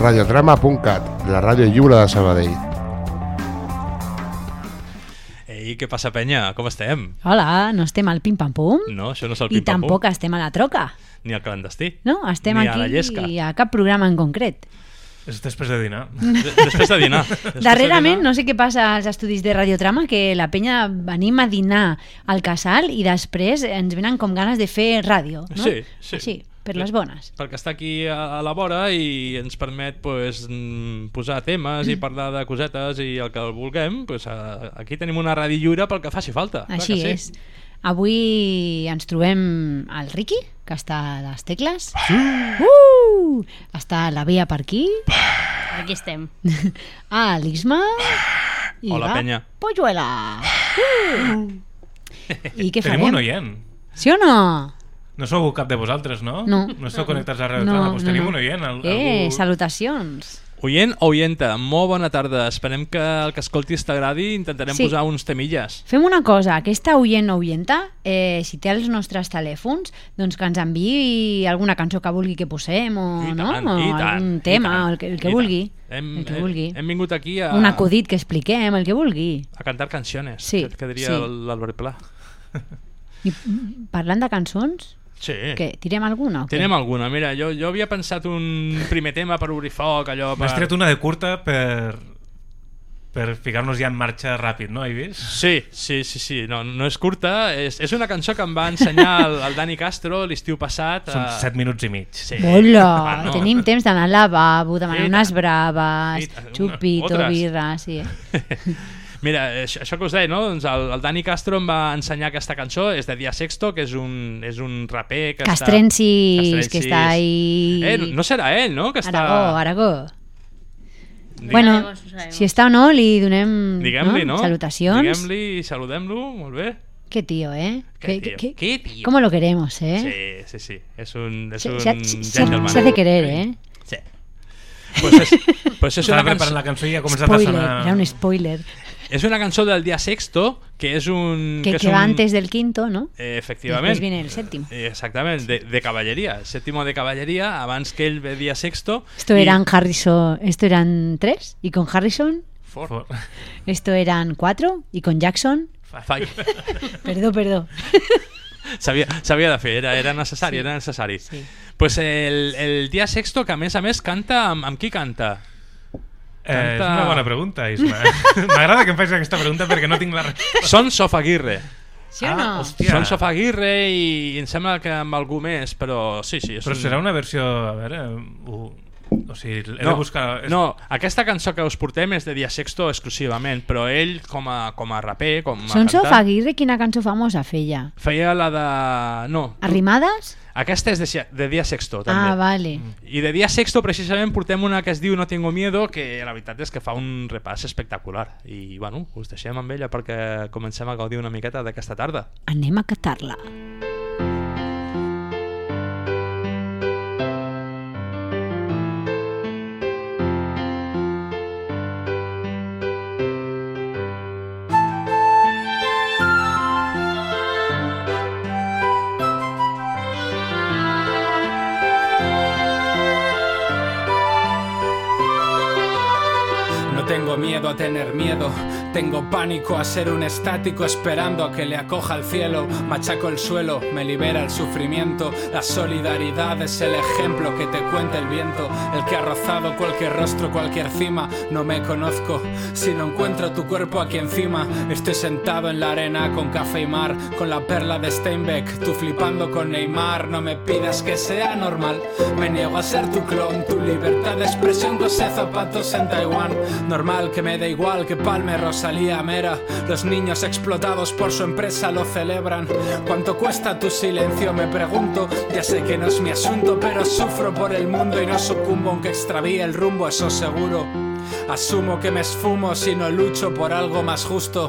radiotrama.cat, la ràdio lliure de Sabadell. Ei, què passa, penya? Com estem? Hola, no estem al pim-pam-pum No, això no és el i pim-pam-pum, tampoc estem a la troca. ni el clandestí. No, estem Ni a la aquí llesca. a cap programa en concret. És després de dinar. De- Després de dinar. Després de Darrerament, dinar- no sé què passa als estudis de Radiotrama, que la penya venim a dinar al casal i després ens venen com ganes de fer ràdio, no? Sí, sí. Així, per les bones. perquè està aquí a, a la vora i ens permet pues, mm, posar temes i parlar de cosetes i el que vulguem, pues, a, aquí tenim una ràdio lliure pel que faci falta. Així que és. Avui ens trobem al Riqui, que està a les tecles. Uh! Està la Bea per aquí. Aquí estem. Ah, l'Isma. I Hola, la penya. Polluela. Uh! I què Tenim farem? un oient. Sí o no? No sou cap de vosaltres, no? No. No esteu connectats a Radio No, Trama? Doncs no, tenim no. un oient. Al, Eh, algú... salutacions. Oient o oienta, molt bona tarda. Esperem que el que escoltis t'agradi i intentarem Sí. posar uns temilles. Fem una cosa, aquesta oient o oienta, eh, si té els nostres telèfons, doncs que ens enviï alguna cançó que vulgui que posem o, I no? tant, o i tant, algun tema, tant, o el que, el que tant. vulgui. Hem, el que hem- vulgui. hem vingut aquí a, Un acudit que expliquem, el que vulgui. a cantar canciones, Sí, que, que diria sí. l'Albert Pla. I parlant de cançons, Sí. què, tirem alguna o què? Tenim alguna. Mira, jo, jo havia pensat un primer tema per obrir foc, allò... Per... M'has tret una de curta per per ficar-nos ja en marxa ràpid, no? He vist? Sí, sí, sí, sí. No, no és curta. És, és una cançó que em va ensenyar el, el Dani Castro l'estiu passat. Són eh, 7 minuts i mig. Sí. Hola, Bueno. tenim temps d'anar al lavabo, demanar unes braves, xupito, birra, sí. Mira, això, això que us deia, no? Doncs el, el Dani Castro em va ensenyar aquesta cançó, és de Dia Sexto, que és un, és un raper que Castrensis, està... que està ahí... Eh, no serà ell, no? Que està... Aragó, Aragó. Digue- Bueno, si està o no, li donem Diguem-li, no? salutacions. Diguem-li i saludem-lo, molt bé. Qué tío, ¿eh? Qué Qué- tío, qué- qué tío. ¿Cómo lo queremos, eh? Sí, sí, sí. És un, és Se, un se- gentleman. se hace querer, ¿eh? Sí. Pues és, pues és, Estava una preparant cançó, la cançó i ja ha començat a Spoiler, sonar... era un spoiler. És una cançó del Dia Sexto, que és un... Que, que un, va antes del quinto, ¿no? Eh, efectivament. Después viene el séptimo. Eh, Exactament, de, de cavalleria. Séptimo de cavalleria, abans que ell ve Dia Sexto. Esto i- eran Harrison, esto eran tres, y con Harrison, For- esto eran cuatro, y con Jackson, Five. perdó, perdó. S'havia s'havia de fer, era, era necessari, era necessari. Sí. Pues el, el Dia Sexto, que a més a més canta, amb, amb qui canta? Eh, és una bona pregunta, Isma. M'agrada que em facis aquesta pregunta perquè no tinc la resposta. Sons of Aguirre. ¿Sí o no? Ah, hòstia. Sons of Aguirre i em sembla que amb algú més, però sí, sí. És Però un- serà una versió... A veure... Ho... O sigui, he no, de buscar... És... no, aquesta cançó que us portem és de Dia Sexto exclusivament, però ell com a, com a raper, com a Sons of cantant, Aguirre, quina cançó famosa feia? feia la de... No, ¿Arrimadas? Aquesta és de, de Dia Sexto, també. Ah, vale. I de Dia Sexto precisament portem una que es diu No tengo miedo, que la veritat és que fa un repàs espectacular. I bueno, us deixem amb ella perquè comencem a gaudir una miqueta d'aquesta tarda. Anem a catar-la. No tengo miedo a tener miedo, tengo pánico a ser un estático esperando a que le acoja el cielo. Machaco el suelo, me libera el sufrimiento. La solidaridad es el ejemplo que te cuenta el viento. El que ha rozado cualquier rostro, cualquier cima. No me conozco si no encuentro tu cuerpo aquí encima. Estoy sentado en la arena con café y mar, con la perla de Steinbeck. Tú flipando con Neymar, no me pidas que sea normal. Me niego a ser tu clon, tu libertad de expresión, cosé zapatos en Taiwán. Normal que me da igual que Palme, Rosalía, Mera. Los niños explotados por su empresa lo celebran. ¿Cuánto cuesta tu silencio? Me pregunto. Ya sé que no es mi asunto, pero sufro por el mundo y no sucumbo aunque extravíe el rumbo, eso seguro. Asumo que me esfumo si no lucho por algo más justo.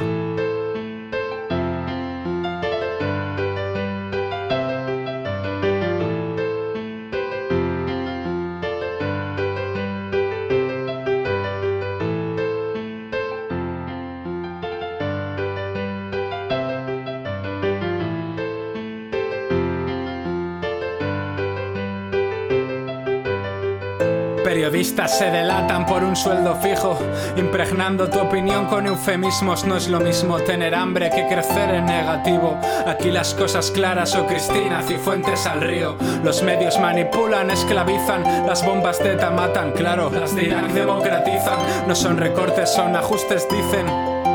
Se delatan por un sueldo fijo, impregnando tu opinión con eufemismos. No es lo mismo tener hambre que crecer en negativo. Aquí las cosas claras o Cristina Cifuentes al río. Los medios manipulan, esclavizan, las bombas de matan, claro, las de democratizan. No son recortes, son ajustes, dicen.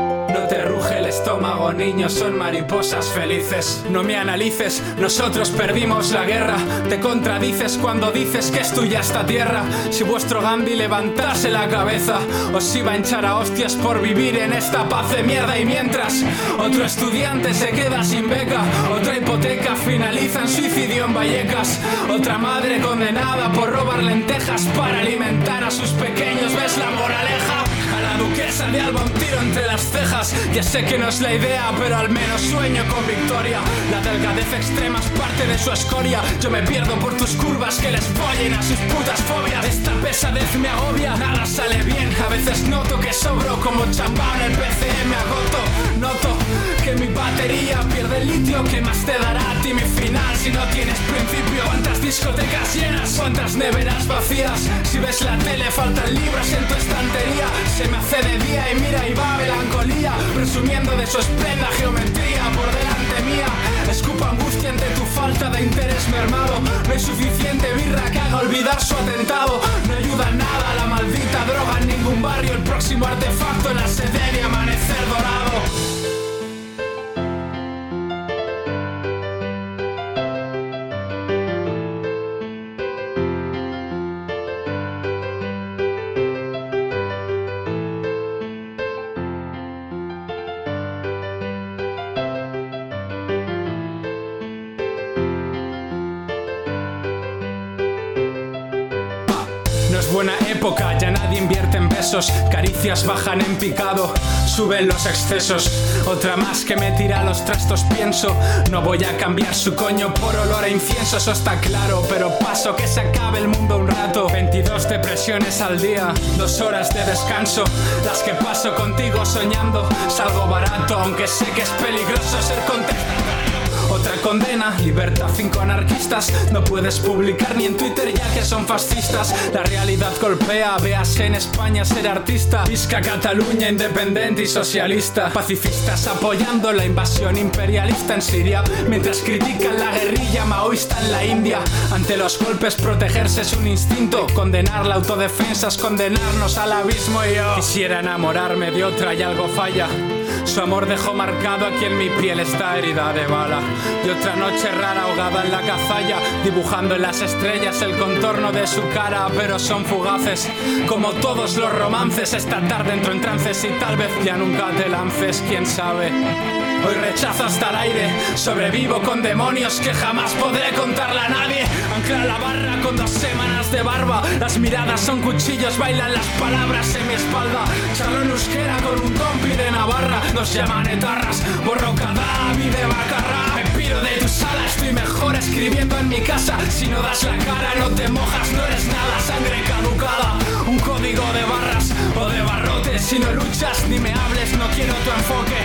Te ruge el estómago, niños, son mariposas felices. No me analices, nosotros perdimos la guerra. Te contradices cuando dices que es tuya esta tierra. Si vuestro Gandhi levantase la cabeza, os iba a hinchar a hostias por vivir en esta paz de mierda. Y mientras otro estudiante se queda sin beca, otra hipoteca finaliza en suicidio en Vallecas. Otra madre condenada por robar lentejas para alimentar a sus pequeños. ¿Ves la moraleja? Duquesa de Alba un tiro entre las cejas. Ya sé que no es la idea, pero al menos sueño con victoria. La delgadez extrema es parte de su escoria. Yo me pierdo por tus curvas que les follen a sus putas fobias. Esta pesadez me agobia, nada sale bien. A veces noto que sobro como champán el PCM agoto. Noto que mi batería pierde el litio. que más te dará a ti mi final si no tienes principio? ¿Cuántas discotecas llenas? ¿Cuántas neveras vacías? Si ves la tele, faltan libros en tu estantería me de día y mira y va melancolía, presumiendo de su esplenda geometría por delante mía. Escupa angustia ante tu falta de interés mermado. No hay suficiente birra que haga olvidar su atentado. No ayuda nada la maldita droga en ningún barrio. El próximo artefacto en la sede de amanecer dorado. Caricias bajan en picado, suben los excesos. Otra más que me tira los trastos, pienso, no voy a cambiar su coño por olor a incienso, eso está claro, pero paso que se acabe el mundo un rato. 22 depresiones al día, dos horas de descanso, las que paso contigo soñando, salgo barato, aunque sé que es peligroso ser contestado condena, libertad cinco anarquistas. No puedes publicar ni en Twitter ya que son fascistas. La realidad golpea, véase en España ser artista. Visca Cataluña, independiente y socialista. Pacifistas apoyando la invasión imperialista en Siria. Mientras critican la guerrilla maoísta en la India. Ante los golpes protegerse es un instinto. Condenar la autodefensa es condenarnos al abismo y yo quisiera enamorarme de otra y algo falla. Su amor dejó marcado aquí en mi piel esta herida de bala. Y otra noche rara ahogada en la cazalla, dibujando en las estrellas el contorno de su cara, pero son fugaces, como todos los romances. Esta tarde entro en trances y tal vez ya nunca te lances, quién sabe. Hoy rechazo hasta el aire, sobrevivo con demonios que jamás podré contarle a nadie. Ancla la barra con dos semanas de barba, las miradas son cuchillos, bailan las palabras en mi espalda. Charlo en euskera con un compi de Navarra, nos llaman etarras, borro cada de bacarra. De tu sala, estoy mejor escribiendo en mi casa. Si no das la cara, no te mojas, no eres nada, sangre caducada. Un código de barras o de barrotes, si no luchas ni me hables, no quiero tu enfoque.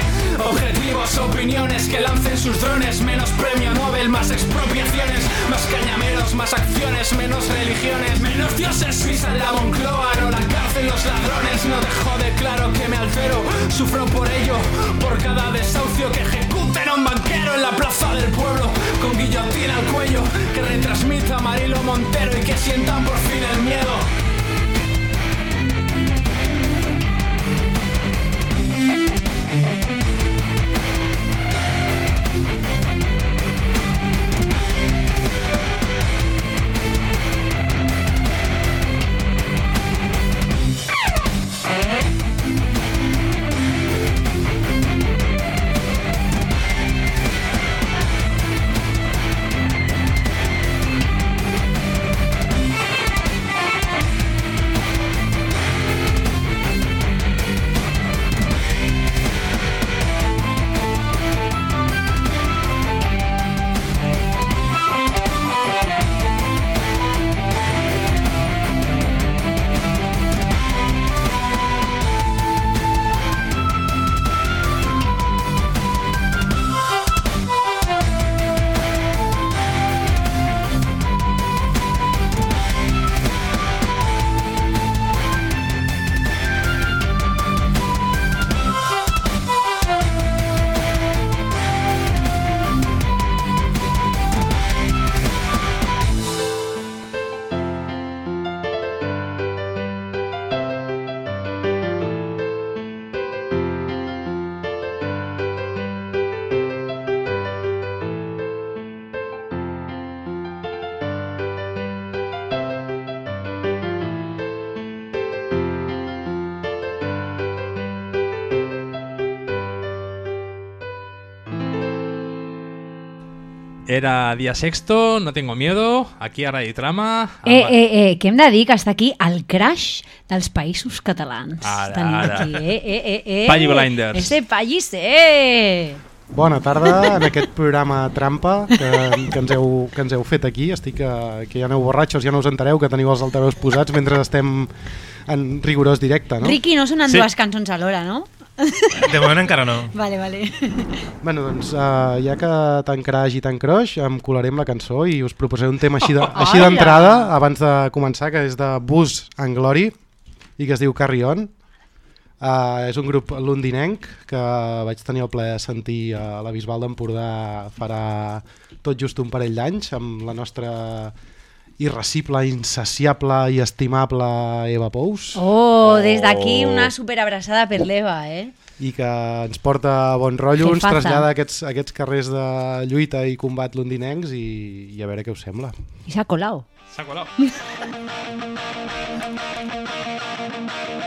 Objetivos, opiniones que lancen sus drones, menos premio Nobel, más expropiaciones, más cañameros, más acciones, menos religiones, menos dioses, pisan la Moncloa, no la cárcel, los ladrones, no dejo de claro que me altero, sufro por ello, por cada desahucio que ejecuten a un banquero en la plaza del pueblo, con guillotina al cuello, que retransmita Marilo Montero y que sientan por fin el miedo. Era día sexto, no tengo miedo, aquí a Radio Trama. Eh, eh, eh, que hem de dir que està aquí el crash dels països catalans. Ara, Tenim ara. aquí, eh, eh, eh, eh. Palli Blinders. Ese pallis, eh. Bona tarda en aquest programa trampa que, que, ens, heu, que ens heu fet aquí. Estic que, que ja aneu borratxos, ja no us entereu que teniu els altaveus posats mentre estem en rigorós directe, no? Riqui, no sonen Sí. dues cançons alhora, no? De moment encara no. Vale, vale. Bueno, doncs, uh, ja que tan crash i tan croix, em colarem la cançó i us proposaré un tema així de- així Hola. d'entrada, abans de començar, que és de Buzz and Glory i que es diu Carry On. Uh, és un grup londinenc que vaig tenir el plaer de sentir a la Bisbal d'Empordà farà tot just un parell d'anys amb la nostra irascible, insaciable i estimable Eva Pous Oh, des d'aquí una superabraçada per l'Eva, eh? i que ens porta a bon rotllo, ens trasllada a aquests, a aquests carrers de lluita i combat londinencs i, i a veure què us sembla. I s'ha colau. S'ha colat.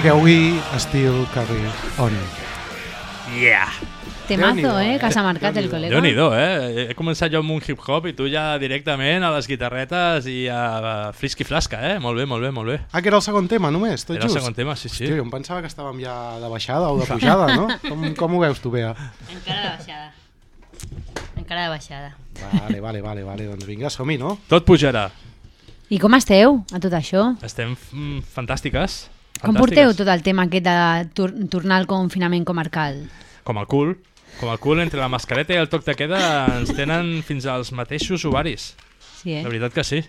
perquè avui estil carrer on. Yeah! Temazo, eh, eh? que s'ha marcat el col·lega. Déu-n'hi-do, eh? He començat jo amb un hip-hop i tu ja directament a les guitarretes i a Frisky Flasca, eh? Molt bé, molt bé, molt bé. Ah, que era el segon tema, només, tot Era el just. segon tema, sí, sí. Hòstia, jo em pensava que estàvem ja de baixada o de pujada, no? Com, com ho veus tu, Bea? Encara de baixada. Encara de baixada. Vale, vale, vale, vale. doncs vinga, som-hi, no? Tot pujarà. I com esteu a tot això? Estem mm, fantàstiques. Com porteu tot el tema aquest de tor tornar al confinament comarcal? Com el cul. Com el cul, entre la mascareta i el toc de queda ens tenen fins als mateixos ovaris. Sí, eh? La veritat que sí.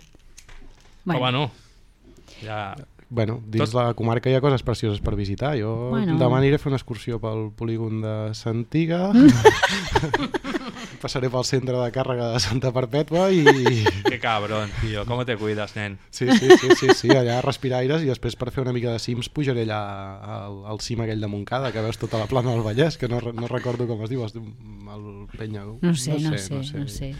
Bueno. Però bueno, ja... Bueno, dins Tot- la comarca hi ha coses precioses per visitar. Jo Bueno. demà aniré a fer una excursió pel polígon de Santiga, passaré pel centre de càrrega de Santa Perpètua i... Que cabrón, tio. Com te cuides, nen? Sí, sí, sí, sí, sí, allà a respirar aires i després per fer una mica de cims pujaré allà al, al cim aquell de Montcada, que veus tota la plana del Vallès, que no, no recordo com es diu, es diu el Penya... No sé, no sé, no sé. no sé.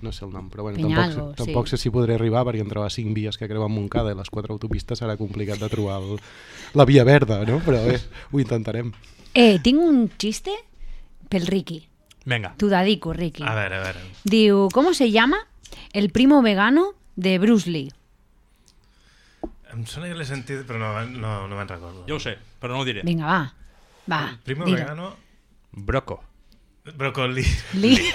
No sé el nom, però bueno, tampoc, sí. tampoc sé si podré arribar perquè entre les 5 vies que creuen Montcada i les 4 autopistes serà complicat de trobar el, la via verda, no? Però bé, ho intentarem. Eh, tinc un xiste pel Ricky. Vinga. T'ho dedico, Ricky. A veure, a veure. Diu, ¿cómo se llama el primo vegano de Bruce Lee? Em sona que l'he sentit, però no, no, no me'n recordo. Jo ho sé, però no ho diré. Vinga, va. Va, Primo dilo. vegano, Broco. brocoli. Lee.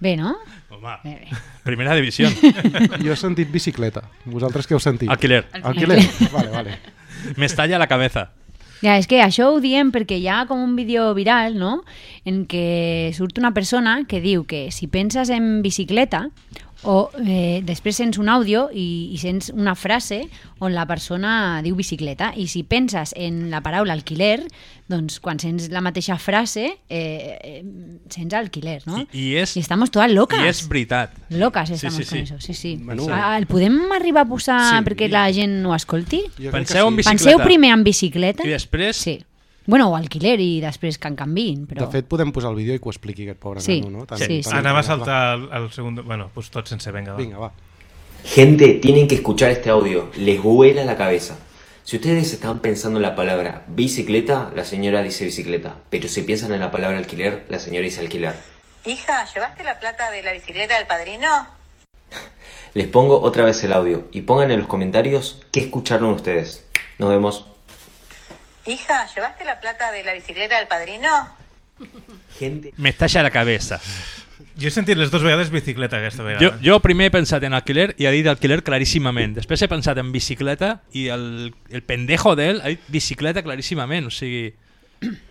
Bé, no? Home, Bé, bé. primera divisió. Jo he sentit bicicleta. Vosaltres què heu sentit? Alquiler. Alquiler. Vale, vale. Me estalla la cabeza. Ja, és que això ho diem perquè hi ha com un vídeo viral, no?, en què surt una persona que diu que si penses en bicicleta o eh, després sents un àudio i, i sents una frase on la persona diu bicicleta i si penses en la paraula alquiler doncs quan sents la mateixa frase eh, eh, sents alquiler, no? I, i és, I estamos todas locas. I és veritat. Locas Sí, estamos sí, con sí. eso, sí, sí. Bueno. Ah, el podem arribar a posar Sí. perquè la gent ho escolti? Penseu que en bicicleta. Penseu primer en bicicleta? I després, Sí. Bueno, o alquiler i després que en canviïn, però... De fet, podem posar el vídeo i que ho expliqui aquest pobre Sí. nano, no? Sí, sí. Anava a saltar al, al segon... Bueno, pues tot sense, venga, va. Vinga, va. Gente, tienen que escuchar este audio, les vuela la cabeza. Si ustedes están pensando en la palabra bicicleta, la señora dice bicicleta, pero si piensan en la palabra alquiler, la señora dice alquiler. Hija, ¿llevaste la plata de la bicicleta del padrino? Les pongo otra vez el audio y pongan en los comentarios qué escucharon ustedes. Nos vemos. Hija, ¿llevaste la plata de la bicicleta del padrino? Gente. me estalla la cabeza. Jo he sentit les dues vegades bicicleta aquesta Jo, vegada. jo primer he pensat en alquiler i ha dit alquiler claríssimament. Després he pensat en bicicleta i el, el pendejo d'ell ha dit bicicleta claríssimament. O sigui,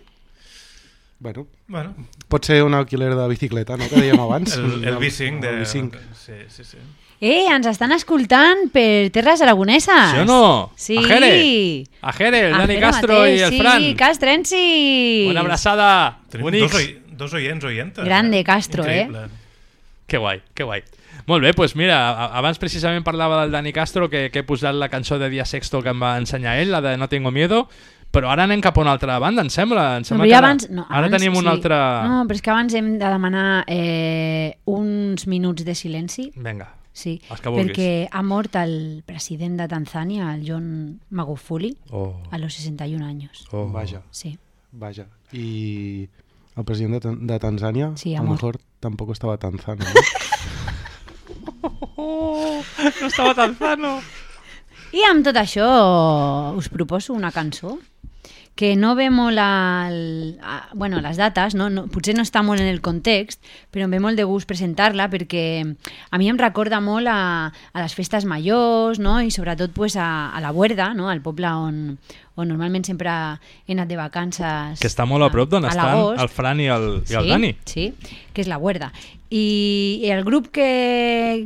Bueno, Bueno, pot ser un alquiler de bicicleta, no?, que dèiem abans. el, el bicing de... El bicing. Sí, sí, sí. Eh, ens estan escoltant per Terres Aragoneses. Sí o no? Sí. Ajere. Ajere, el Dani Castro mateix, i el sí, Fran. Castrensi. Una abraçada, Tenim bonics. dos, oi, dos oients, oientes. Grande eh? Castro, eh? Increïble. Que guai, que guai. Molt bé, doncs mira, abans precisament parlava del Dani Castro, que, que he posat la cançó de Dia Sexto que em va ensenyar ell, la de No tengo miedo, però ara anem cap a una altra banda, em sembla. Em No, sembla però que ara- abans, no, ara abans, tenim sí. una altra... No, però és que abans hem de demanar eh, uns minuts de silenci. Vinga, Sí, Els que vulguis. perquè ha mort el president de Tanzània, el John Magufuli, oh, a los 61 años. oh. Vaja, Sí. vaja. I el president de, de Tanzània, Sí, a lo mejor tampoco estaba tan sano, ¿no? Oh, no estava tan sano. I amb tot això us proposo una cançó que no ve molt al, a, bueno, les dates, no? No, potser no està molt en el context, però em ve molt de gust presentar-la perquè a mi em recorda molt a, a les festes majors no? i sobretot pues, a, a la Huerda, no? al poble on, on normalment sempre he anat de vacances Que està molt a prop d'on a estan el Fran i el, i el sí, Dani. Sí, que és la Huerda. I, i el grup que,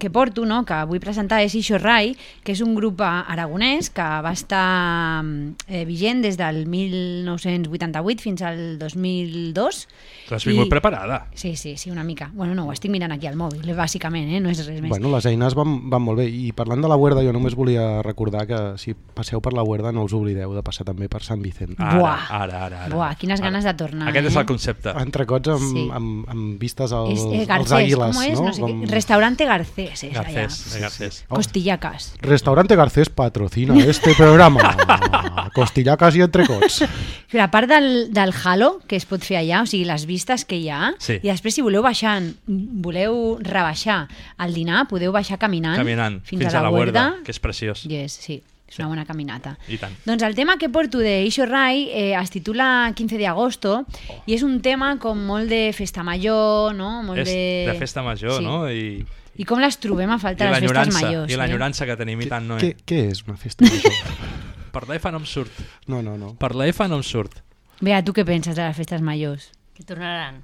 que porto, no, que vull presentar és Ixo Rai, que és un grup aragonès que va estar eh, vigent des del 1988 fins al 2002. Tu has vingut I- preparada. Sí, sí, sí, una mica. Bueno, no, ho estic mirant aquí al mòbil, eh, bàsicament, eh? no és res més. Bueno, les eines van, van molt bé. I parlant de la Huerda, jo només volia recordar que si passeu per la Huerda no us us oblideu de passar també per Sant Vicent. Ara, Buah. ara, ara, ara. Buah, quines Ara. ganes de tornar, Aquest eh? és el concepte. Entrecots amb, Sí. amb, amb vistes als, És, eh, als Garcés, àguiles, ¿cómo es? no? No sé. Com- Restaurante Garcés, es allá. Garcés, de Garcés. Oh. Costillacas. Restaurante Garcés patrocina este programa. Costillacas i entrecots. Però a part del, del halo que es pot fer allà, o sigui, les vistes que hi ha, Sí. i després si voleu baixar, voleu rebaixar al dinar, podeu baixar caminant, Caminant fins, a la, Huerda, que és preciós. Yes, sí, és una bona caminata. I tant. Doncs el tema que porto de Ixo Rai eh, es titula 15 de agosto Oh. i és un tema com molt de festa major, no? Molt És de... de festa major, Sí. no? I, I com les trobem a falta les festes majors. i eh? l'enyorança que tenim i tant, no? Què, què és una festa major? Per la F no em surt. No, no, no. Per la F no em surt. Bea, tu què penses de les festes majors? Que tornaran.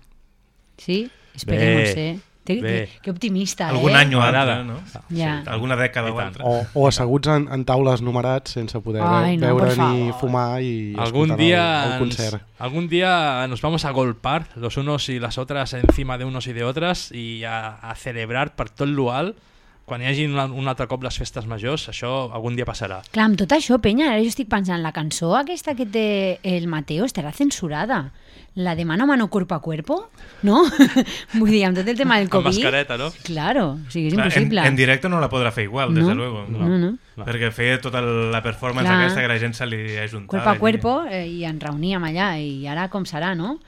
Sí? Esperemos, Bé, eh? Té, bé. té, que optimista, Algun eh? any o altre, no? Ja. Alguna dècada I o altra. O, o asseguts en, en taules numerats sense poder Ai, no, veure por ni favor. fumar i Algún escoltant día, el, el concert. ens- algún día nos vamos a golpar los unos y las otras encima de unos y de otras y a, a celebrar per tot l'ual quan hi hagi un, un altre cop les festes majors, això algun dia passarà. Clar, amb tot això, penya, ara jo estic pensant, la cançó aquesta que té el Mateo estarà censurada. La de mano a mano, cuerpo a cuerpo? No? Vull dir, amb tot el tema del Amb Covid... mascareta, no? Claro, o sigui, és Clar, en, impossible. en directe no la podrà fer igual, desde No, luego. no, no. Perquè feia tota la performance Clar. aquesta que la gent se li ajuntava. Cuerpo a cuerpo eh, i ens reuníem allà i ara com serà, no?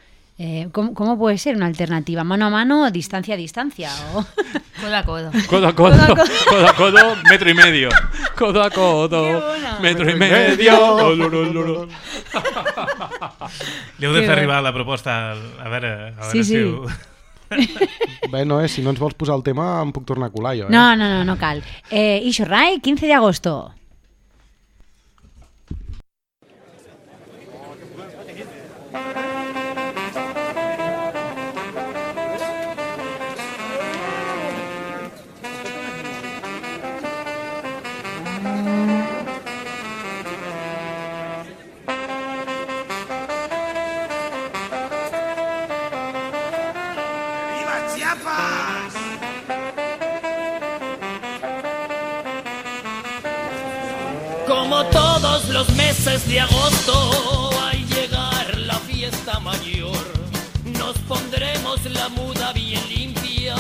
Eh, ¿Cómo puede ser una alternativa? ¿Mano a mano o distancia a distancia? O... Codo a codo. Codo a codo, codo a codo, metro y medio. Codo a codo, metro y medio. Li heu de fer arribar la proposta, a veure, a veure Sí, si sí. ho... Bé, no, eh, si no ens vols posar el tema em puc tornar a colar jo. Eh? No, no, no, no cal. Eh, Ixo Rai, 15 de agosto. Meses de agosto, al llegar la fiesta mayor, nos pondremos la muda bien limpia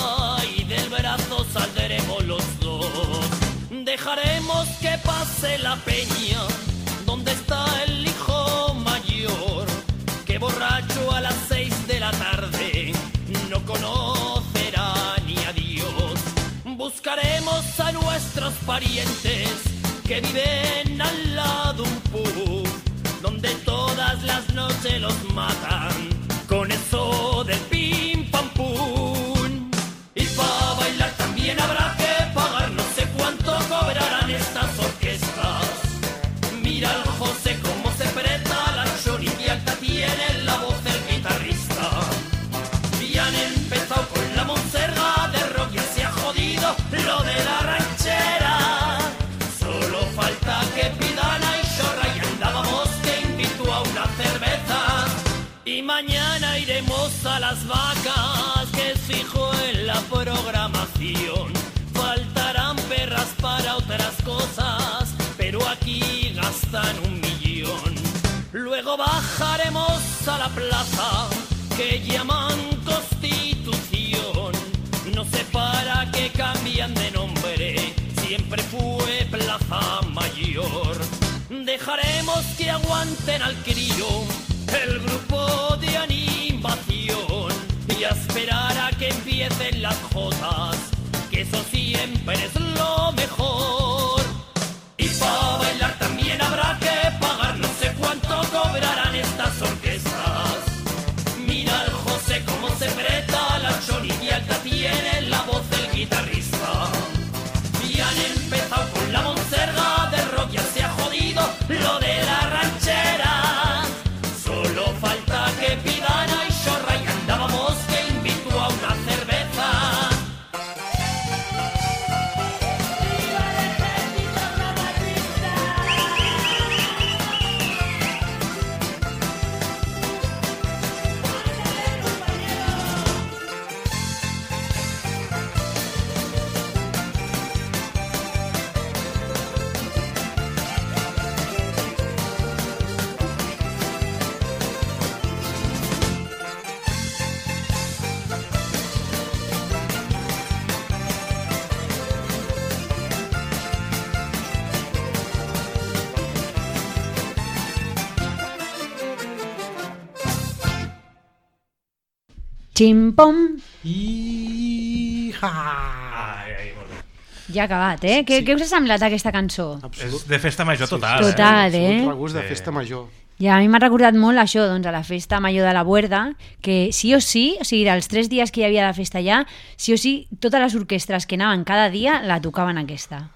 y del brazo saldremos los dos. Dejaremos que pase la peña, donde está el hijo mayor, que borracho a las seis de la tarde no conocerá ni a Dios. Buscaremos a nuestros parientes que viven al lado un pub, donde todas las noches los matan con eso del pim pam pum. Y para bailar también habrá a las vacas, que fijo en la programación. Faltarán perras para otras cosas, pero aquí gastan un millón. Luego bajaremos a la plaza que llaman Constitución. No sé para qué cambian de nombre, siempre fue Plaza Mayor. Dejaremos que aguanten al crío el grupo de animación esperar a que empiecen las jotas, que eso siempre es lo mejor. Y para Ai, molt bé. Ja ha acabat, eh? Què, què us ha semblat aquesta cançó? És de festa major total, Total, Absolut eh? regust de Sí. festa major. Ja, a mi m'ha recordat molt això, doncs, a la festa major de la Buerda, que sí o sí, o sigui, dels tres dies que hi havia de festa allà, sí o sí, totes les orquestres que anaven cada dia la tocaven aquesta.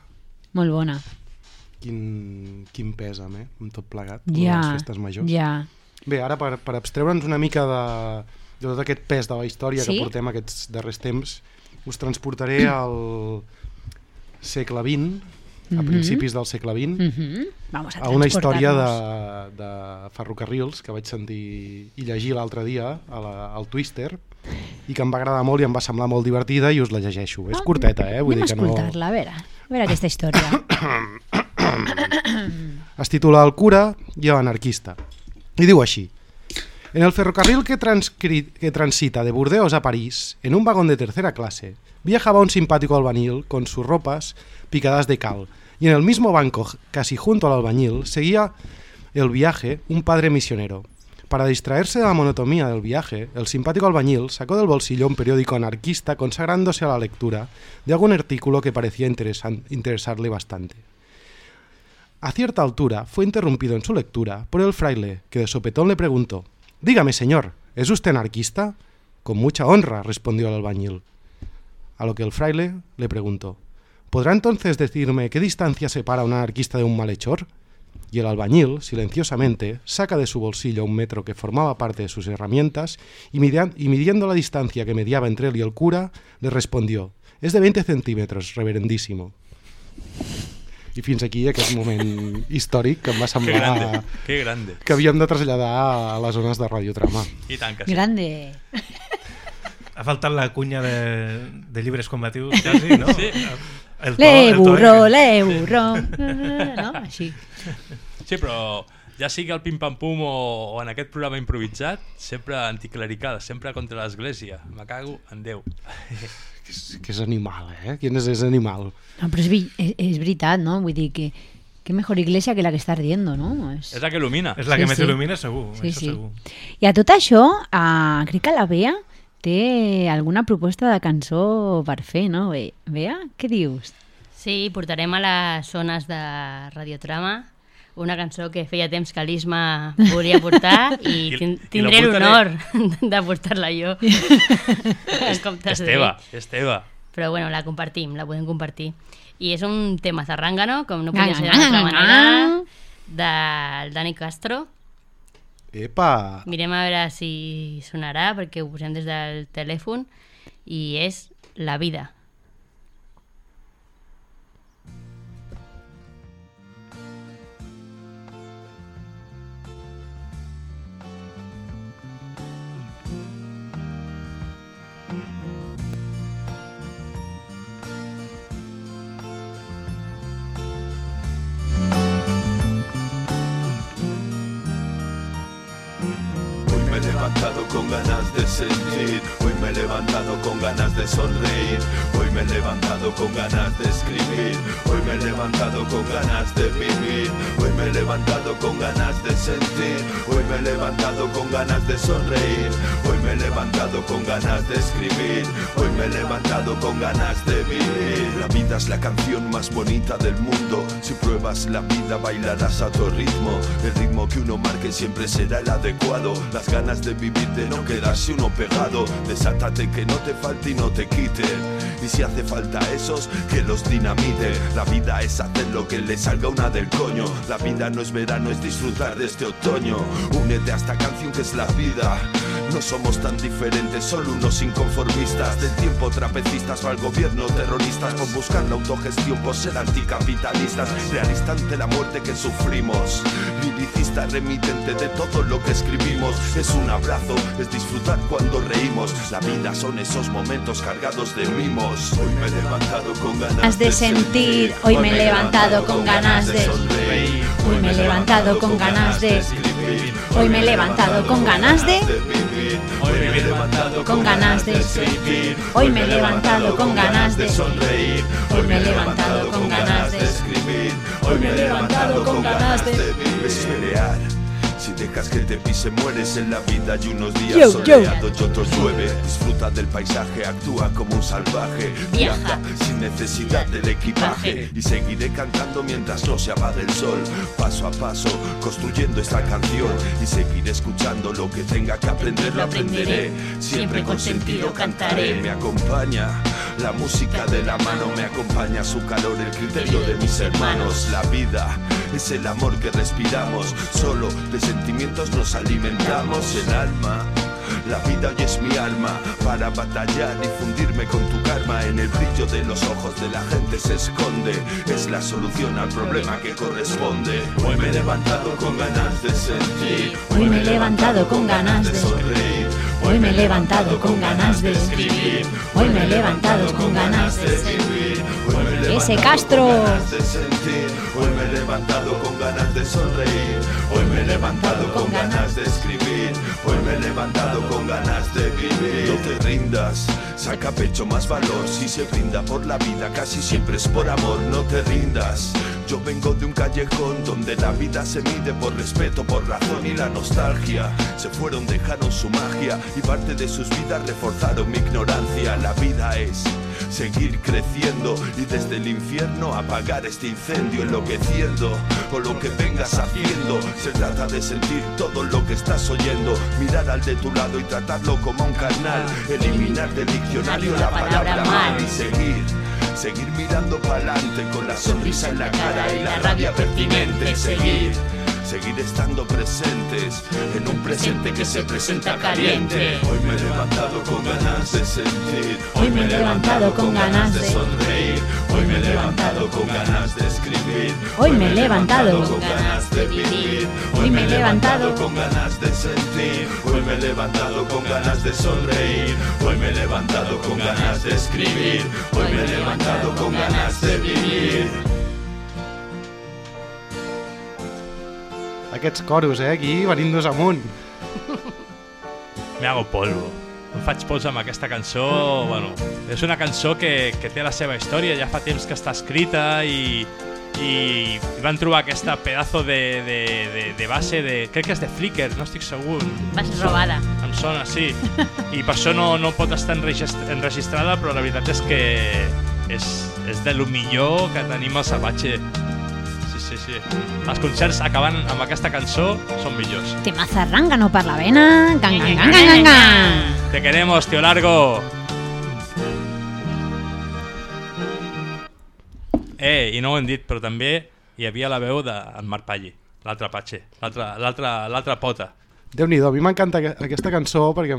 Molt bona. Quin, quin pèsam, eh? Amb tot plegat. Ja, Les festes majors. ja. Bé, ara per, per abstreure'ns una mica de, de tot aquest pes de la història Sí? que portem aquests darrers temps, us transportaré al segle XX, a Mhm. principis del segle XX, Mhm. Vamos a a una història de, de ferrocarrils que vaig sentir i llegir l'altre dia a la, al Twister i que em va agradar molt i em va semblar molt divertida i us la llegeixo. És curteta, eh? Vull Anem a dir que no... escoltar-la, a veure, a veure aquesta història. Es titula El cura i l'anarquista. I diu així. En el ferrocarril que, que transita de Burdeos a París, en un vagón de tercera clase, viajaba un simpático albañil con sus ropas picadas de cal, y en el mismo banco, casi junto al albañil, seguía el viaje un padre misionero. Para distraerse de la monotonía del viaje, el simpático albañil sacó del bolsillo un periódico anarquista consagrándose a la lectura de algún artículo que parecía interesarle bastante. A cierta altura fue interrumpido en su lectura por el fraile, que de sopetón le preguntó Dígame, señor, ¿es usted anarquista? Con mucha honra, respondió el albañil. A lo que el fraile le preguntó ¿Podrá entonces decirme qué distancia separa un anarquista de un malhechor? Y el albañil, silenciosamente, saca de su bolsillo un metro que formaba parte de sus herramientas y, y midiendo la distancia que mediaba entre él y el cura, le respondió Es de 20 centímetros, reverendísimo. I fins aquí aquest moment històric que em va Que semblar grande, que grande. que havíem de traslladar a les zones de radiotrama. I tant que sí. Grande. Ha faltat la cunya de, de llibres combatius, quasi, no? Sí. El to, Le el to, burro, eh? le burro. No? Així. Sí, però ja sigui el pim-pam-pum o, o en aquest programa improvisat, sempre anticlerical, sempre contra l'església. Me cago en Déu. Que és, que és animal, eh? Quin és, és animal? No, però és, vi- és, és veritat, no? Vull dir que qué mejor iglesia que la que està ardiendo, no? És... És la que il·lumina. És la que Sí, més sí. il·lumina, segur. Sí, sí. segur. I a tot això, eh, crec que la Bea té alguna proposta de cançó per fer, no? Be- Bea, què dius? Sí, portarem a les zones de Radiotrama una cançó que feia temps que l'Isma volia portar i, I- tindré l'honor de portar-la jo. en comptes És teva, és teva. Però bueno, la compartim, la podem compartir. I és un tema zarrangano, com no podia ser d'altra manera, del Dani Castro. Epa! Mirem a veure si sonarà, perquè ho posem des del telèfon, i és La vida. Levantado con ganas de sentir, hoy me he levantado con ganas de sonreír, hoy me he levantado con ganas de escribir, hoy me he levantado con ganas de vivir, hoy me he levantado con ganas de sentir, hoy me he levantado con ganas de sonreír, hoy me he levantado con ganas de escribir, hoy me he levantado con ganas de vivir. La vida es la canción más bonita del mundo, si pruebas la vida bailarás a tu ritmo, el ritmo que uno marque siempre será el adecuado, las ganas vivir, de no quedarse uno pegado, desátate que no te falte y no te quite, y si hace falta esos, que los dinamite, la vida es hacer lo que le salga una del coño, la vida no es verano, es disfrutar de este otoño, únete a esta canción que es la vida. No somos tan diferentes, solo unos inconformistas. Del tiempo trapecistas o al gobierno terroristas. Por buscar la autogestión, por ser anticapitalistas. Realista ante la muerte que sufrimos. Liricista remitente de todo lo que escribimos. Es un abrazo, es disfrutar cuando reímos La vida son esos momentos cargados de mimos Hoy me he levantado con ganas Has de sentir, hoy me he levantado con ganas de sonreír Hoy me he levantado con ganas de escribir Hoy me he levantado con ganas de Hoy me he levantado con ganas de escribir Hoy me he levantado con ganas de sonreír Hoy me he levantado con ganas de escribir Hoy me he levantado con ganas de pelear que te pise, mueres en la vida y unos días Yo, yo. soleados y otros llueve. Disfruta del paisaje, actúa como un salvaje. Viaja. sin necesidad del equipaje. Y seguiré cantando mientras no se apague el sol. Paso a paso, construyendo esta canción. Y seguiré escuchando lo que tenga que aprender, lo aprenderé. Siempre con sentido cantaré. Me acompaña la música de la mano, me acompaña su calor, el criterio de mis hermanos. La vida es el amor que respiramos, solo de sentimientos nos alimentamos. El alma, la vida hoy es mi alma para batallar y fundirme con tu karma. En el brillo de los ojos de la gente se esconde, es la solución al problema que corresponde. Hoy me he levantado con ganas de sentir, Hoy me he levantado con ganas de sonreír. Hoy me he levantado con ganas de escribir. Hoy me he levantado con ganas de escribir. Ese Castro. con ganas de sentir. Hoy me he levantado con ganas de sonreír. Hoy me he levantado con ganas de escribir. Hoy me he levantado con ganas de vivir. No te rindas, saca pecho más valor. Si se brinda por la vida, casi siempre es por amor. No te rindas. Yo vengo de un callejón donde la vida se mide por respeto, por razón y la nostalgia. Se fueron, dejaron su magia y parte de sus vidas reforzaron mi ignorancia. La vida es seguir creciendo y desde el infierno apagar este incendio enloqueciendo o lo que vengas haciendo. Se trata de sentir todo lo que estás oyendo, mirar al de tu lado y tratarlo como un carnal, eliminar del diccionario la palabra mal y seguir. Seguir mirando para adelante con la sonrisa en la cara y la rabia pertinente. Seguir, seguir estando presentes en un presente que se presenta caliente. Hoy me he levantado con ganas de sentir. Hoy me he levantado con ganas de sonreír. Hoy me he levantado con ganas de escribir. Hoy me he levantado con ganas de vivir. Hoy me he levantado con ganas de sentir. Hoy me he levantado con ganas de sonreír. Hoy me he levantado con ganas de escribir. Hoy me he levantado con ganas de vivir. Aquests coros, eh, aquí, venint-nos amunt. Me hago polvo. Em faig pols amb aquesta cançó. Bueno, és una cançó que, que té la seva història, ja fa temps que està escrita i, i van trobar aquesta pedazo de, de, de, de base de... Crec que és de Flickr, no estic segur. Base robada. Em sona, sí. I per això no, no pot estar enregist- enregistrada, però la veritat és que és, és de lo millor que tenim al Sabache. Sí, sí. Els concerts acabant amb aquesta cançó són millors. Temaza rángano per la vena. Gang, gang, gang, gang, gang. Te queremos, tío largo. Eh, i no ho hem dit, però també hi havia la veu d'en Marc Palli, l'altre patxe, l'altra pota. Déu nhi a mi m'encanta aqu- aquesta cançó perquè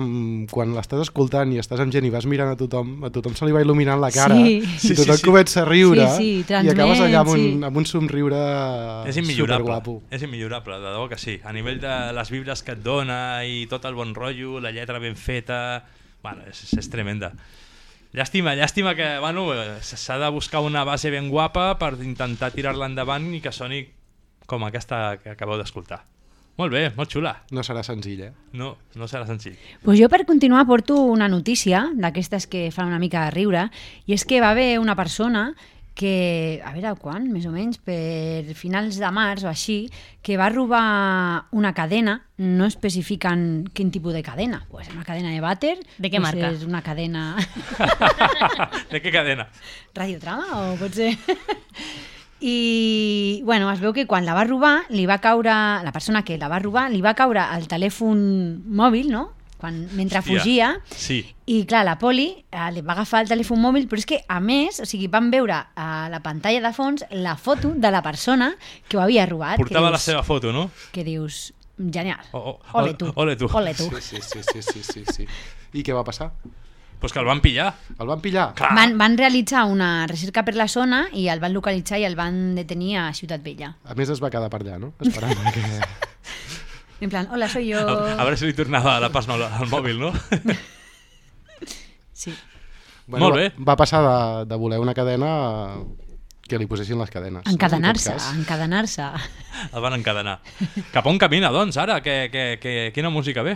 quan l'estàs escoltant i estàs amb gent i vas mirant a tothom, a tothom se li va il·luminant la cara Sí. i tothom sí, sí. comença a riure Sí, sí, i transmet, acabes allà amb un, sí. amb un somriure és superguapo. és immillorable, de debò que sí. A nivell de les víbries que et dona i tot el bon rotllo, la lletra ben feta... Bueno, és, és tremenda. Llàstima, llàstima que bueno, s'ha de buscar una base ben guapa per intentar tirar-la endavant i que soni com aquesta que acabeu d'escoltar. Molt bé, molt xula. No serà senzill, eh? No, no serà senzill. Pues jo per continuar porto una notícia d'aquestes que fan una mica de riure i és que va haver una persona que, a veure quan, més o menys, per finals de març o així, que va robar una cadena, no especifiquen quin tipus de cadena, pues una cadena de vàter, De què pues marca? és una cadena De què cadena? radiotrama o pot ser... I, bueno, es veu que quan la va robar, li va caure, la persona que la va robar, li va caure el telèfon mòbil, no? Quan, mentre Hòstia, fugia, Sí. i clar, la poli eh, li va agafar el telèfon mòbil, però és que a més, o sigui, van veure a la pantalla de fons la foto de la persona que ho havia robat. Portava que la dius, seva foto, no? Que dius, genial, O- o- ole tu, ole tu. ole tu. Sí, sí, sí, sí, sí, sí. I què va passar? Pues que el van pillar. El van pillar? Clar. Van, van realitzar una recerca per la zona i el van localitzar i el van detenir a Ciutat Vella. A més es va quedar per allà, no? Esperant que... En plan, hola, soy yo... A, a veure si li tornava la pas al, al mòbil, no? Sí. Molt bé. Va, va passar de, de voler una cadena que li posessin les cadenes. no? En Encadenar-se, tot cas. encadenar-se. El van encadenar. Cap on camina, doncs, ara? Que, que, que, quina música ve?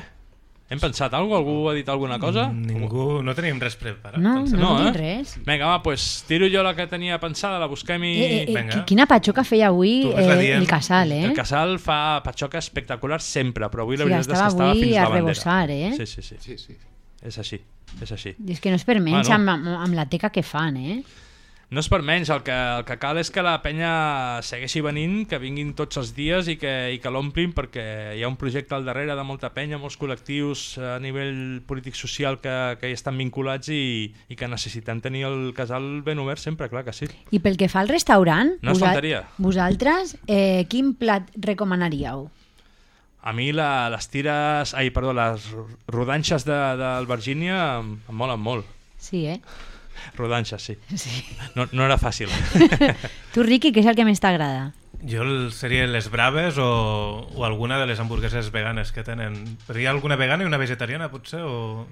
Hem pensat alguna cosa? Algú ha dit alguna cosa? Ningú, no tenim res preparat. No, pensem. no, no eh? res. Vinga, va, pues, tiro jo la que tenia pensada, la busquem i... Eh, eh, eh, Vinga. qui- quina patxoca feia avui eh, el casal, eh? El casal fa patxoca espectacular sempre, però avui la Sí, veritat és estava que estava avui fins a la bandera. rebossar, eh? Sí, sí, sí. Sí, sí. És així, és així. I és que no és per menys Bueno. amb, amb, amb la teca que fan, eh? No és per menys, el que, el que cal és que la penya segueixi venint, que vinguin tots els dies i que, i que l'omplin perquè hi ha un projecte al darrere de molta penya, molts col·lectius a nivell polític-social que, que hi estan vinculats i, i que necessitem tenir el casal ben obert sempre, clar que sí. I pel que fa al restaurant, No es faltaria. vosaltres, eh, quin plat recomanaríeu? A mi la, les tires, ai, perdó, les rodanxes de, del Virgínia em, em molen molt. Sí, eh? Rodanxes, sí. Sí. No, no era fàcil. Tu, Riqui, què és el que més t'agrada? Jo el, seria les braves o, o alguna de les hamburgueses veganes que tenen. Però hi ha alguna vegana i una vegetariana, potser? O,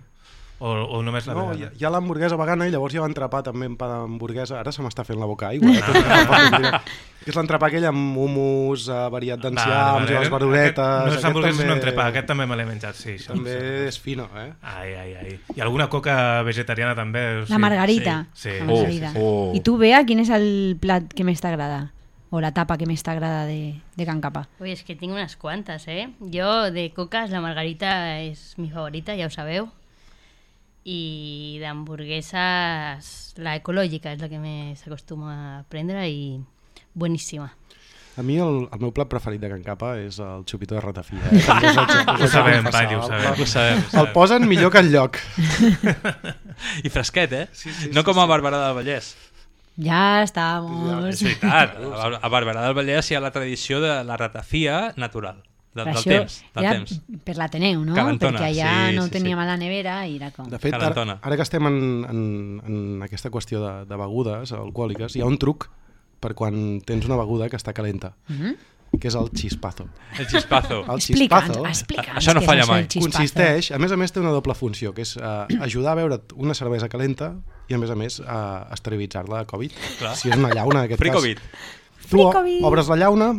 o, o només la No, vegana? hi ha l'hamburguesa vegana i llavors hi ha l'entrepà també en pa d'hamburguesa. Ara se m'està fent la boca aigua. Eh? Que és l'entrepà aquell amb humus, eh, variat d'enciams i les veruretes. Aquest, no és hamburgueses, també- no entrepà, aquest també me l'he menjat, sí. Això, També és fino, eh? Ai, ai, ai. I alguna coca vegetariana també. o La sigui, margarita. Sí. La sí. margarita. Oh, oh. I tu, Bea, quin és el plat que més t'agrada? O la tapa que més t'agrada de, de Can Capa? Uy, es que tengo unas cuantas, ¿eh? Yo de cocas la margarita es mi favorita, ya os sabeu. Y de hamburguesas la ecológica es la que me se acostuma a prendre y buenísima. A mi el, el meu plat preferit de Can Capa és el xupito de ratafia. Eh? També Ho sabem. Pani, ho sabem. Ho sabem, ho El posen millor que el lloc. I fresquet, eh? Sí, sí, no sí, com a. Barberà del Vallès. Ja estamos... És veritat, a Barberà del Vallès hi ha la tradició de la ratafia natural, de, del Això temps. Del era temps. per l'Ateneu, no? Calentona, Perquè allà sí, no sí, teníem sí. a la nevera i era com... De fet, ara, ara que estem en, en, en aquesta qüestió de, de begudes alcohòliques, hi ha un truc per quan tens una beguda que està calenta, Mhm. que és el chispazo. El chispazo. El Explica'ns, chispazo explica'ns Això no falla mai. consisteix, a més a més té una doble funció, que és uh, ajudar a beure una cervesa calenta i a més a més uh, esterilitzar-la de Covid. Clar. Si és una llauna, en aquest Free cas. Covid. Tu Free Covid. obres la llauna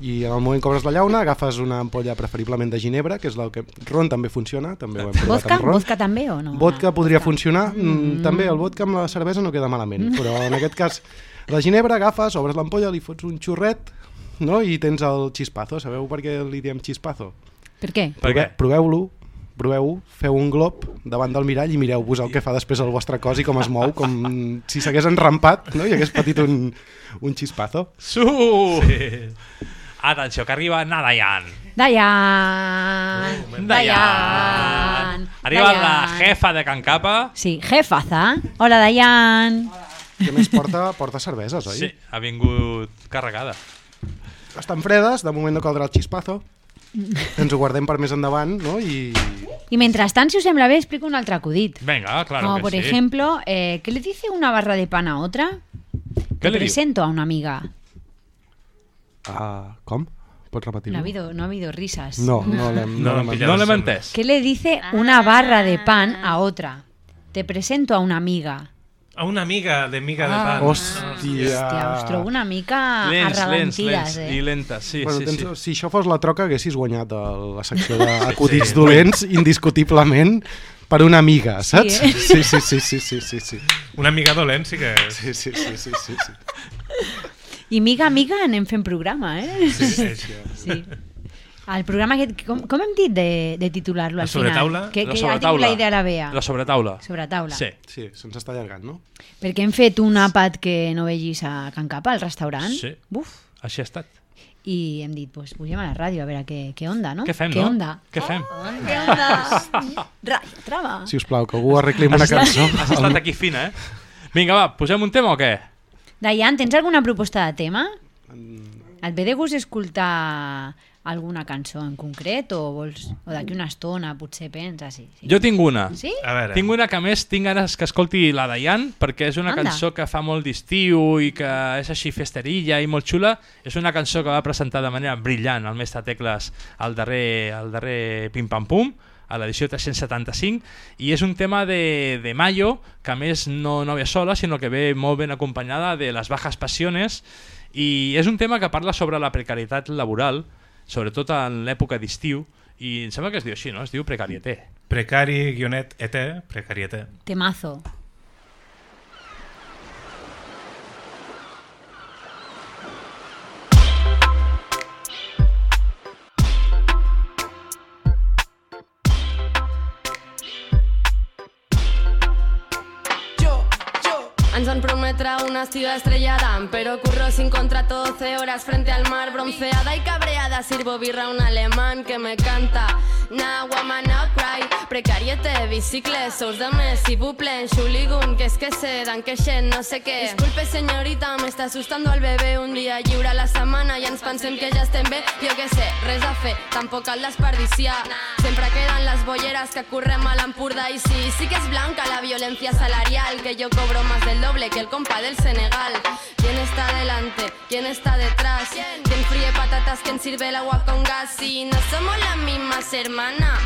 i en el moment que obres la llauna agafes una ampolla preferiblement de ginebra, que és el que... Ron també funciona, també ho hem provat Vodka? amb ron. Vodka també o no? Vodka podria funcionar, mm. també el vodka amb la cervesa no queda malament, però en aquest cas la ginebra agafes, obres l'ampolla, li fots un xurret no? i tens el xispazo. Sabeu per què li diem xispazo? Per què? Per què? Prove- Proveu-lo, proveu feu un glob davant del mirall i mireu-vos el que fa després el vostre cos i com es mou, com si s'hagués enrampat no? i hagués patit un, un xispazo. Su! Sí. Atenció, que arriba Nadayan. Dayan! Dayan! Arriba la Dayan. jefa de Can Capa. Sí, jefaza. Hola, Dayan. Què més porta? Porta cerveses, oi? Sí, ha vingut carregada. Estan fredes, de moment no caldrà el xispazo. Ens ho guardem per més endavant, no? I Y mentrestant, si us sembla bé, explico un altre acudit. Venga, claro Como que por sí. ejemplo, eh, ¿qué le dice una barra de pan a otra? ¿Qué Te le diu? presento a una amiga. Ah, com? Pots repetir-ho? No ha habido, no ha habido risas. No, no l'hem No no, pillat. No l'hem entès. ¿Qué le dice una barra de pan a otra? Te presento a una amiga. A una amiga de miga de Ah. pan. Hòstia. Hòstia, us trobo una mica Lents, lents, lents eh? i lentes. Sí, bueno, sí, tens, sí. Si això fos la troca, haguessis guanyat el, la secció d'acudits dolents indiscutiblement per una amiga, saps? Sí, eh? sí, sí, sí, sí, sí, sí, sí. Una amiga dolent sí que és. Sí, sí, sí, sí, sí, sí. I miga a miga anem fent programa, eh? Sí, sí, sí. Sí. El programa aquest, com, com hem dit de, de titular-lo La al final? sobretaula? Que, La que ja ha tingut la idea la Bea. La sobretaula. Sobretaula. Sí. Sí, se'ns està allargant, no? Perquè hem fet un àpat que no vegis a Can Capa, al restaurant. Sí. Buf. Així ha estat. I hem dit, pues pugem a la ràdio a veure què, què onda, no? Què fem, què no? onda? Què fem? Què onda? Ràdio, trava. Si us plau, que algú arregli una cançó. has estat aquí fina, eh? Vinga, va, posem un tema o què? Dayan, tens alguna proposta de tema? Et ve de gust escoltar alguna cançó en concret o vols o d'aquí una estona potser penses sí, sí. Jo tinc una. Sí? A veure. Tinc una que a més tinc ganes que escolti la Dayan perquè és una Anda. cançó que fa molt d'estiu i que és així festerilla i molt xula. És una cançó que va presentar de manera brillant el mestre Tecles al darrer, al darrer Pim Pam Pum a l'edició 375 i és un tema de, de Mayo que a més no, no ve sola sinó que ve molt ben acompanyada de les bajas passiones i és un tema que parla sobre la precarietat laboral sobretot en l'època d'estiu i em sembla que es diu així, no? Es diu Precarieté. Precari, guionet, ET, precarieté. Temazo. Ens van prometre una ciudad estrellada, pero curro sin contrato 12 horas frente al mar, bronceada y cabreada. Sirvo birra a un alemán que me canta. Nah, woman, no cry. Precariete, bicicles, sous de mes, si buple, xuligun, que es que se dan que xen, no sé què. Disculpe, señorita, me está asustando el bebé. Un dia lliure la setmana i ens pensem que ja estem bé. Jo què sé, res a fer, tampoc cal desperdiciar. Sempre queden les bolleres que correm a l'Empordà i sí, sí que és blanca la violencia salarial, que yo cobro más del doble que el compa del Senegal. ¿Quién está delante? ¿Quién está detrás? ¿Quién fríe patatas? ¿Quién sirve el agua con gas? Si no somos las mismas hermanas.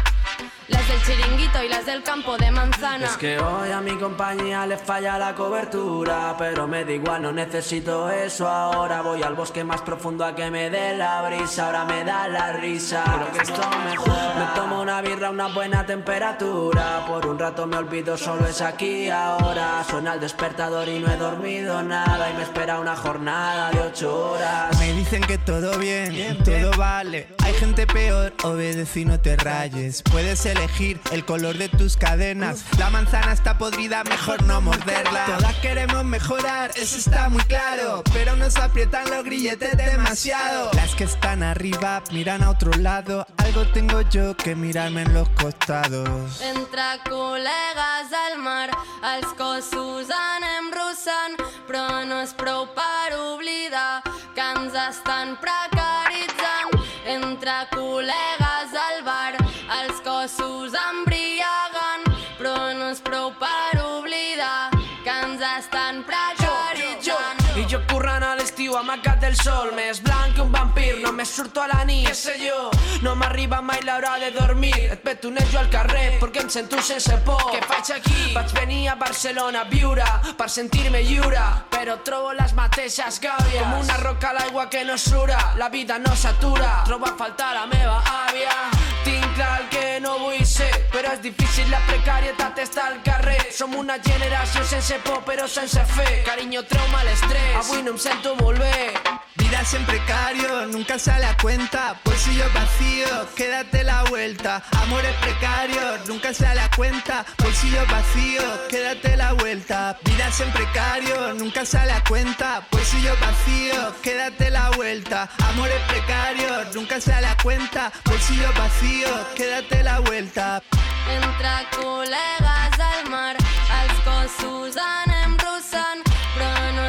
Las del chiringuito y las del campo de manzana. Es que hoy a mi compañía le falla la cobertura, pero me da igual, no necesito eso ahora. Voy al bosque más profundo a que me dé la brisa, ahora me da la risa. Creo que esto mejor. Me tomo una birra a una buena temperatura, por un rato me olvido, solo es aquí ahora. Suena el despertador y no he dormido nada y me espera una jornada de ocho horas. Me dicen que todo bien, todo vale. Hay gente peor, obedece y no te rayes. Puedes elegir el color de tus cadenas. La manzana está podrida, mejor no morderla. Todas queremos mejorar, eso está muy claro. Pero nos aprietan los grilletes demasiado. Las que están arriba miran a otro lado. Algo tengo yo que mirarme en los costados. Entre col·legues al mar, els cossos anem russant, però no és prou per oblidar que. Del sol. Més blanc que un vampir, només surto a la nit. Què sé jo, no m'arriba mai l'hora de dormir. Et petonejo al carrer perquè em sento sense por. Què faig aquí? Vaig venir a Barcelona a viure per sentir-me lliure. Però trobo les mateixes gàbies Com una roca a l'aigua que no sura La vida no s'atura, trobo a faltar la meva àvia. Tinc clar el que no vull ser Però és difícil, la precarietat està al carrer. Som una generació sense por però sense fe. Carinyo, treu-me l'estrès. Avui no em sento molt bé Vidas en precario, nunca sale a cuenta. Bolsillo vacío, quédate la vuelta. Amores precarios, nunca sale a cuenta. Bolsillo vacío, quédate la vuelta. Vidas en precario, nunca sale a cuenta. Bolsillo vacío, quédate la vuelta. Amores precarios, nunca sale a cuenta. Bolsillo vacío, quédate la vuelta. Entre col·legues al mar, els cossos anem russant, però no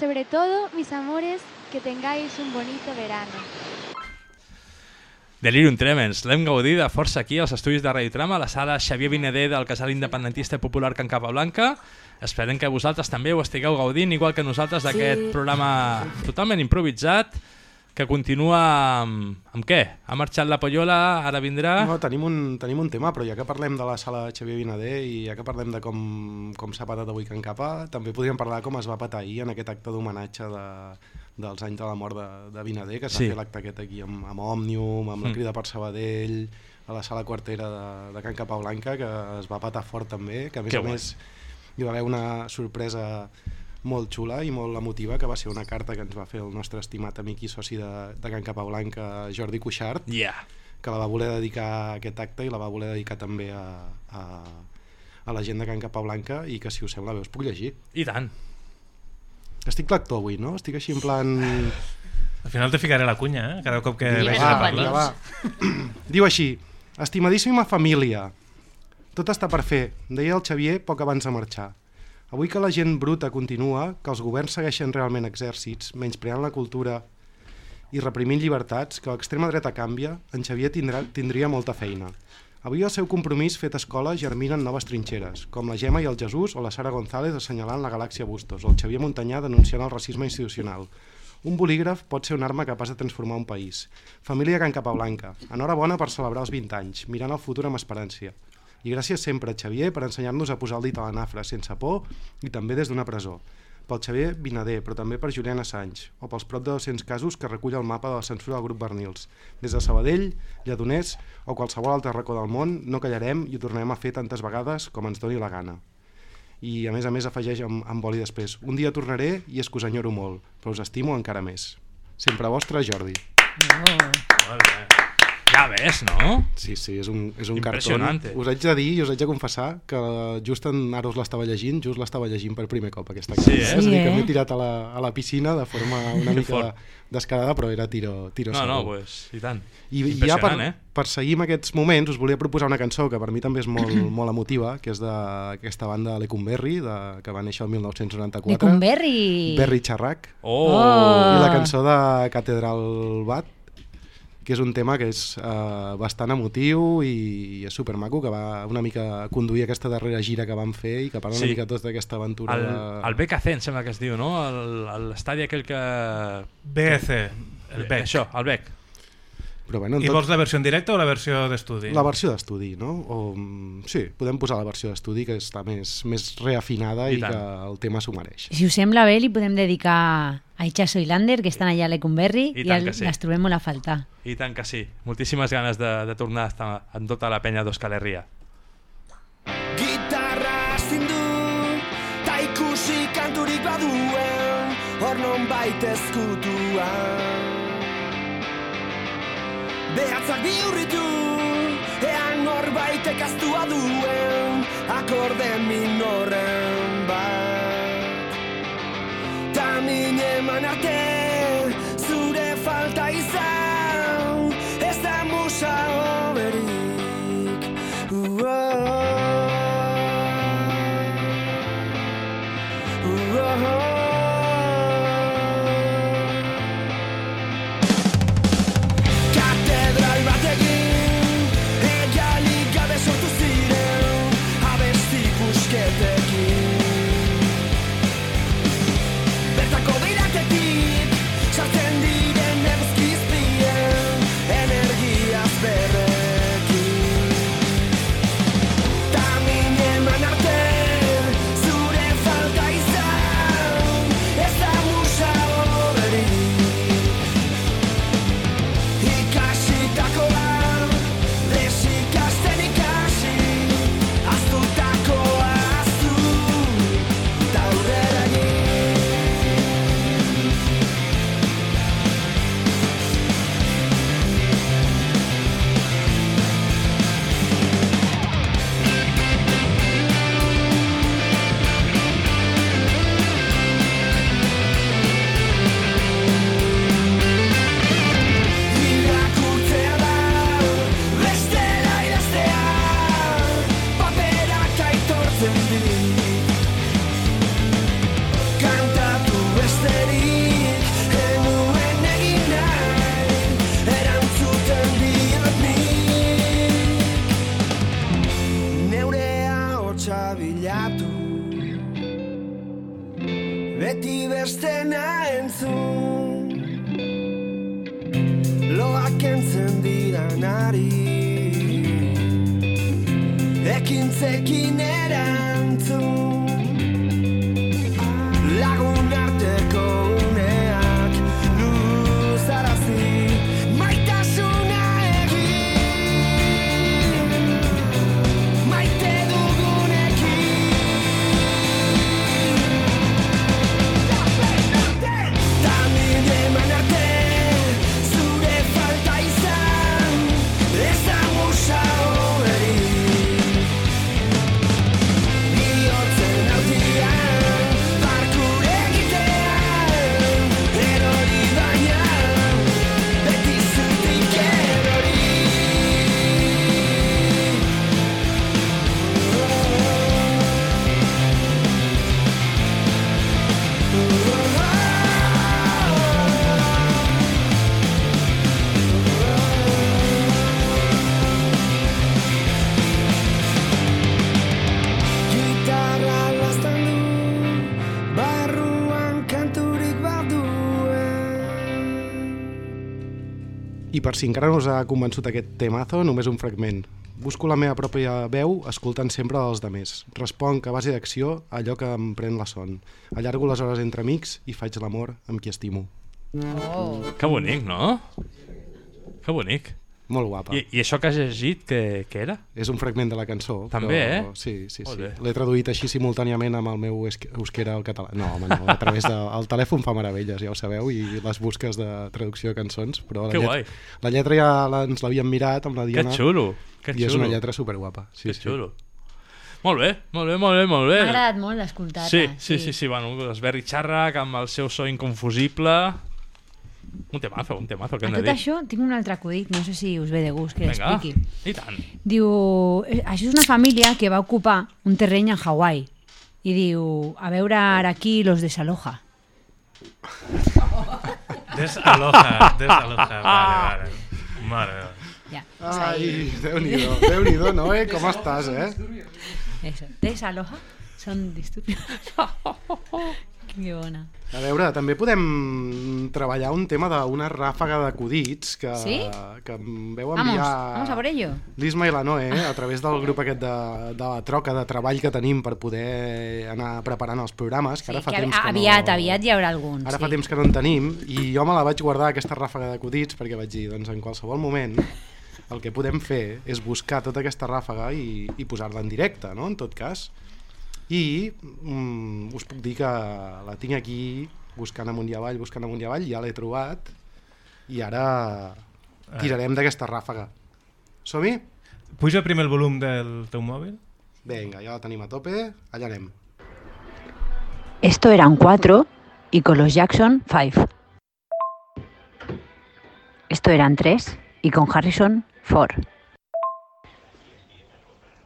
sobre todo, mis amores, que tengáis un bonito verano. Delirium Tremens. L'hem gaudit de força aquí als estudis de Radio Trama, a la sala Xavier Vinedé del casal independentista popular Can Capablanca. Esperem que vosaltres també ho estigueu gaudint, igual que nosaltres, d'aquest programa totalment improvisat, que continua amb, amb què? Ha marxat la Pollola, ara vindrà... No, tenim un, tenim un tema, però ja que parlem de la sala Xavier Vinadé i ja que parlem de com, com s'ha patat avui Can Capa, també podríem parlar com es va patar ahir en aquest acte d'homenatge de, dels anys de la mort de, de Vinadé, que s'ha Sí. fet l'acte aquest aquí amb, amb Òmnium, amb la Mm. crida per Sabadell, a la sala quartera de, de Can Capablanca, que es va patar fort també, que a més Que a més hi va haver una sorpresa molt xula i molt emotiva, que va ser una carta que ens va fer el nostre estimat amic i soci de, de Can Capablanca, Jordi Cuixart, yeah. que la va voler dedicar a aquest acte i la va voler dedicar també a, a, a la gent de Can Capablanca i que si us sembla bé us puc llegir. I tant. Estic lector avui, no? Estic així en plan... Al final te ficaré la cunya, eh? Cada cop que vegis va, a parlar. va. Diu així, estimadíssima família, tot està per fer, deia el Xavier poc abans de marxar. Avui que la gent bruta continua, que els governs segueixen realment exèrcits, menyspreant la cultura i reprimint llibertats, que l'extrema dreta canvia, en Xavier tindrà, tindria molta feina. Avui el seu compromís fet escola germina en noves trinxeres, com la Gemma i el Jesús o la Sara González assenyalant la galàxia Bustos, o el Xavier Montanyà denunciant el racisme institucional, Un bolígraf pot ser una arma capaç de transformar un país. Família Can Capablanca, enhorabona per celebrar els 20 anys, mirant el futur amb esperança. I gràcies sempre, Xavier, per ensenyar-nos a posar el dit a la nafra sense por i també des d'una presó. Pel Xavier Vinader, però també per Julian Assange, o pels prop de 200 casos que recull el mapa de la censura del grup Bernils. Des de Sabadell, Lledoners o qualsevol altre racó del món, no callarem i ho tornarem a fer tantes vegades com ens doni la gana i a més a més afegeix amb, amb oli després un dia tornaré i és que us molt però us estimo encara més sempre vostre Jordi Molt bé. Ja ves, no? Sí, sí, és un, és un cartó. Us haig de dir i us haig de confessar que just en ara us l'estava llegint, just l'estava llegint per primer cop aquesta Sí, carta. eh? És a dir, Sí, que eh? m'he tirat a la, a la piscina de forma una mica fort. descarada, però era tiro, tiro No, segur. no, pues, i tant. I, i ja per, eh? per seguir amb aquests moments us volia proposar una cançó que per mi també és molt, molt emotiva, que és d'aquesta banda Lecumberri, de, que va néixer el 1994. Lecumberri! Berri Xarrac. Oh! I la cançó de Catedral Bat, que és un tema que és uh, bastant emotiu i, i és supermaco, que va una mica conduir aquesta darrera gira que van fer i que parla Sí. una mica tots d'aquesta aventura El, de... el BKC, em sembla que es diu, no? El- L'estadi aquell que... BEC, el BEC. Això, el BEC. Però bueno, en I tot- vols la versió en directe o la versió d'estudi? La versió d'estudi, no? O, mm, sí, podem posar la versió d'estudi que està més, més reafinada i, I tant. que el tema s'ho mereix. Si us sembla bé, li podem dedicar a Itxaso i Lander, que estan allà a Lecumberri, I i, tant el, que sí. les trobem molt a faltar. I tant que sí. Moltíssimes ganes de, de tornar a estar amb tota la penya d'Euskal Herria. Gitarra astindu, ta ikusi kanturik baduen, hor non baita ezkutuan. Behatzak bihurritu, ean norbaitek aztua duen, akorde minoren bat. Ta min eman arte, per si encara no us ha convençut aquest temazo, només un fragment. Busco la meva pròpia veu escoltant sempre dels demés. Responc a base d'acció a allò que em pren la son. Allargo les hores entre amics i faig l'amor amb qui estimo. Oh. Que bonic, no? Que bonic. Molt guapa. I, I això que has llegit, què, què era? És un fragment de la cançó. També, però... eh? Sí, sí, sí. L'he traduït així simultàniament amb el meu eus- euskera al català. No, home, no, a través del de, el telèfon fa meravelles, ja ho sabeu, i les busques de traducció de cançons. Però la Que lletra, guai. La lletra ja la, ens l'havíem mirat amb la Diana. xulo, que I és una xulo. lletra superguapa. Sí, Que xulo. Molt bé, molt bé, molt bé, molt bé. M'ha agradat molt d'escoltar-te. Sí, sí, sí, sí, bueno, Esberri Xarrac amb el seu so inconfusible. Un temazo, un temazo, què A tot això tinc un altre acudit, no sé si us ve de gust que l'expliqui. i tant. Diu, eh, això és una família que va ocupar un terreny a Hawaii i diu, a veure ara aquí los desaloja. Desaloja, desaloja, vale, vale. Mare meva. Ja, Ai, Déu-n'hi-do, Déu-n'hi-do, no, eh? Com estàs, eh? Eso, desaloja són disturbios. que bona. A veure, també podem treballar un tema d'una ràfaga d'acudits que, Sí? que em veu Vamos, enviar vamos a por ello. l'Isma i la Noé a través del grup aquest de, de la troca de treball que tenim per poder anar preparant els programes, que ara fa que temps que aviat, no... aviat hi haurà algun. Ara sí. fa temps que no en tenim i jo me la vaig guardar aquesta ràfaga d'acudits perquè vaig dir, doncs en qualsevol moment el que podem fer és buscar tota aquesta ràfaga i, i posar-la en directe, no? en tot cas. I mm, us puc dir que la tinc aquí buscant amunt i avall, buscant amunt i avall, ja l'he trobat i ara tirarem d'aquesta ràfaga. Som-hi? Puja primer el volum del teu mòbil. Vinga, ja la tenim a tope, allà anem. Esto eran cuatro y con los Jackson five. Esto eran tres y con Harrison four.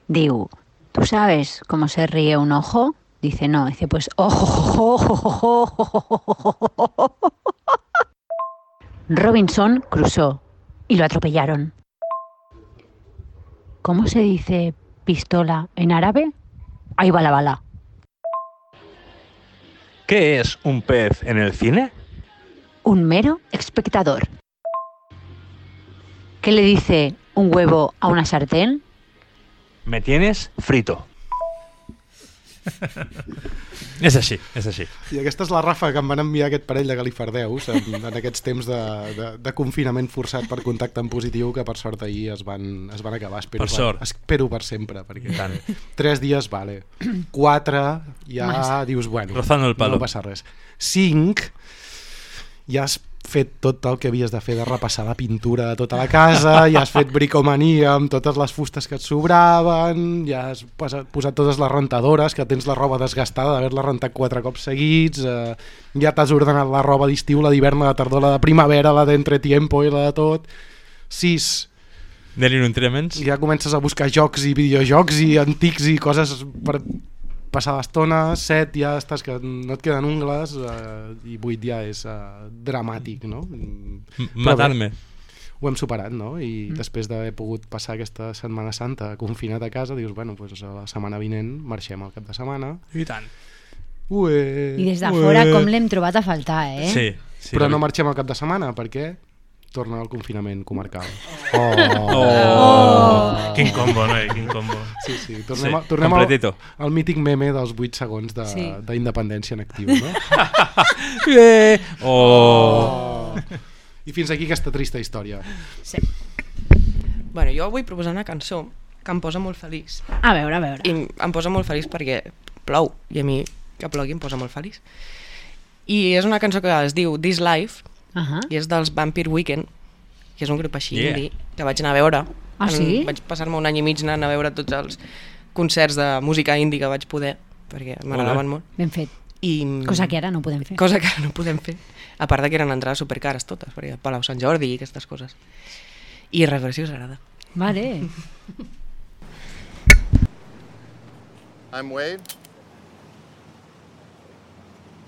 Digo, ¿tú sabes cómo se ríe un ojo? Dice, no. Dice, pues ojo. Robinson cruzó y lo atropellaron. ¿Cómo se dice pistola en árabe? Ahí va la bala. ¿Qué es un pez en el cine? un mero espectador. ¿Qué le dice un huevo a una sartén? Me tienes frito. és així, és així. I aquesta és la Rafa que em van enviar aquest parell de galifardeus en, en aquests temps de, de, de confinament forçat per contacte en positiu que per sort ahir es van, es van acabar. Espero Per sort. espero per sempre, perquè tant. tres dies, vale. Quatre, ja Massa. dius, bueno, Rozando el palo. no passa res. Cinc, ja has fet tot el que havies de fer de repassar la pintura de tota la casa, ja has fet bricomania amb totes les fustes que et sobraven, ja has posat, posat totes les rentadores, que tens la roba desgastada d'haver-la rentat quatre cops seguits, eh, ja t'has ordenat la roba d'estiu, la d'hivern, la de tardor, la de primavera, la d'entretiempo i la de tot. Sis, Nelly Nutriments. ja comences a buscar jocs i videojocs i antics i coses per passar l'estona, set ja estàs que no et queden ungles eh, i vuit ja és eh, dramàtic, no? Matar-me. Ho hem superat, no? I mm. després d'haver pogut passar aquesta Setmana Santa confinat a casa, dius, bueno, doncs la setmana vinent marxem al cap de setmana. I tant. Ué, I des de ué. fora com l'hem trobat a faltar, eh? Sí, sí, Però no marxem al cap de setmana, perquè torna el confinament comarcal. Oh. Quin combo, noi, quin combo. Sí, sí, tornem, Sí, a, tornem al, completito. al mític meme dels 8 segons Sí. d'independència en actiu, no? Eh, oh. I fins aquí aquesta trista història. Sí. Bueno, jo vull proposar una cançó que em posa molt feliç. A veure, a veure. I em posa molt feliç perquè plou, i a mi que plogui em posa molt feliç. I és una cançó que es diu This Life, Uh -huh. i és dels Vampire Weekend, que és un grup així Yeah. indie, que vaig anar a veure. Ah, sí? En, vaig passar-me un any i mig anant a veure tots els concerts de música indie que vaig poder, perquè m'agradaven molt. Ben fet. I, Cosa que ara no podem fer. Cosa que ara no podem fer. A part de que eren entrades supercares totes, perquè Palau Sant Jordi i aquestes coses. I res, a veure si us agrada. Vale. I'm Wade.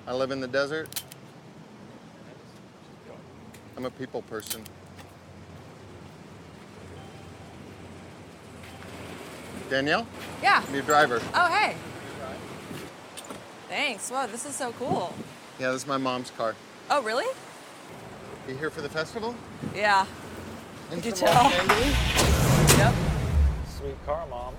I live in the desert. I'm a people person. Danielle? Yeah. I'm your driver. Oh, hey. Thanks. Whoa, this is so cool. Yeah, this is my mom's car. Oh, really? You here for the festival? Yeah. And Did you tell? Yep. Sweet car, Mom.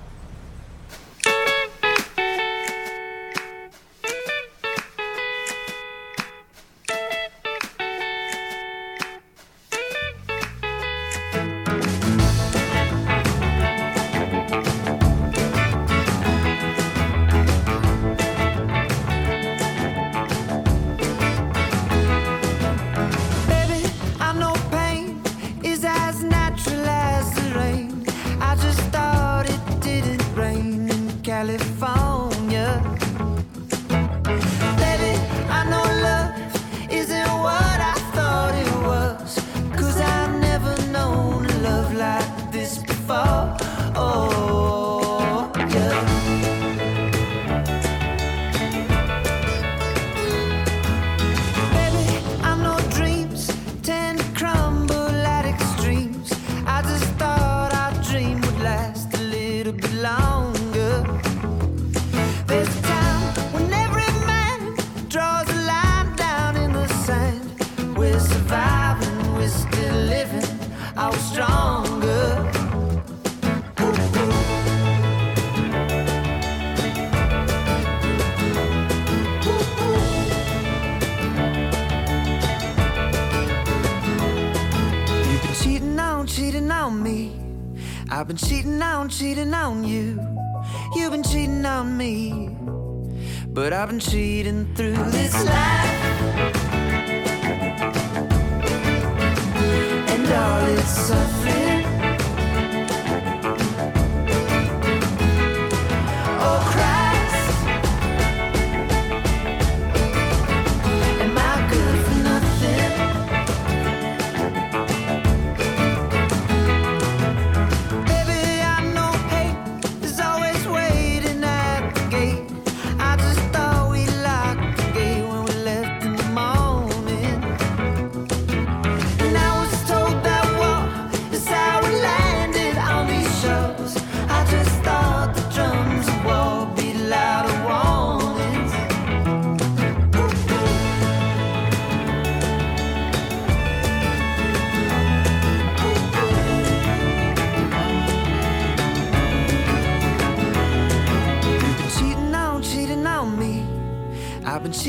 Cheating on, you. You've been cheating on me. But I've been cheating through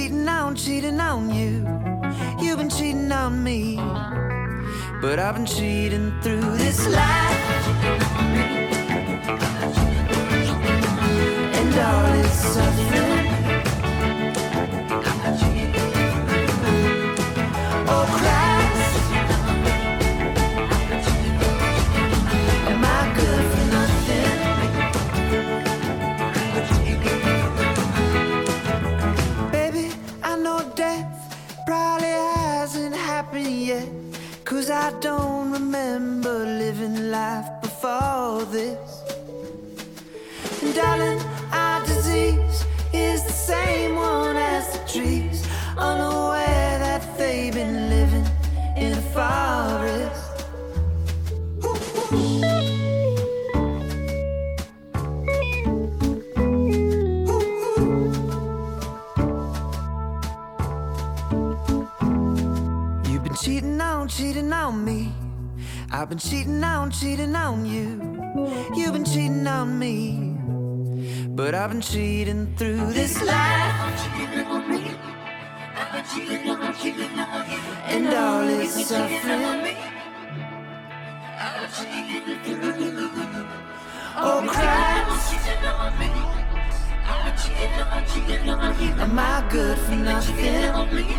cheating on, cheating on you. You've been cheating on me. But I've been cheating through this life. And all its suffering. I don't remember living life before this. And darling, our disease is the same I've been cheating on, cheating on you. You've been cheating on me. But I've been cheating through this life. And all its suffering. Oh, Christ. Am I good for nothing?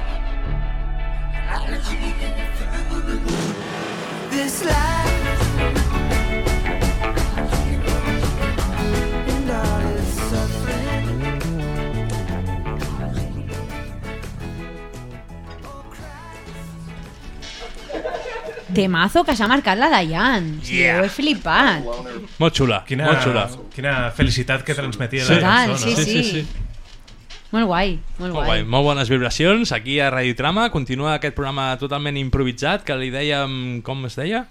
This life and all its suffering. Temazo que s'ha marcat la Dayan. Sí, Yeah. Ho he flipat. Molt xula, Quina, molt xula. quina felicitat que transmetia Sí. la Total, cançó, sí, no? sí. sí. Molt guai, molt, Molt guai, molt bones vibracions aquí a Radio Trama. Continua aquest programa totalment improvisat que li dèiem, com es deia?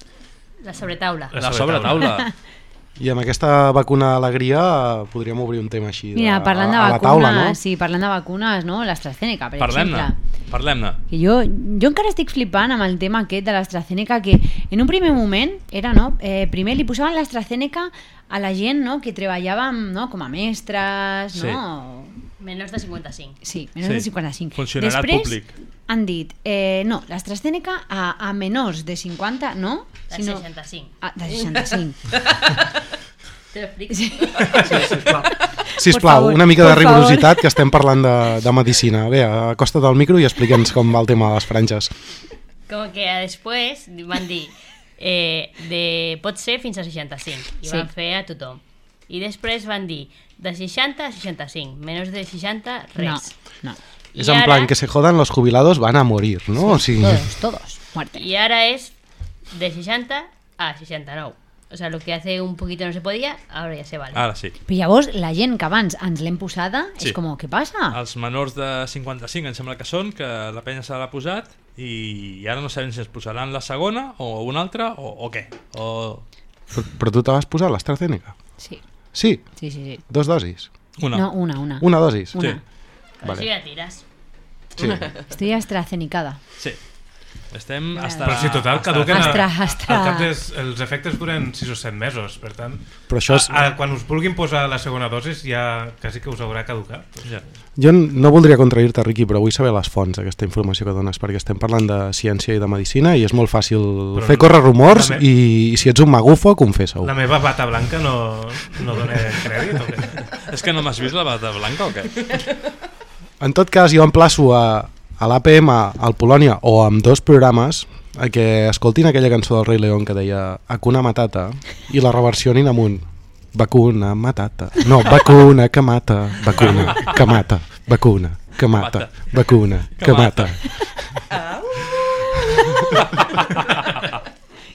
La sobretaula. La sobretaula. I amb aquesta vacuna alegria podríem obrir un tema així de, Mira, parlant de a, a la vacunes, taula, no? sí, parlant de vacunes, no? L'AstraZeneca, per Parlem-ne. exemple. Parlem-ne. Que jo, jo encara estic flipant amb el tema aquest de l'AstraZeneca, que en un primer moment era, no? Eh, primer li posaven l'AstraZeneca a la gent no? que treballàvem no? com a mestres, Sí. no? Menors de 55. Sí, menors Sí. de 55. Funcionarà al Després públic. han dit, eh, no, l'AstraZeneca a, a menors de 50, no? De Sinó- 65. Ah, de 65. Te lo explico. Sisplau, favor, una mica de rigorositat, que estem parlant de, de medicina. Bé, acosta't al micro i explica'ns com va el tema de les franges. Com que després van dir eh, de, pot ser fins a 65 i Sí. van fer a tothom. I després van dir de 60 a 65, menys de 60 res. No, no. I és en ara- plan que se jodan los jubilados van a morir, no? o sigui, Todos, todos, muerte. Y ahora es de 60 a 69. O sea, lo que hace un poquito no se podía, ahora ya se vale. Ara sí. Però llavors la gent que abans ens l'hem posada Sí. és com, què passa? Els menors de 55 em sembla que són, que la penya se l'ha posat i ara no sabem si es posaran la segona o una altra o, o què. O... però, però tu te vas posar l'AstraZeneca? Sí. Sí? Sí, sí, sí. Dos dosis? Una. No, una, una. Una dosis? Una. Vale. si ya tiras. Sí. Estoy astracenicada. Sí. Estem hasta... Però si total hasta- caduquen Astra, a, astra. al cap des, els efectes duren 6 o 7 mesos, per tant Però això és- a, a, quan us vulguin posar la segona dosis ja quasi que us haurà caducat ja. Jo no voldria contrair-te, Riqui, però vull saber les fonts d'aquesta informació que dones, perquè estem parlant de ciència i de medicina i és molt fàcil Però fer córrer rumors me- i, i si ets un magufo, confessa-ho. la meva bata blanca no, no dona crèdit o què? És que no m'has vist la bata blanca o què? En tot cas, jo emplaço a, a l'APM, al Polònia o amb dos programes a que escoltin aquella cançó del Rei León que deia Hakuna Matata i la reversionin amb un Vacuna Matata. No, vacuna que mata, vacuna que mata, vacuna que mata, vacuna que mata.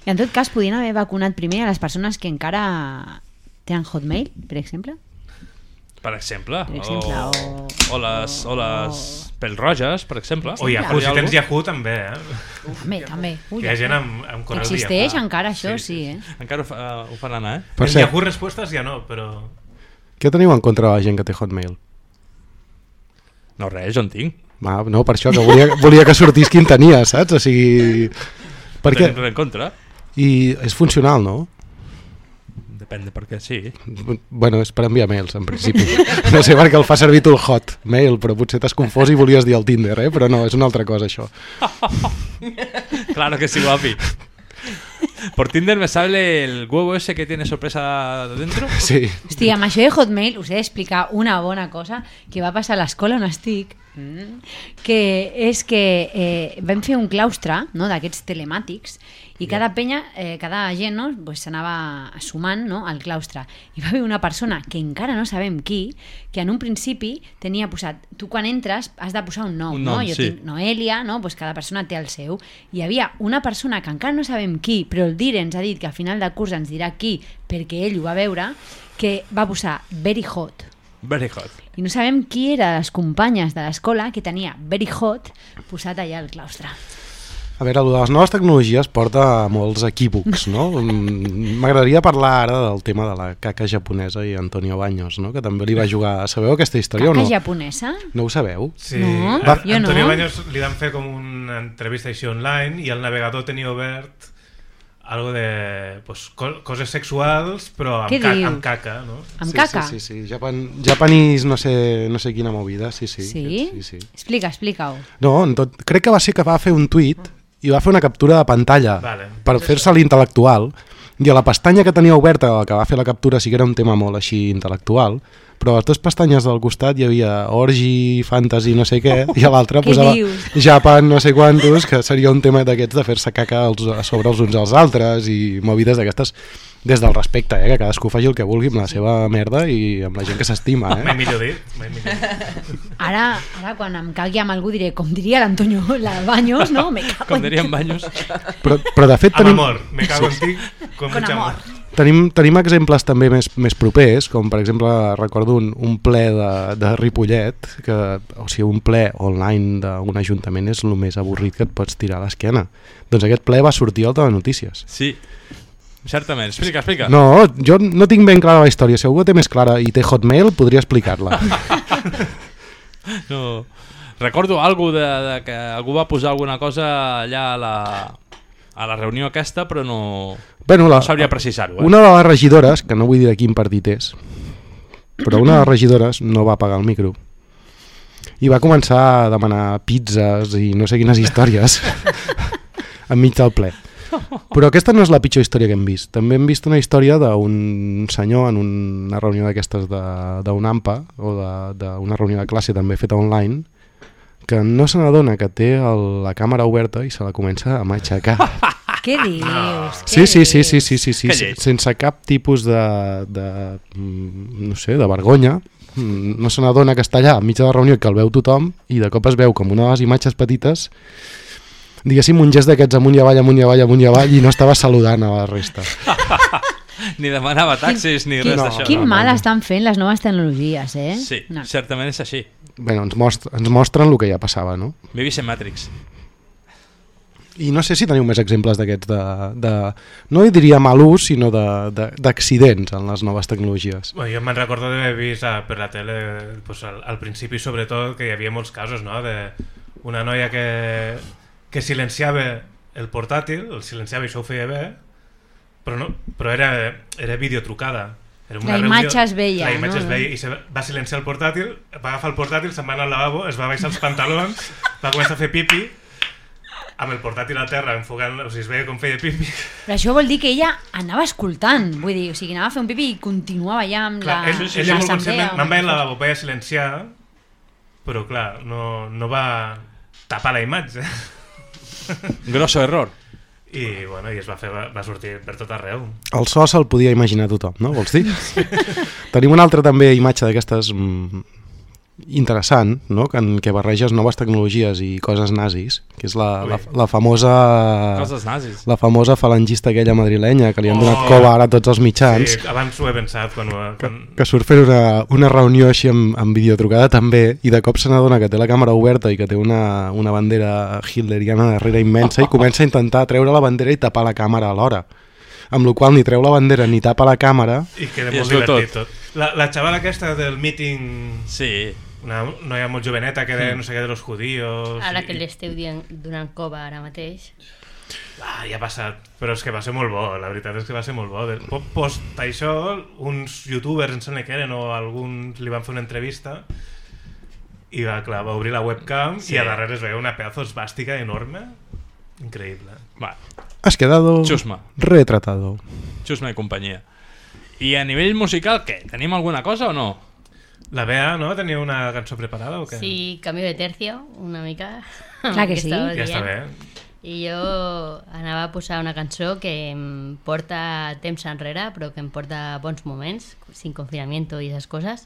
I en tot cas, podien haver vacunat primer a les persones que encara tenen Hotmail, per exemple? Per exemple. Per exemple, o, o- o, les, o les pèl roges, per exemple. O Yahoo, si tens Yahoo també, eh? També, també. Hi ha gent amb, amb correu Existeix Yahoo. encara això, sí, eh? Encara ho, fa, ho faran, eh? Per en. Yahoo respostes ja no, però... Què teniu en contra de la gent que té Hotmail? No res, jo en tinc. Va, no, per això, que volia, volia que sortís quin tenia, saps? O sigui... Perquè... Tenim res en contra. I és funcional, no? Depèn de per què, sí. Bueno, és per enviar mails, en principi. No sé per què el fa servir tu el Hotmail, però potser t'has confós i volies dir el Tinder, eh? Però no, és una altra cosa, això. claro que sí, guapi. Por Tinder me sale el huevo ese que tiene sorpresa dentro. Sí. Hosti, amb això de Hotmail us he d'explicar una bona cosa que va passar a l'escola on estic, mm, que és que eh, vam fer un claustre no, d'aquests telemàtics i cada penya, eh, cada gent no, pues, s'anava sumant no, al claustre. I va haver una persona, que encara no sabem qui, que en un principi tenia posat, tu quan entres has de posar un nom, Un no? nom, Jo sí. tinc Noelia, no? pues cada persona té el seu. Hi havia una persona que encara no sabem qui, però el dir ens ha dit que al final de curs ens dirà qui, perquè ell ho va veure, que va posar very hot. Very hot. I no sabem qui era les companyes de l'escola que tenia very hot posat allà al claustre. A veure, de les noves tecnologies porta a molts equívocs, no? Mm, M'agradaria parlar ara del tema de la caca japonesa i Antonio Baños, no? Que també li va jugar... Sabeu aquesta història o Caca no? japonesa? No ho sabeu? Sí, No, a- jo no. Antonio Baños li van fer com una entrevista així online i el navegador tenia obert algo de pues, co coses sexuals però amb, ca dius? amb caca, no? Amb sí, caca? Sí, sí, sí. Japan, japanese no sé, no sé quina movida, sí, sí. Sí? sí, sí. Explica, explica-ho. No, en tot, crec que va ser que va fer un tuit i va fer una captura de pantalla Vale. per fer-se l'intel·lectual i a la pestanya que tenia oberta, la que va fer la captura sí que era un tema molt així intel·lectual, però a les dues pestanyes del costat hi havia orgi, fantasy, no sé què, i a l'altra posava dius? Japan, no sé quantos, que seria un tema d'aquests de fer-se caca els, a sobre els uns als altres i movides d'aquestes des del respecte, eh? que cadascú faci el que vulgui amb la seva merda i amb la gent que s'estima. Mai Eh? millor dit. Mai millor dit. Ara, ara quan em cagui amb algú diré, com diria l'Antonio la Baños, no? Me cago Com en diríem tu. Baños. Però, però de fet Amb tenim... amor, me cago en ti con, Con amor. amor. Tenim, tenim exemples també més, més propers, com per exemple recordo un, un ple de, de Ripollet, que, o sigui, un ple online d'un ajuntament és el més avorrit que et pots tirar a l'esquena. Doncs aquest ple va sortir al Telenotícies. Sí, certament. Explica, explica. No, jo no tinc ben clara la història. Si algú té més clara i té Hotmail, podria explicar-la. No, Recordo algú de, de que algú va posar alguna cosa allà a la, a la reunió aquesta, però no, Bueno, la, no sabria precisar-ho. Eh? Una de les regidores, que no vull dir de quin partit és, però una de les regidores no va pagar el micro i va començar a demanar pizzas i no sé quines històries enmig del ple. Però aquesta no és la pitjor història que hem vist. També hem vist una història d'un senyor en una reunió d'aquestes de- d'un AMPA o de- d'una reunió de classe també feta online que no se n'adona que té el, la càmera oberta i se la comença a matxacar. Què dius? Sí, sí, sí, sí, sí, sí, sí, sí lleig. sense cap tipus de, de, mm, no sé, de vergonya. Mm, No se n'adona que està allà enmig de la reunió que el veu tothom i de cop es veu com una de les imatges petites diguéssim un gest d'aquests amunt i avall, amunt i avall, amunt i avall i no estava saludant a la resta. Ni demanava taxis ni Quin, res d'això. quin no, mal no, no. estan fent les noves tecnologies, eh? Sí, No. certament és així. Bueno, ens, mostra, ens mostren el que ja passava, no? Vist en Matrix. I no sé si teniu més exemples d'aquests de, de... No hi diria mal ús, sinó de- de- d'accidents en les noves tecnologies. Bueno, jo me'n recordo d'haver vist a, per la tele pues, al, al principi sobretot que hi havia molts casos no? de una noia que, que silenciava el portàtil, el silenciava i això ho feia bé, però, no, però era, era videotrucada. Era La imatge es veia, La imatge no? es veia i se va silenciar el portàtil, va agafar el portàtil, se'n va anar al lavabo, es va baixar els pantalons, va començar a fer pipi, amb el portàtil a terra, enfocant, o sigui, es veia com feia pipi. Però això vol dir que ella anava escoltant, vull dir, o sigui, anava a fer un pipi i continuava allà amb Clar, la ell, ella molt conscientment, me'n vaig al lavabo, vaig a silenciar, però clar, no, no va tapar la imatge. Grosso error. I, bueno, i es va, fer, va, sortir per tot arreu. El so se'l podia imaginar tothom, no? Vols dir? Tenim una altra també imatge d'aquestes mm, interessant, no? que, en, que barreges noves tecnologies i coses nazis, que és la, la, la famosa Coses nazis. la famosa falangista aquella madrilenya que li han donat Oh! cova ara a tots els mitjans Sí, abans ho he pensat quan, ho, quan... que surt fent una, una reunió així amb, amb videotrucada també i de cop se n'adona que té la càmera oberta i que té una, una bandera hitleriana darrere immensa i comença a intentar treure la bandera i tapar la càmera alhora amb la qual ni treu la bandera ni tapa la càmera I queda I molt veu divertit tot. tot. La, la xavala aquesta del meeting... Sí. Una noia molt joveneta que deia Mm. no sé què de los judíos... Ara i- que l'esteu dient donant cova ara mateix. Ah, ja ha passat, però és que va ser molt bo, la veritat és que va ser molt bo. De- po- Post això, uns youtubers, em sembla que eren, o alguns li van fer una entrevista, i va, clar, va obrir la webcam Sí. i a darrere es veia una pedazo esbàstica enorme. Increïble. Va, has quedado Chusma. retratado Xusma i companyia. I a nivell musical, què? Tenim alguna cosa o no? La Bea, no? Tenia una cançó preparada o què? Sí, canvio de tercio, una mica. Clar que sí. estava Ja està dient. bé. I jo anava a posar una cançó que em porta temps enrere, però que em porta bons moments, sin confinamiento i esas coses.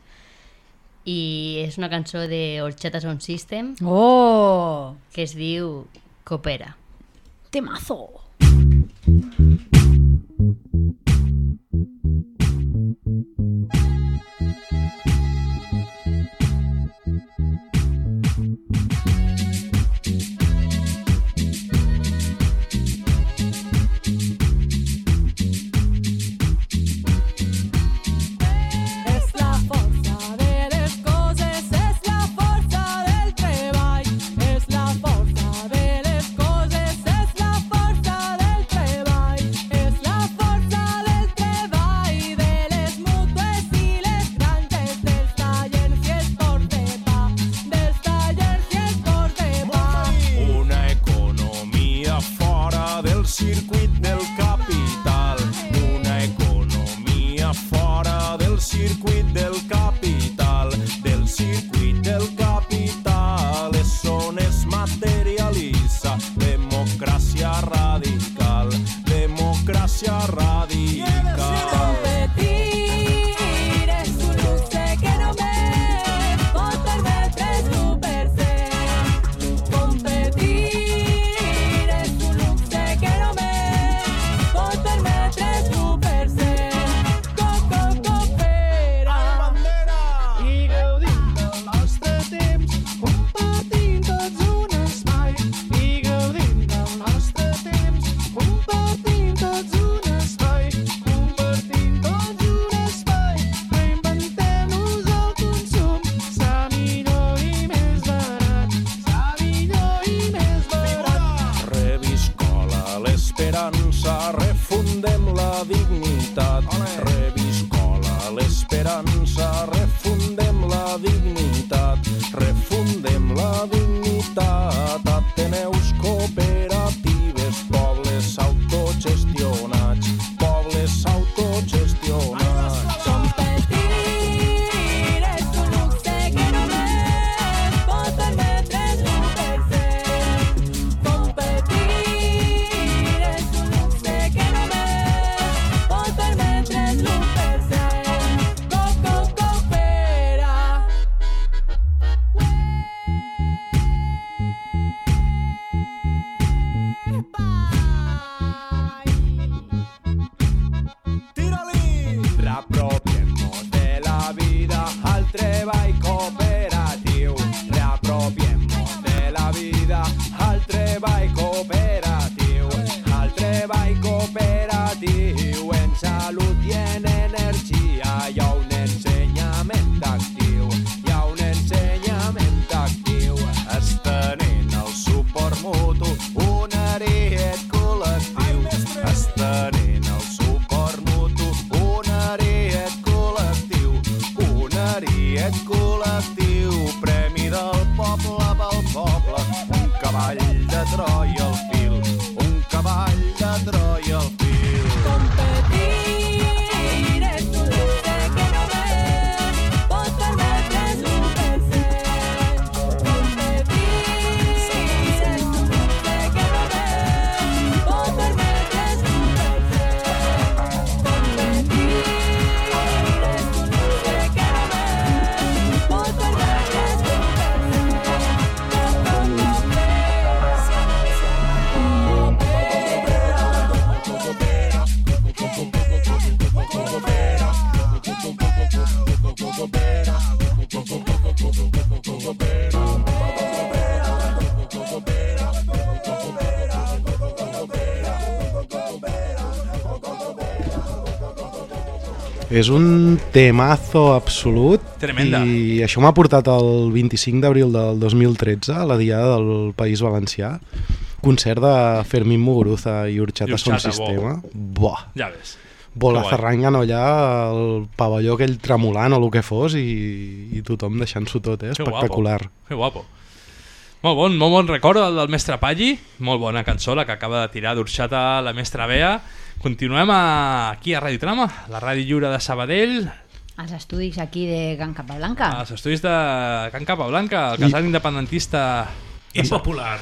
I és una cançó de Horchata Sound System Oh! que es diu Coopera. Temazo! És És un temazo absolut Tremenda. i això m'ha portat el 25 d'abril del 2013 a la Diada del País Valencià concert de Fermín Muguruza i Urchata Son Urchata, Sistema Buah. Ja ves. Que zarrangano allà el pavelló aquell tremolant o el que fos i, i tothom deixant-s'ho tot, eh? Que espectacular guapo. Que guapo. Molt bon, molt bon record el del mestre Palli, molt bona cançó la que acaba de tirar d'Urxata la mestra Bea. Continuem a, aquí a Radio Trama, la ràdio lliure de Sabadell, Els estudis aquí de Can Capablanca. als estudis de Can Capablanca, el casal independentista Impopular.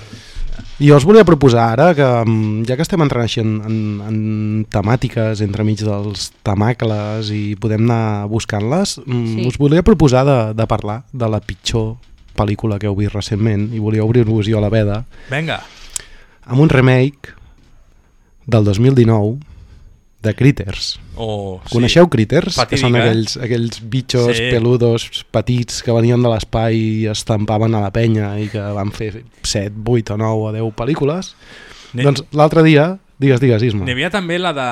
I jo us volia proposar ara que, mm, ja que estem entrant així en, en, en temàtiques entremig dels temacles i podem anar buscant-les, mm, Sí. us volia proposar de, de parlar de la pitjor pel·lícula que heu vist recentment i volia obrir-vos jo la veda Venga. amb un remake del 2019 de Critters. Oh, sí. Coneixeu Critters? que Fatídica, són eh? aquells, aquells bitxos Sí. peludos petits que venien de l'espai i estampaven a la penya i que van fer 7, 8 o 9 o 10 pel·lícules. Ne- Doncs l'altre dia, digues, digues, Isma. N'hi havia també la de...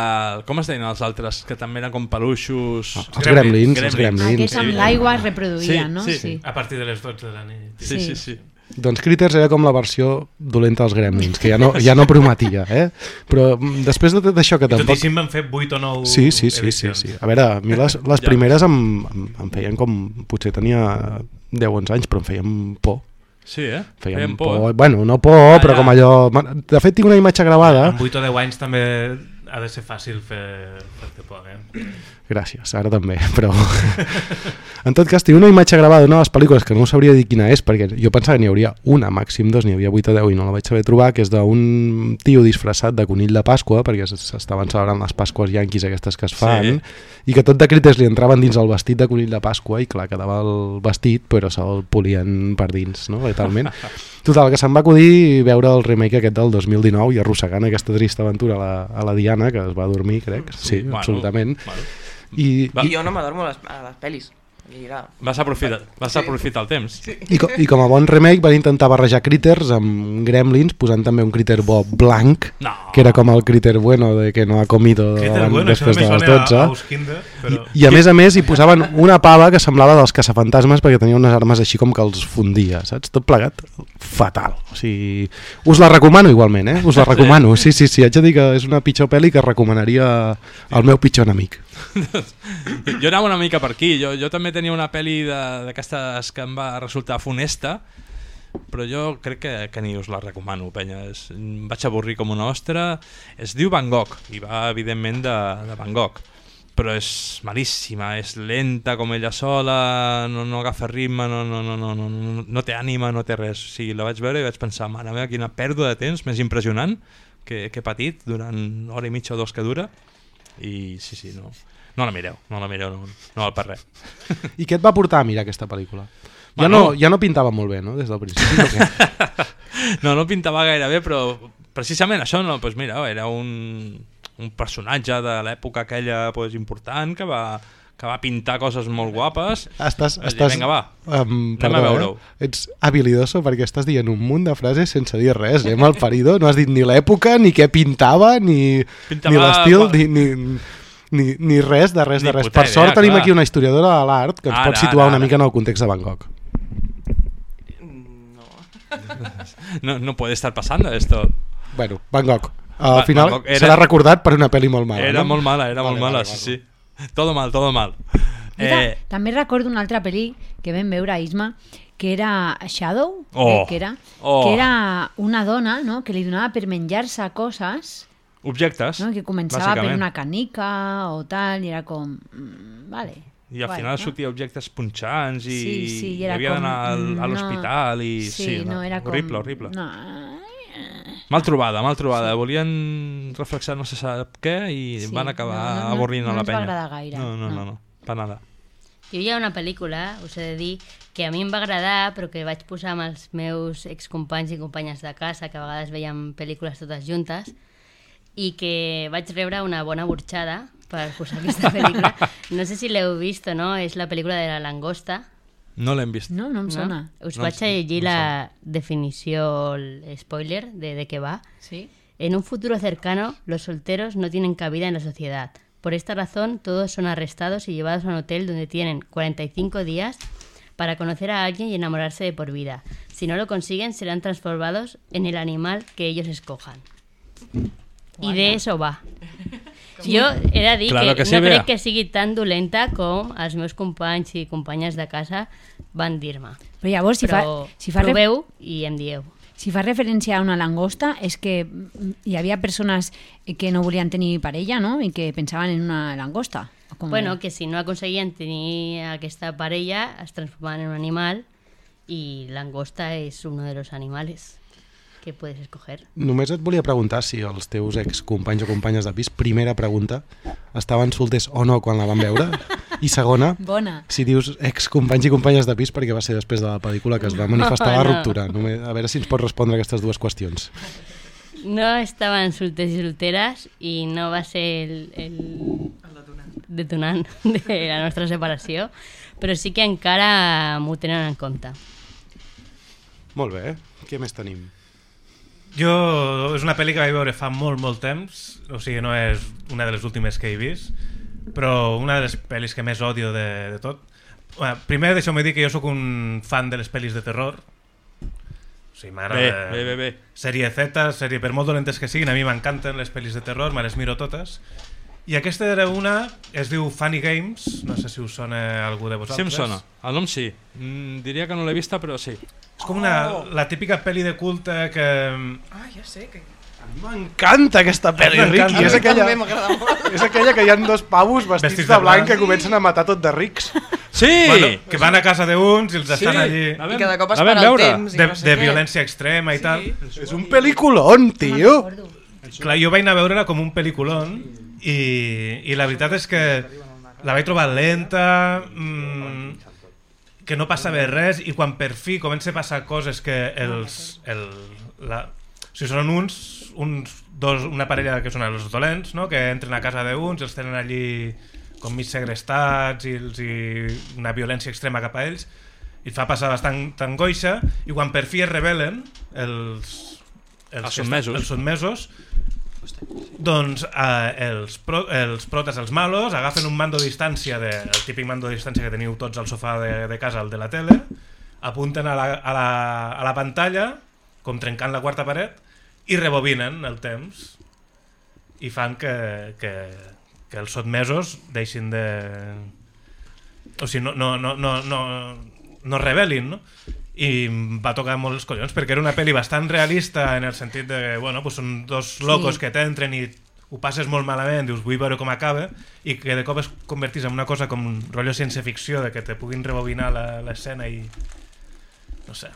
Com es deien els altres? Que també eren com peluixos... Ah, els Gremlins, els Gremlins. Aquests amb l'aigua es reproduïen, no? Sí, Sí. A partir de les 12 de la nit. Sí, sí, sí. Doncs Critters era com la versió dolenta dels Gremlins, que ja no, ja no prometia, eh? Però mm, després de tot això que I tot tampoc... i així van fer 8 o 9 Sí, sí, sí, sí, edicions. sí. A veure, a mi les, les Ja. primeres em, em, em feien com... Potser tenia 10-11 anys, però em feien por. Sí, eh? Feien, Feien por. por. Bueno, no por, Ah, però ja. com allò... De fet, tinc una imatge gravada... Amb 8 o 10 anys també ha de ser fàcil fer, fer-te por, eh? Gràcies, ara també, però... en tot cas, tinc una imatge gravada d'una de les pel·lícules que no sabria dir quina és, perquè jo pensava que n'hi hauria una, màxim dos, n'hi havia 8 o 10 i no la vaig saber trobar, que és d'un tio disfressat de conill de Pasqua, perquè s'estaven celebrant les Pasques yanquis aquestes que es fan, i que tot de crites li entraven dins el vestit de conill de Pasqua i clar, quedava el vestit, però se'l polien per dins, no?, letalment. Total, que se'm va acudir veure el remake aquest del 2019 i arrossegant aquesta trista aventura a la, a la Diana, que es va dormir, crec. Sí, Bueno, absolutament. bueno. I, I jo no m'adormo a les, a les Mira. Vas aprofitar, vas aprofitar el temps. I, co I com a bon remake van intentar barrejar critters amb gremlins, posant també un critter bo blanc, No. que era com el critter bueno de que no ha comido abans- bueno, després de les sona a 12. Auskinder, però- I, I a més a més hi posaven una pava que semblava dels caçafantasmes perquè tenia unes armes així com que els fundia, saps? Tot plegat fatal. O sigui, us la recomano igualment, eh? Us la recomano. Sí, sí, sí, haig de dir que és una pitjor pel·li que recomanaria al meu pitjor enemic. jo anava una mica per aquí. Jo, jo també tenia una pel·li d'aquestes que em va resultar funesta, però jo crec que, que ni us la recomano, penya. És, em vaig avorrir com una ostra. Es diu Van Gogh, i va, evidentment, de, de Van Gogh. Però és malíssima, és lenta com ella sola, no, no agafa ritme, no, no, no, no, no, no té ànima, no té res. O sigui, la vaig veure i vaig pensar, mare meva, quina pèrdua de temps més impressionant que, que he patit durant hora i mitja o dos que dura. I sí, sí, no, no la mireu, no la mireu, no, no val per res. I què et va portar a mirar aquesta pel·lícula? Ja, Bueno. no, ja no pintava molt bé, no?, des del principi. o què? no, no pintava gaire bé, però precisament això, no, doncs mira, era un, un personatge de l'època aquella pues, important que va, que va pintar coses molt guapes. Estàs, dir, estàs, Vinga, va, Um, anem a veure-ho. eh? Ets habilidoso perquè estàs dient un munt de frases sense dir res, eh, malparido? No has dit ni l'època, ni què pintava, ni, Pintava ni l'estil, ni, ni, ni, ni res de res Ni de res. Per sort idea, tenim clar. aquí una historiadora de l'art que ens Ara, pot situar ara, una ara. mica en el context de Van Gogh. No, no puede estar pasando esto. Bueno. Va- Al final Gogh era- serà recordat per una pel·li molt mala, Era no? molt mala, era Vale, molt mala, vale, sí, sí. Todo mal, todo mal. Ta- Eh, També recordo una altra pel·li que vam veure a Isma, que era Shadow, Oh. crec que era, Oh. que era una dona no? que li donava per menjar-se coses, objectes, no? que començava per una canica o tal, i era com... mm, vale. I al guai, final no? sortia objectes punxants i, Sí, sí, i havia com, d'anar al- a no- l'hospital i... Sí, no, era com- horrible, horrible. No, Mal trobada, mal trobada. Volien reflexar no se sap què i Sí, van acabar no, no, no- avorrint no a la ens va penya. agradar gaire, No, no, no. no, no, per nada. Jo hi ha una pel·lícula, us he de dir, que a mi em va agradar, però que vaig posar amb els meus excompanys i companyes de casa, que a vegades veiem pel·lícules totes juntes, i que vaig rebre una bona burxada per posar aquesta pel·lícula. No sé si l'heu vist no, és la pel·lícula de la langosta. No l'hem vist. No, no em sona. Us No vaig em- a llegir no em la definició, el spoiler de, de qué va. Sí. En un futuro cercano, los solteros no tienen cabida en la sociedad. Por esta razón, todos son arrestados y llevados a un hotel donde tienen 45 días para conocer a alguien y enamorarse de por vida. Si no lo consiguen, serán transformados en el animal que ellos escojan. I de eso va. Jo he de dir Claro que, que sí, no Bea. crec que sigui tan dolenta com els meus companys i companyes de casa van dir-me. Però llavors, si fa- Però si fa proveu i em dieu. Si fa referència a una langosta, és que hi havia persones que no volien tenir parella, no?, i que pensaven en una langosta. Com- Bueno, que si no aconseguien tenir aquesta parella, es transformaven en un animal y langosta es uno de los animales que puedes escoger. Només et volia preguntar si els teus excompanys o companyes de pis, primera pregunta, estaven solters o no quan la van veure? I segona, Bona. si dius excompanys i companyes de pis perquè va ser després de la pel·lícula que es va manifestar la No. ruptura. Només, a veure si ens pots respondre aquestes dues qüestions. No estaban solters y solteras y no va ser el, el detonant de la nostra separació, però sí que encara m'ho tenen en compte. Molt bé, què més tenim? Jo, és una pel·li que vaig veure fa molt, molt temps, o sigui, no és una de les últimes que he vist, però una de les pel·lis que més odio de, de tot. Bueno, primer, deixeu-me dir que jo sóc un fan de les pel·lis de terror. O sigui, m'agrada... Bé, bé, bé, bé. Sèrie Z, sèrie per molt dolentes que siguin, a mi m'encanten les pel·lis de terror, me les miro totes. I aquesta era una, es diu Funny Games, no sé si us sona algú de Sí vosaltres. em sona. El nom sí. Mm, diria que no l'he vista, però sí. És com una, la típica pel·li de culte que... Ah, ja sé que... M'encanta aquesta pel·li, M'encanta. Ricky. És aquella, També m'agrada molt. és aquella que hi ha dos pavos vestits, Vestits de de blanc blanc. que comencen a matar tot de rics. Sí! Bueno, que van a casa d'uns i els Sí, estan allí... la vam- I cada cop es para el veure. temps i De, no sé de què. violència extrema i Sí. tal. És un pel·lículon, tio. Clar, jo vaig anar a veure-la com un pel·lículon i, i la veritat és que la vaig trobar lenta, mmm, que no passava res i quan per fi comença a passar coses que els... El, la, o sigui, són uns, uns dos, una parella que són els dolents, no? que entren a casa d'uns els tenen allí com mig segrestats i, els, i una violència extrema cap a ells i fa passar bastant angoixa i quan per fi es rebel·len els, Els que sotmesos. estan- els sotmesos doncs eh, els, pro, els protes, els malos, agafen un mando de distància, de, el típic mando de distància que teniu tots al sofà de, de casa, el de la tele, apunten a la, a, la, a la pantalla, com trencant la quarta paret, i rebobinen el temps i fan que, que, que els sotmesos deixin de... O sigui, no, no, no, no, no, no rebel·lin, no? I em va tocar molt els collons perquè era una pel·li bastant realista en el sentit de, bueno, pues són dos locos Sí. que t'entren i ho passes molt malament, dius vull veure com acaba i que de cop es convertís en una cosa com un rotllo ciència ficció de que te puguin rebobinar la- l'escena i no sé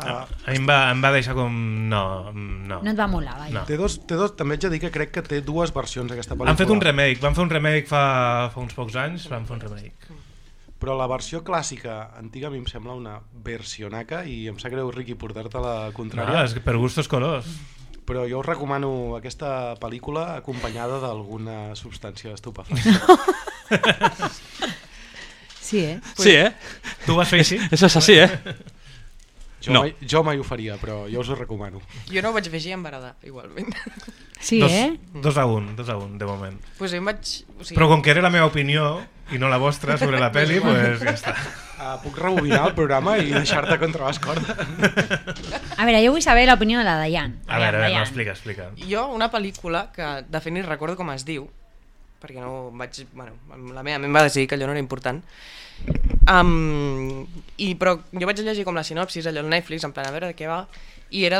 Ah. a mi em va, em va deixar com no, no. No et va molar, vaja. No. Té dos, té dos, també haig de dir que crec que té dues versions aquesta pel·lícula. Han fet un remake, van fer un remake fa, fa uns pocs anys, van fer un remake. Però la versió clàssica antiga a mi em sembla una versionaca i em sap greu, Riqui, portar-te la contrària. No, és que per gustos colors. Però jo us recomano aquesta pel·lícula acompanyada d'alguna substància estupefacta. Sí, eh? Sí, eh? Tu vas fer així? Això és així, eh? Jo, No. mai, jo mai ho faria, però jo us ho recomano. Jo no ho vaig fer així, em va agradar, igualment. Sí, dos, eh? Dos a un, dos a un, de moment. pues jo em vaig... O sigui, Però com que era la meva opinió i no la vostra sobre la pel·li, pues ja està. Uh, puc rebobinar el programa i deixar-te contra les cordes? A veure, jo vull saber l'opinió de la Dayan. A veure, a veure, no, explica, explica. Jo, una pel·lícula que de fet ni recordo com es diu, perquè no em vaig... Bueno, la meva ment va decidir que allò no era important. Um, i, però jo vaig llegir com la sinopsis allò al Netflix, en plan a veure de què va, i era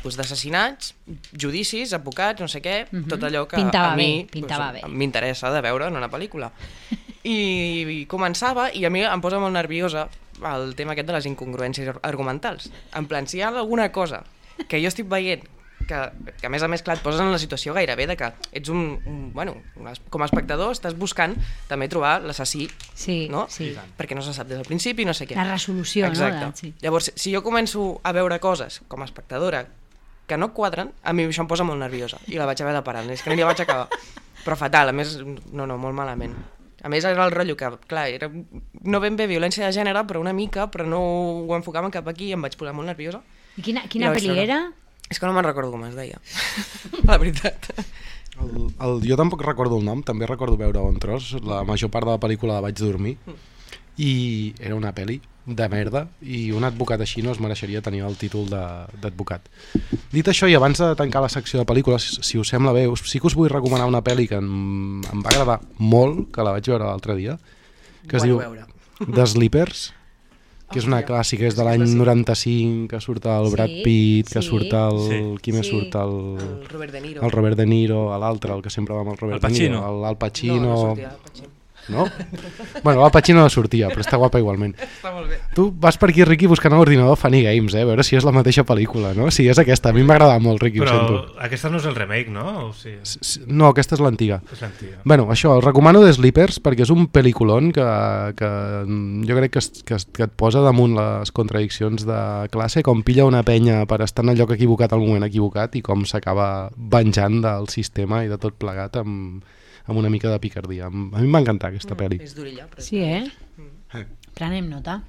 d'assassinats, judicis, advocats, no sé què, Mhm. tot allò que Pintava a mi m'interessa de veure en una pel·lícula. I, I començava, i a mi em posa molt nerviosa el tema aquest de les incongruències ar- argumentals. En plan, si hi ha alguna cosa que jo estic veient que, que a més a més clar, et poses en la situació gairebé de que ets un, un bueno, com a espectador estàs buscant també trobar l'assassí sí, no? sí. perquè no se sap des del principi no sé què La resolució, no? Exacte. De- sí. llavors si jo començo a veure coses com a espectadora que no quadren, a mi això em posa molt nerviosa i la vaig haver de parar, és que ni la vaig acabar però fatal, a més, no, no, molt malament a més era el rotllo que, clar, era no ben bé violència de gènere, però una mica, però no ho enfocaven cap aquí i em vaig posar molt nerviosa. I quina, I quina vaig pel·li era? És que no me'n recordo com es deia. la veritat. El, el, jo tampoc recordo el nom, també recordo veure un tros, la major part de la pel·lícula la vaig dormir i era una pel·li de merda i un advocat així no es mereixeria tenir el títol de- d'advocat. Dit això i abans de tancar la secció de pel·lícules, si us sembla bé, us, sí que us vull recomanar una pel·li que em, em va agradar molt, que la vaig veure l'altre dia, que es diu veure. The Sleepers, que és una clàssica, és de l'any 95, que surt el Brad Sí, Pitt, que sí. surt el... Sí. Qui més Sí. surt? El, El Robert De Niro. El Robert De Niro, l'altre, el que sempre va amb el Robert Al De Niro. Pacino. El Al Pacino. No, no sortia Al Pacino. No? Bueno, Al Pacino no sortia, però està guapa igualment. Està molt bé. Tu vas per aquí, Ricky, buscant a l'ordinador Funny Games, eh? A veure si és la mateixa pel·lícula, no? Si és aquesta. A mi m'ha agradat molt, Ricky, ho Però sento. aquesta no és el remake, no? O sigui... No, aquesta és l'antiga. És l'antiga. Bueno, això, el recomano de Sleepers perquè és un pel·lículon que, que jo crec que, es, que, es, que et posa damunt les contradiccions de classe, com pilla una penya per estar en el lloc equivocat al moment equivocat i com s'acaba venjant del sistema i de tot plegat amb, amb una mica de picardia. Em- A mi em va encantar aquesta pel·li. És d'orella, però... Sí, eh? Eh. Prenem nota.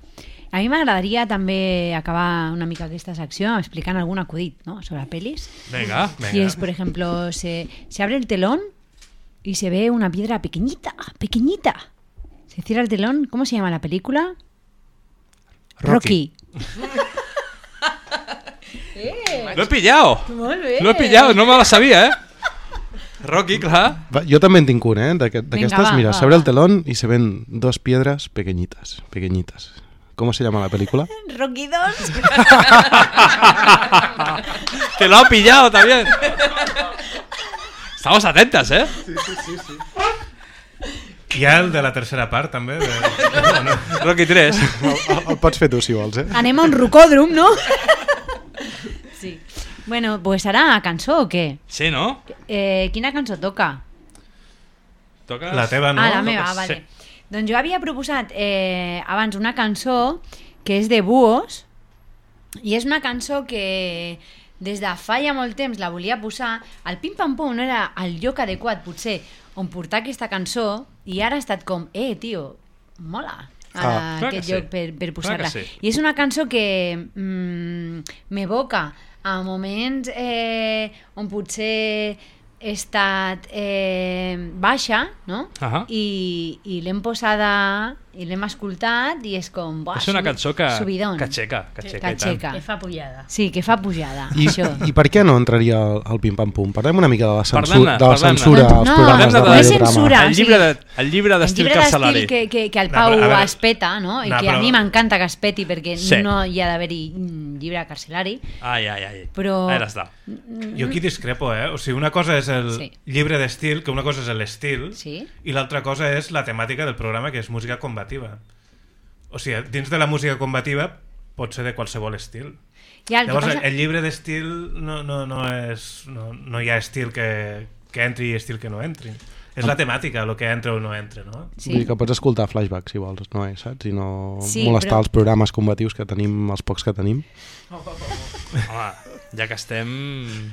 A mi m'agradaria també acabar una mica aquesta secció explicant algun acudit ¿no? sobre pelis. Venga, Y venga. es, por ejemplo, se, se abre el telón y se ve una piedra pequeñita, pequeñita. Se cierra el telón. ¿Cómo se llama la película? Rocky. Lo he pillado. Lo he pillado, no me la sabía, ¿eh? Rocky, clar. Va, jo també en tinc un, eh? d'aquest- D'aquestes, mira, va, s'abre el telón y se ven dos piedras pequeñitas, pequeñitas. ¿Cómo se llama la película? Rocky 2. Que lo ha pillado también. Estamos atentas, ¿eh? Sí, sí, sí, sí. Hi ha el de la tercera part, també. De... No, no. Rocky 3. El, el, el pots fer tu, si vols, eh? Anem a un rocòdrom, no? sí. Bueno, pues ara cançó o què? Sí, no? Eh, quina cançó toca? Toques... La teva, no? Ah, la meva, Toques- vale. sí. Doncs jo havia proposat eh, abans una cançó que és de Buos i és una cançó que des de fa ja molt temps la volia posar. El Pim Pam Pum no era el lloc adequat, potser, on portar aquesta cançó i ara ha estat com, eh, tio, mola Ah, ah, aquest sí. lloc per, per Clar posar-la. sí. I és una cançó que mm, m'evoca a moments eh, on potser he estat eh, baixa, no? Ahà. I, i l'hem posada i l'hem escoltat i és com... Buah, És una subi- cançó que, subidon. que aixeca, que aixeca, Que aixeca. Que fa pujada. Sí, que fa pujada. I, això. I per què no entraria al, al pim-pam-pum? Parlem una mica de la, censura, de la censura Doncs als no, programes Parlem de de radiodrama. censura. El llibre, de, el llibre El d'estil llibre carcelari. d'estil que, que, que el No, Pau a veure- es peta, no? I No, que a però- mi m'encanta que es peti perquè Sí. no hi ha d'haver-hi mm, llibre carcelari. Ai, ai, ai. Però- Ahí està. Jo aquí discrepo, eh? O sigui, una cosa és el Sí. llibre d'estil, que una cosa és l'estil, Sí. i l'altra cosa és la temàtica del programa, que és música combativa. O sigui, dins de la música combativa pot ser de qualsevol estil. Ja, el Llavors, passa- el llibre d'estil no, no, no, és, no, no hi ha estil que, que entri i estil que no entri. És la temàtica, el que entra o no entra, no? Sí. Vull dir que pots escoltar flashbacks si vols, no és, saps? I no Sí, molestar però- els programes combatius que tenim, els pocs que tenim. Home, ja que estem...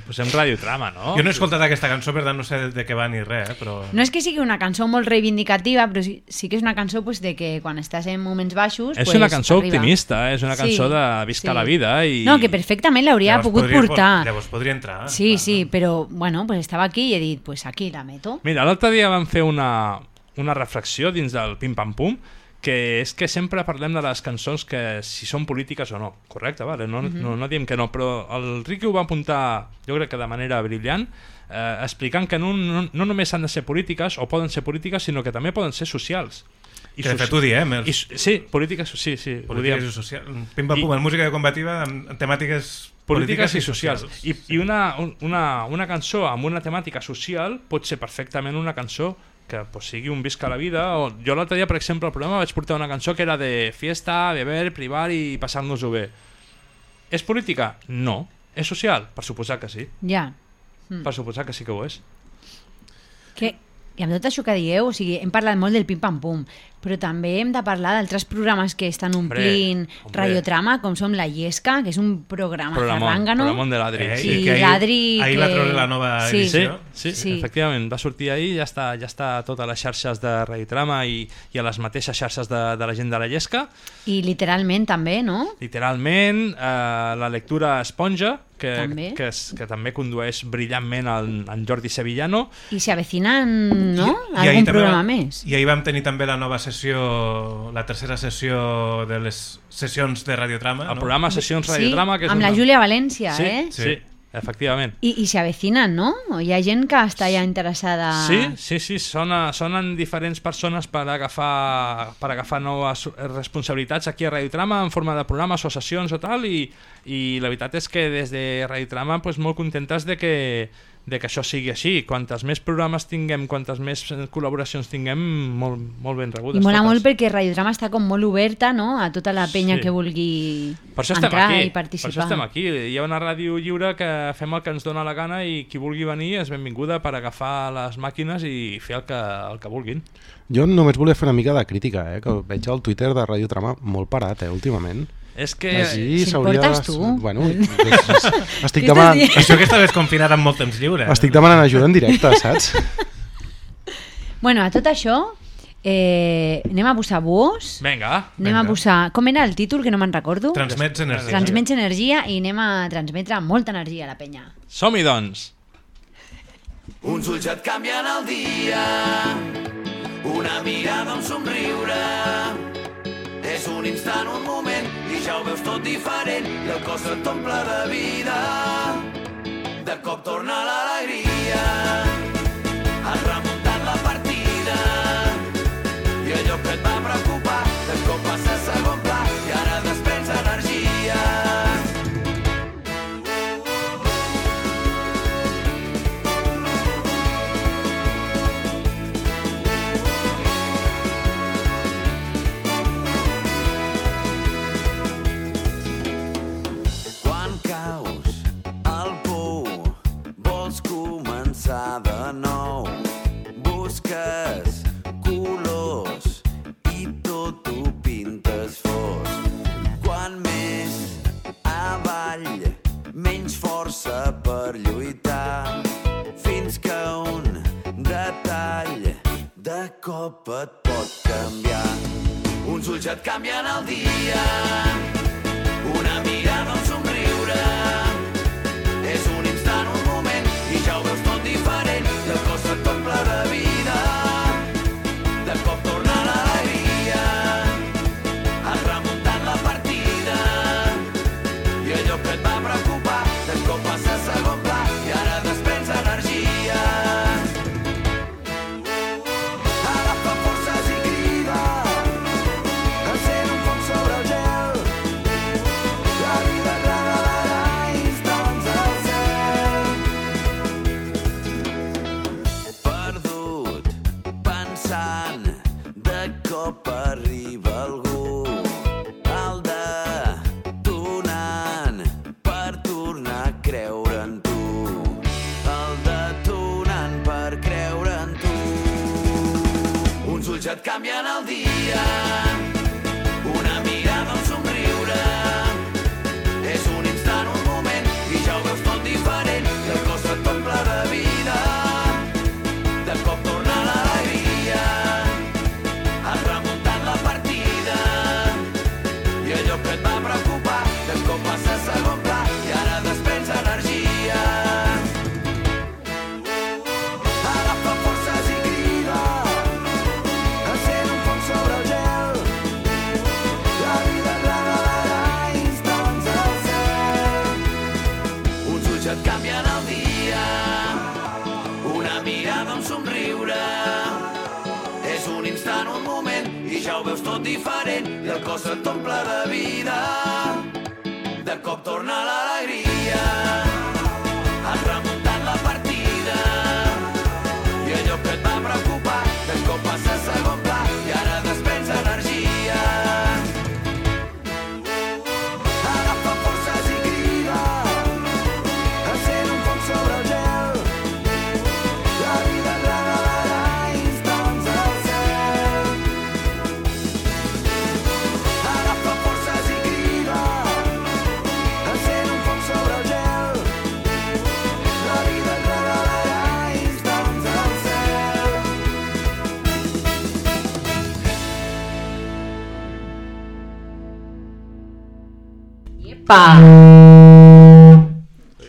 Posem radiotrama, no? Jo no he escoltat aquesta cançó, per tant no sé de, de què va ni res, eh? però... No és que sigui una cançó molt reivindicativa, però sí, sí que és una cançó pues, de que quan estàs en moments baixos... És pues, una cançó arriba. optimista, eh? és una cançó de visca la vida i... No, que perfectament l'hauria pogut podria- portar. Llavors podria entrar. Sí, sí, però bueno, pues estava aquí i he dit, pues aquí la meto. Mira, l'altre dia vam fer una, una reflexió dins del Pim Pam Pum que és que sempre parlem de les cançons que si són polítiques o no, correcte, vale? no, Mhm. no, no diem que no, però el Ricky ho va apuntar, jo crec que de manera brillant, eh, explicant que no, no, no només han de ser polítiques o poden ser polítiques, sinó que també poden ser socials. Que de fet ho diem, els- I, so- sí, polítiques, sí, sí. ho Polítiques diem. i socials. Pim-pam-pum, en música combativa, amb temàtiques polítiques i socials. I, i una, un- una, una cançó amb una temàtica social pot ser perfectament una cançó que pues, sigui un visca la vida. O, jo l'altre dia, per exemple, al programa vaig portar una cançó que era de fiesta, beber, privar i passar-nos-ho bé. És política? No. És social? Per suposar que sí. Ja. Mm. Per suposar que sí que ho és. Que, I amb tot això que dieu, o sigui, hem parlat molt del pim-pam-pum, però també hem de parlar d'altres programes que estan omplint hombre. radiotrama, com som La Llesca, que és un programa Programón, zarrangano. programón de l'Adri. Eh, I i que ahir- l'Adri... ahir que... va treure la nova sí. edició. Sí, Sí. efectivament, va sortir ahir, ja està, ja està a totes les xarxes de Radiotrama i, i a les mateixes xarxes de, de la gent de la Llesca. I literalment també, no? Literalment, eh, la lectura esponja, que, També. que, és, que també condueix brillantment en, en Jordi Sevillano. I se avecinan, no? I Algun també programa va- més. I ahir vam tenir també la nova sessió, la tercera sessió de les sessions de radiotrama. El no? programa Sessions Radiotrama, que és amb la una- Júlia València, sí, eh? Sí, efectivament. I, I avecinan, no? Hi ha gent que està ja interessada... Sí, sí, sí, sona, sonen diferents persones per agafar, per agafar noves responsabilitats aquí a Radiotrama en forma de programes o sessions o tal i, i la veritat és que des de Radiotrama pues, molt contentes de que, de que això sigui així. Quantes més programes tinguem, quantes més eh, col·laboracions tinguem, molt, molt ben rebudes I mola totes. molt perquè Radiodrama està com molt oberta no? a tota la penya Sí. que vulgui Per això estem entrar aquí, i participar. per això estem aquí. Hi ha una ràdio lliure que fem el que ens dona la gana i qui vulgui venir és benvinguda per agafar les màquines i fer el que, el que vulguin. Jo només volia fer una mica de crítica, eh, que veig el Twitter de Radio Trama molt parat, eh, últimament. És que... Així Si el s'hauria portes tu. Bueno, és- estic demanant... Això que estaves confinat amb molt temps lliure. Estic demanant ajuda en directe, saps? Bueno, a tot això, eh, anem a posar buos, Vinga. anem a posar... Com era el títol, que no me'n recordo? Transmets energia. Transmets energia i anem a transmetre molta energia a la penya. Som-hi, doncs. Uns ulls et canvien el dia, una mirada, un somriure. És un instant, un moment, i ja ho veus tot diferent, i el cos et omple de vida. De cop torna l'alegria, remuntat cop et pot canviar. Uns ulls et canvien el dia.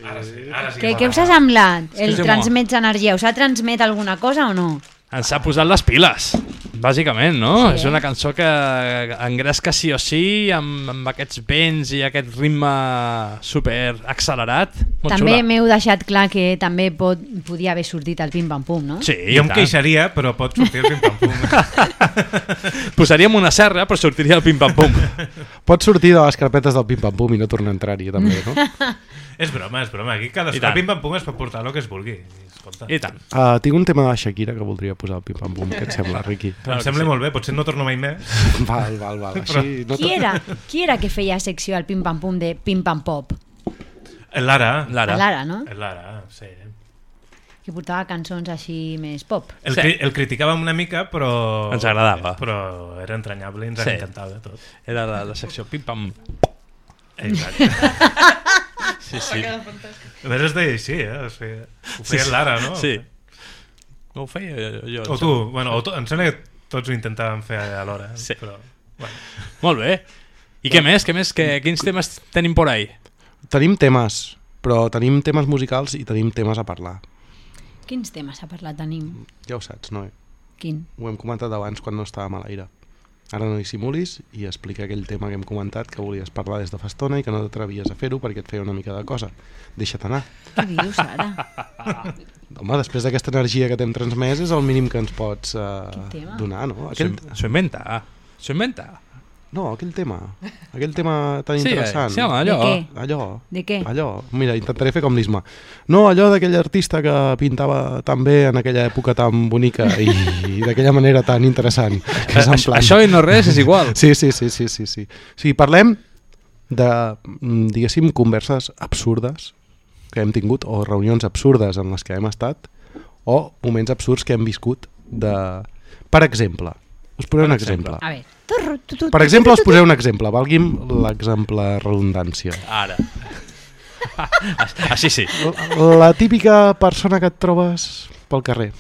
Ara sí, ara sí. Què, què us ha semblat? Que El transmet energia. Us ha transmet alguna cosa o no? Ens ha posat les piles, bàsicament, no? Sí. És una cançó que engresca sí o sí, amb, amb aquests vents i aquest ritme super accelerat. Molt també xula. m'heu deixat clar que també pot, podia haver sortit el pim-pam-pum, no? Sí, Jo em i tant. queixaria, però pot sortir el pim-pam-pum. Posaríem una serra, però sortiria el pim-pam-pum. Pots sortir de les carpetes del pim-pam-pum i no tornar a entrar-hi, també, no? és broma, és broma. Aquí cadascú tant. el pim-pam-pum es pot portar el que es vulgui. Escolta. I tant. Uh, tinc un tema de Shakira que voldria posar al pim-pam-pum. Què et sembla, Riqui? Em sembla molt bé, potser no torno mai més. Val, val, val. Però- Així no Qui era, qui era que feia secció al pim-pam-pum de pim-pam-pop? Lara. Lara. Lara, no? Lara, sí. Que portava cançons així més pop. El, cri el criticàvem una mica, però... Ens agradava. Però era entranyable i ens Sí. encantava tot. Era la, la secció pim-pam. Exacte. Sí, sí. A més es deia així, eh? O sigui, ho feia Sí, l'Ara, no? sí. No ho feia jo. jo O tu, bueno, o tu, em sembla que tots ho intentàvem fer alhora. Sí. Però, bueno. Molt bé. I què més? Què més? Que, quins temes tenim por ahí? Tenim temes, però tenim temes musicals i tenim temes a parlar. Quins temes ha parlat tenim? Ja ho saps, no? Quin? Ho hem comentat abans quan no estàvem a l'aire. Ara no dissimulis i explica aquell tema que hem comentat que volies parlar des de fa estona i que no t'atrevies a fer-ho perquè et feia una mica de cosa. Deixa't anar. Què dius ara? Home, després d'aquesta energia que t'hem transmès és el mínim que ens pots uh, tema? donar, no? Aquell... S'ho inventa. S'ho inventa. No, aquell tema. Aquell tema tan Sí, interessant. sí, home, allò. De què? Allò. De què? Allò. Mira, intentaré fer com l'Isma. No, allò d'aquell artista que pintava tan bé en aquella època tan bonica i, i d'aquella manera tan interessant. Que és en Això- això i no res és igual. Sí, sí, sí, sí, sí, sí. Sigui, parlem de, mm, diguéssim, converses absurdes que hem tingut o reunions absurdes en les que hem estat o moments absurds que hem viscut de... Per exemple, us posaré un exemple. A veure. Per exemple, us posaré un exemple. Valgui'm l'exemple redundància. Ara. Així sí. La, la típica persona que et trobes pel carrer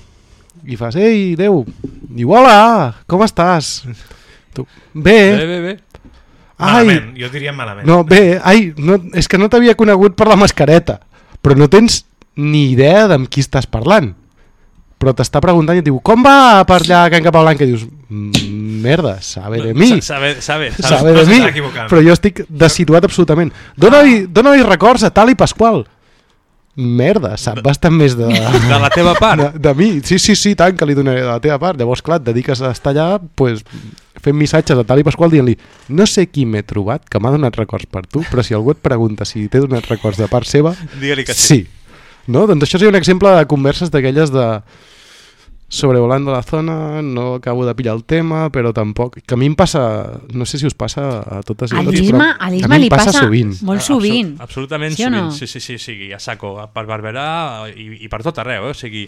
i fas, ei, Déu, diu, hola, com estàs? Tu. Bé. Bé, bé, bé. Ai, Malament, jo diria malament. No, bé, ai, no, és que no t'havia conegut per la mascareta, però no tens ni idea d'amb qui estàs parlant. Però t'està preguntant i et diu, com va per allà a Can Capablanca? I dius, "Mm, merda, sabe de mi. Sa- sabe- sabe- sabe- sabe de mi. Però jo estic desituat absolutament. Dóna-li dóna records a tal i Pasqual. Merda, sap bastant més de... De la teva part? De, de mi, sí, sí, sí, tant que li donaré de la teva part. Llavors, clar, et dediques a estar allà pues, fent missatges a tal i Pasqual dient-li no sé qui m'he trobat que m'ha donat records per tu, però si algú et pregunta si t'he donat records de part seva, Digue-li que sí. sí. No? Doncs això seria un exemple de converses d'aquelles de sobrevolando la zona, no acabo de pillar el tema, però tampoc... Que a mi em passa, no sé si us passa a totes i A a tots, però a mi li passa passa sovint. molt Absol- sovint. absolutament Sí sovint, no? sí, sí, sí, sí, a saco, per Barberà i, i per tot arreu, eh? o sigui,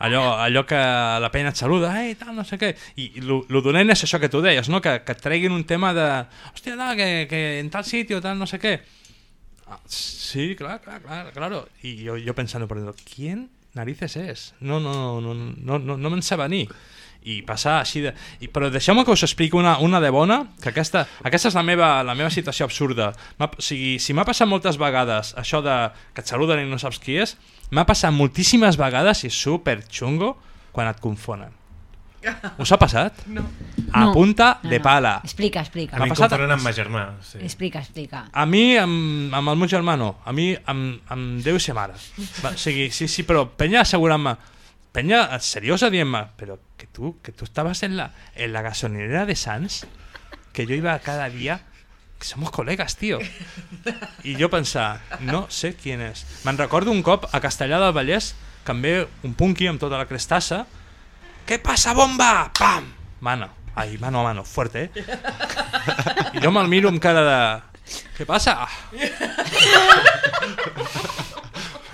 allò, allò que la penya et saluda, ei, tal, no sé què, i lo, lo dolent és això que tu deies, no? que, que et treguin un tema de, hòstia, no, que, que en tal sitio, tal, no sé què. Ah, sí, clar, clar, clar, claro. I jo, jo pensando por dentro, ¿quién narices és? No, no, no, no, no, no me'n sé venir. I passar així de... I, però deixeu-me que us expliqui una, una de bona, que aquesta, aquesta és la meva, la meva situació absurda. O sigui, si m'ha passat moltes vegades això de que et saluden i no saps qui és, m'ha passat moltíssimes vegades i és super xungo quan et confonen. Us ha passat? No. A No. punta No, de no. pala. Explica, explica. A mi em passat- confonen amb ma germà. Sí. Explica, explica. A mi, amb, amb el meu germà no. A mi, amb, amb Déu i sa mare. Va, o sigui, sí, sí, però penya assegurant-me, penya seriosa dient-me, però que tu, que tu estaves en la, en la gasolinera de Sants, que yo iba cada día, que somos colegas, tío. I jo pensar, no sé quién és. Me'n recordo un cop a Castellà del Vallès, que em ve un punky amb tota la crestassa, ¿Qué pasa, bomba? ¡Pam! Mano. Ai, mano a mano, fuerte, eh? I jo me'l miro amb cara de... Què passa?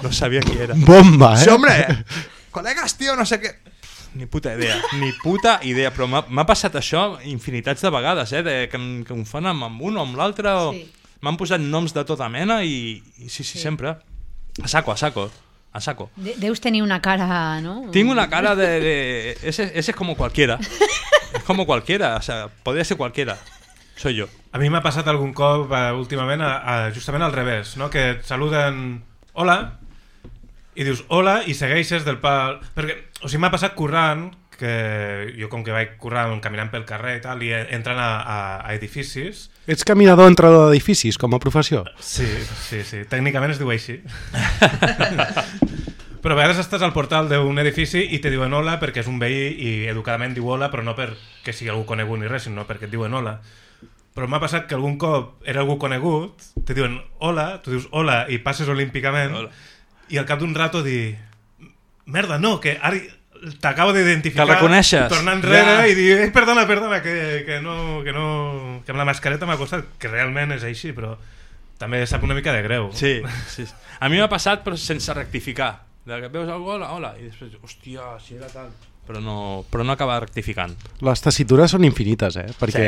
No sabia qui era. Bomba, eh? Sí, hombre! Colegas, tío, no sé què... Ni puta idea, ni puta idea, però m'ha passat això infinitats de vegades, eh? De, que, em, que em fan amb, amb un o amb l'altre, o... Sí. M'han posat noms de tota mena i, i sí, sí, Sí. sempre. A saco, a saco, a saco. De deus tenir una cara, no? Tengo una cara de... de- ese, ese es como cualquiera. Es como cualquiera, o sea, podría ser cualquiera. Soy yo. A mi m'ha passat algun cop uh, últimament a, a, justament al revés, no? que et saluden hola i dius hola i segueixes del pal... Perquè, o sigui, m'ha passat currant que jo com que vaig currant caminant pel carrer i tal i entrant a, a, a edificis Ets caminador entrador d'edificis com a professió? Sí, sí, sí. Tècnicament es diu així. però a vegades estàs al portal d'un edifici i te diuen hola perquè és un veí i educadament diu hola, però no perquè sigui algú conegut ni res, sinó perquè et diuen hola. Però m'ha passat que algun cop era algú conegut, te diuen hola, tu dius hola i passes olímpicament Hola. i al cap d'un rato dir merda, no, que ara t'acabo d'identificar Que el reconeixes. tornar enrere Ja. i dir, eh, perdona, perdona que, que, no, que, no, que amb la mascareta m'ha costat que realment és així, però també sap una mica de greu Sí, sí. A mi m'ha passat però sense rectificar. De que veus algú, hola, hola, i després, hòstia, si era tal... Però no, però no acaba rectificant. Les tessitures són infinites, eh? Perquè,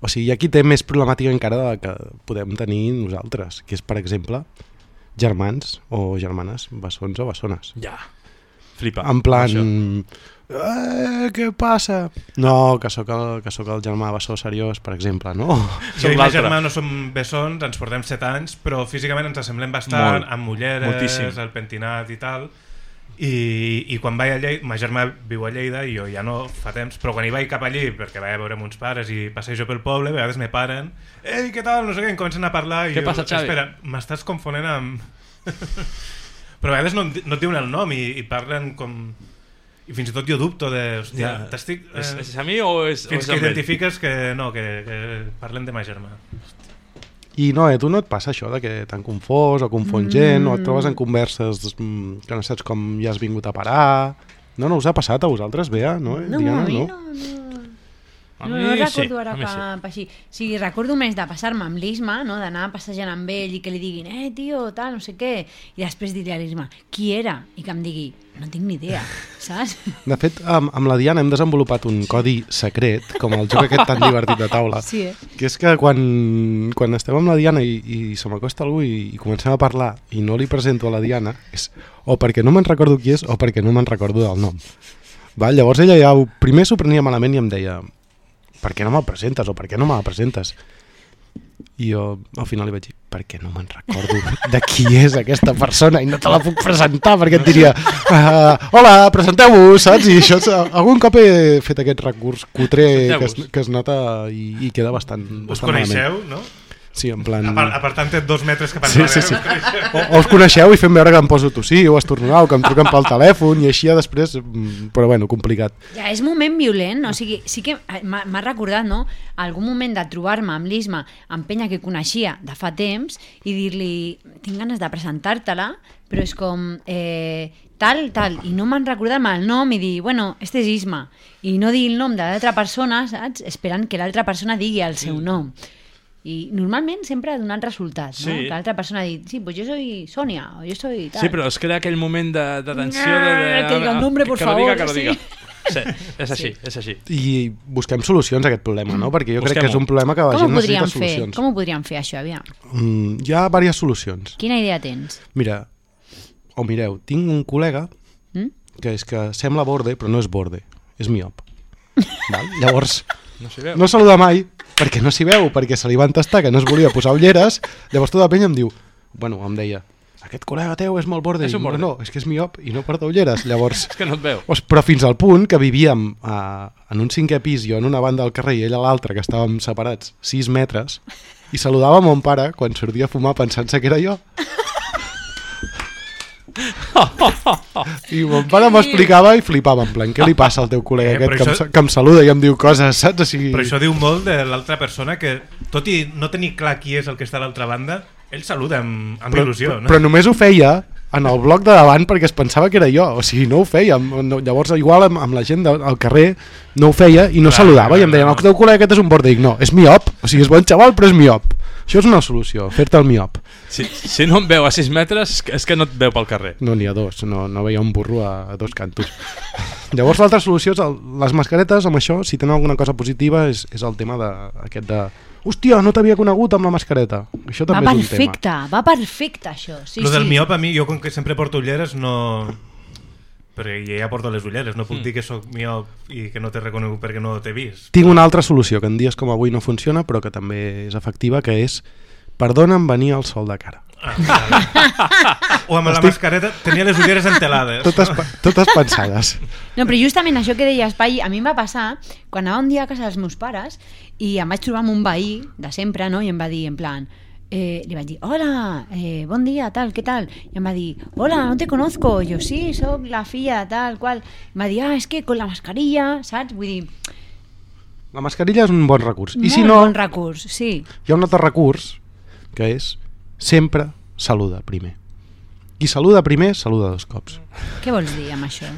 o sigui, hi ha qui té més problemàtica encara de la que podem tenir nosaltres, que és, per exemple, germans o germanes, bessons o bessones. Ja. Flipa. En plan, Això. eh, què passa? No, que sóc el, que sóc el germà bessó seriós, per exemple, no? Jo i ma germà no som bessons, ens portem 7 anys, però físicament ens assemblem bastant, Molt. amb ulleres, Moltíssim. el pentinat i tal. I, i quan vaig a Lleida, ma germà viu a Lleida i jo ja no fa temps, però quan hi vaig cap allí perquè vaig a veure uns pares i passejo pel poble, a vegades me paren Ei, què tal? No sé què, em comencen a parlar i Què jo, passa, Xavi? espera, m'estàs confonent amb... però a vegades no, no et diuen el nom i, i parlen com... I fins i tot jo dubto de... Hòstia, Ja. t'estic... És- és a mi o és- o Fins és que identifiques que no, que, que parlen de ma germà. I no, eh, tu no et passa això de que t'han confós o confon gent o et Mm. trobes en converses mm, que no saps com ja has vingut a parar... No, no us ha passat a vosaltres, Bea? No, eh? No, Diana, a mi no? no, no. No, no sí, recordo ara mi cap així. Sigui, recordo més de passar-me amb l'Isma, no? d'anar passejant amb ell i que li diguin, eh, tio, tal, no sé què, i després dir-li a l'Isma, qui era? I que em digui, no tinc ni idea, saps? De fet, amb, amb la Diana hem desenvolupat un codi secret, com el joc aquest tan divertit de taula, Sí, eh? que és que quan, quan estem amb la Diana i, i se m'acosta algú i, i comencem a parlar i no li presento a la Diana, és o perquè no me'n recordo qui és o perquè no me'n recordo del nom. Val? Llavors ella ja ho, primer s'ho prenia malament i em deia per què no me'l presentes o per què no me la presentes? I jo al final li vaig dir, perquè no me'n recordo de qui és aquesta persona i no te la puc presentar perquè et diria uh, hola, presenteu-vos, saps? I això, és- algun cop he fet aquest recurs cutre que es, que es nota i, i queda bastant, Us bastant coneixeu, malament. no? Sí, en plan... Apar- Apartant-te dos metres cap Sí, enrere. sí, sí. coneixeu? O, o us coneixeu i fem veure que em poso tossir o estornudar o que em truquen pel telèfon i així a després... mm, Però bueno, complicat. Ja, és moment violent, o sigui, sí que eh, m'ha recordat, no?, algun moment de trobar-me amb l'Isma, amb penya que coneixia de fa temps, i dir-li, tinc ganes de presentar-te-la, però és com, eh, tal, tal, i no m'han recordat el nom i dir, bueno, este és Isma, i no dir el nom de l'altra persona, saps?, esperant que l'altra persona digui el seu nom. I normalment sempre ha donat resultats, no? Sí. Que l'altra persona ha dit, sí, pues yo soy Sonia, o yo soy tal. Sí, però es crea aquell moment de, de tensió de, de, Que diga el nombre, por que lo diga, favor, que lo sí. diga. Sí, és així, és així. I busquem solucions a aquest problema, no? Perquè jo crec que és un problema que la gent necessita fer? solucions. Com ho podríem fer, això, aviam? Mm, hi ha diverses solucions. Quina idea tens? Mira, o mireu, tinc un col·lega Mm? que és que sembla borde, però no és borde, és miop. Val? Llavors, No no saluda mai perquè no s'hi veu, perquè se li van tastar que no es volia posar ulleres, llavors tota la penya em diu, bueno, em deia, aquest col·lega teu és molt borde, És un borde. no, és que és miop i no porta ulleres, llavors... És que no et veu. Os, però fins al punt que vivíem a, en un cinquè pis, jo en una banda del carrer i ell a l'altra, que estàvem separats 6 metres, i saludava mon pare quan sortia a fumar pensant-se que era jo. I mon pare m'explicava i flipava, en plan, què li passa al teu col·lega Eh, aquest que, em, això- sa- que em saluda i em diu coses, saps? O sigui... Però això diu molt de l'altra persona que, tot i no tenir clar qui és el que està a l'altra banda, ell saluda amb, amb però, il·lusió. però, No? però només ho feia en el bloc de davant perquè es pensava que era jo, o sigui, no ho feia no, llavors igual amb, amb la gent del al carrer no ho feia i no Clar, saludava clar, i em deien, el teu col·lega aquest és un borde, dic, no, és miop, o sigui, és bon xaval però és miop això és una solució, fer-te el miop. Si, si no em veu a 6 metres, és que- és que no et veu pel carrer. no n'hi ha dos, no, no veia un burro a, a dos cantos. Llavors l'altra solució és el, les mascaretes, amb això, si tenen alguna cosa positiva és, és el tema de, aquest de hòstia, no t'havia conegut amb la mascareta això Va també és un tema perfecte, va perfecte això. Sí, Lo del sí. miop a mi, jo com que sempre porto ulleres, no... Perquè ja porto les ulleres, no puc Mm. dir que sóc miop i que no t'he reconegut perquè no t'he vist. Tinc una altra solució que en dies com avui no funciona però que també és efectiva, que és perdona'm venir al sol de cara. O amb la Estic- mascareta tenia les ulleres entelades. Totes, totes pensades. No, però justament això que deia Espai, a mi em va passar quan anava un dia a casa dels meus pares i em vaig trobar amb un veí de sempre, no? I em va dir, en plan, eh, li vaig dir, hola, eh, bon dia, tal, què tal? I em va dir, hola, no te conozco. I jo, sí, sóc la filla de tal, qual. I em va dir, ah, és que con la mascarilla, saps? Vull dir, La mascarilla és un bon recurs. I molt si no, bon recurs, sí. hi ha un altre recurs, que és sempre saluda primer. Qui saluda primer, saluda dos cops. Què vols dir amb això?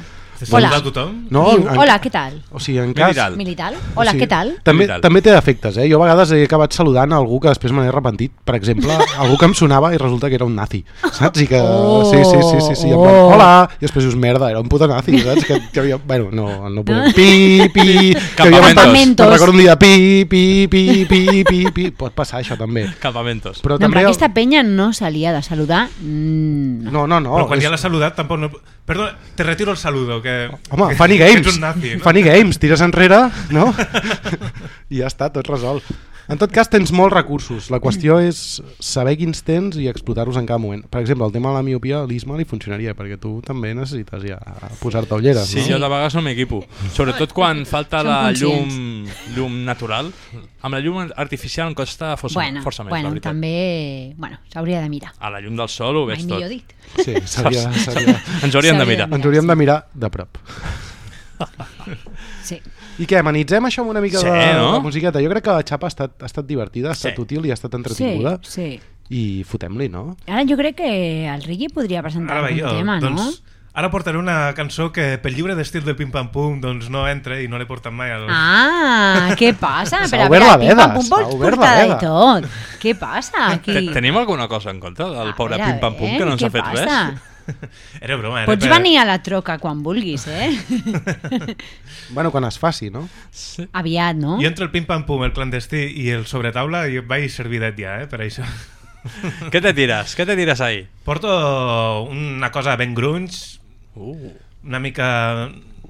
Hola. saluda a tothom? No, Diu, en- hola, què tal? O sigui, en cas... Militar. Militar? Hola, O sigui, què tal? També, Militar. també té defectes, eh? Jo a vegades he acabat saludant algú que després me n'he arrepentit. Per exemple, algú que em sonava i resulta que era un nazi, saps? I que... Oh, sí, sí, sí, sí, sí. en plan, oh. Hola! I després dius, merda, era un puto nazi, saps? Que, que havia... Bueno, no, no podem... Pi, pi... que havia Campamentos. Me'n recordo un dia, pi, pi, pi, pi, pi, pi... Pot passar això també. Campamentos. Però No, també... però aquesta penya no se li ha de saludar. Mm, no. No, no, no. Però quan és- ja l'ha saludat tampoc no... Perdó, te retiro el saludo, que... Home, que, Funny que Games. ets un nazi, no? Funny Games, tires enrere, no? I ja està, tot resolt. En tot cas, tens molts recursos. La qüestió és saber quins tens i explotar-los en cada moment. Per exemple, el tema de la miopia l'Isma li funcionaria, perquè tu també necessites ja posar-te ulleres, Sí, no? jo de vegades no m'equipo. Sobretot quan falta Som la llum, conscients. llum natural. Amb la llum artificial em costa força, Bueno, força més, bueno la veritat. també... Bueno, s'hauria de mirar. A la llum del sol ho Mai veig tot. millor dit. Sí, Saps? s'hauria- Ens hauríem de mirar. Ens hauríem de mirar de prop. Sí. I què, amenitzem això amb una mica Sí, de, no? de musiqueta? Jo crec que la xapa ha estat, ha estat divertida, ha estat Sí. útil i ha estat entretinguda. Sí, sí. I fotem-li, no? Ara jo crec que el Rigui podria presentar Ara algun jo, tema, no? doncs, ara portaré una cançó que pel llibre d'estil del Pim Pam Pum doncs no entra i no l'he portat mai al... Ah, què passa? S'ha Però a obert veure, la pim veda, pam pum vols portar de veda. tot. Què passa aquí? Te- Tenim alguna cosa en contra del pobre Pim Pam Pum eh, que no ens ha fet passa? res? Era broma. Era Pots per... venir a la troca quan vulguis, eh? bueno, quan es faci, no? Sí. Aviat, no? Jo entre el pim-pam-pum, el clandestí i el sobretaula jo vaig servidet ja, eh, per això. Què te tires? Què te tires ahí? Porto una cosa ben grunys, uh. una mica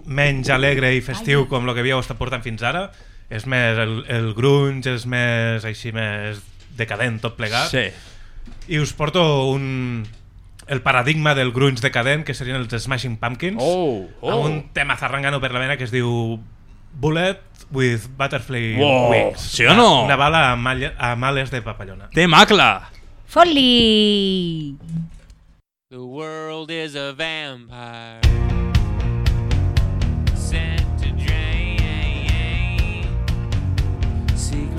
menys alegre i festiu com el que havíeu estat portant fins ara. És més el, el grunge, és més així més decadent tot plegat. Sí. I us porto un, el paradigma del grunge decadent, que serien els Smashing Pumpkins, oh, oh. amb un tema zarrangano per la vena que es diu Bullet with Butterfly wow. Wings. Sí o no? Una bala amb, males de papallona. Té macla! Folli! The world is a vampire Sent to drain Secret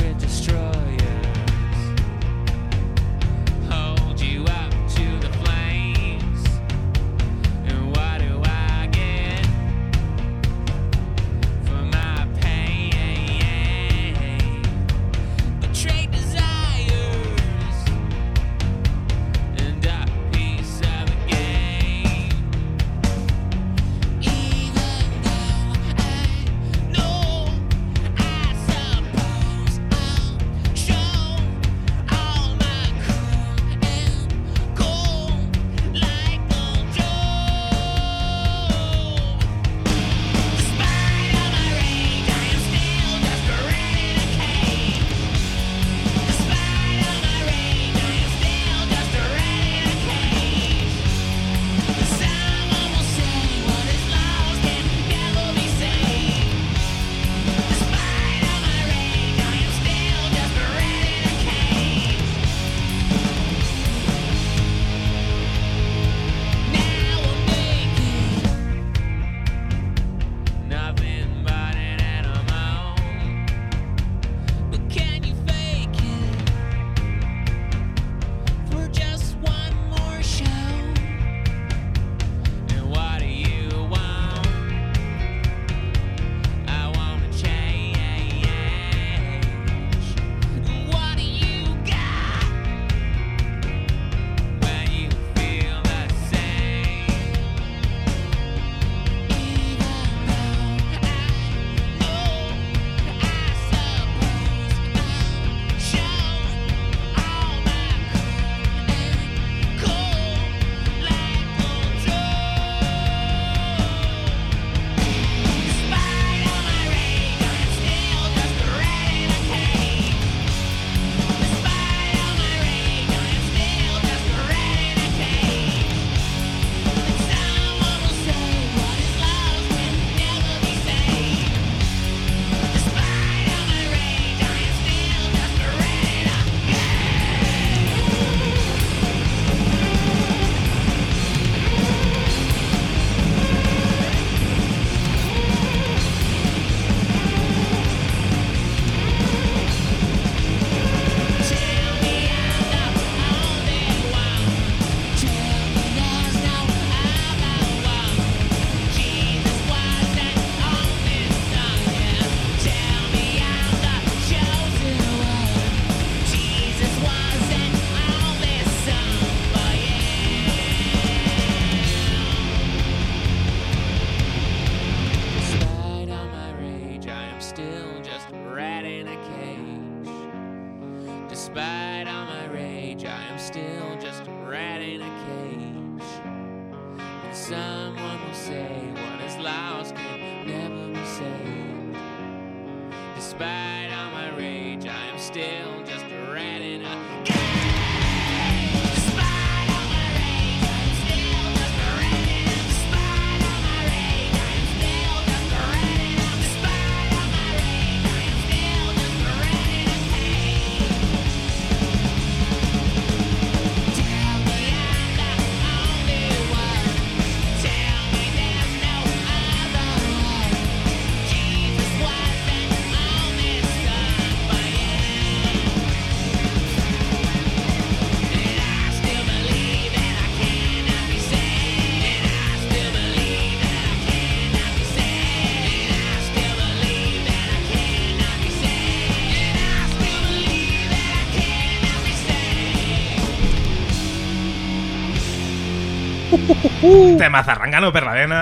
Tema zarrangano per la vena.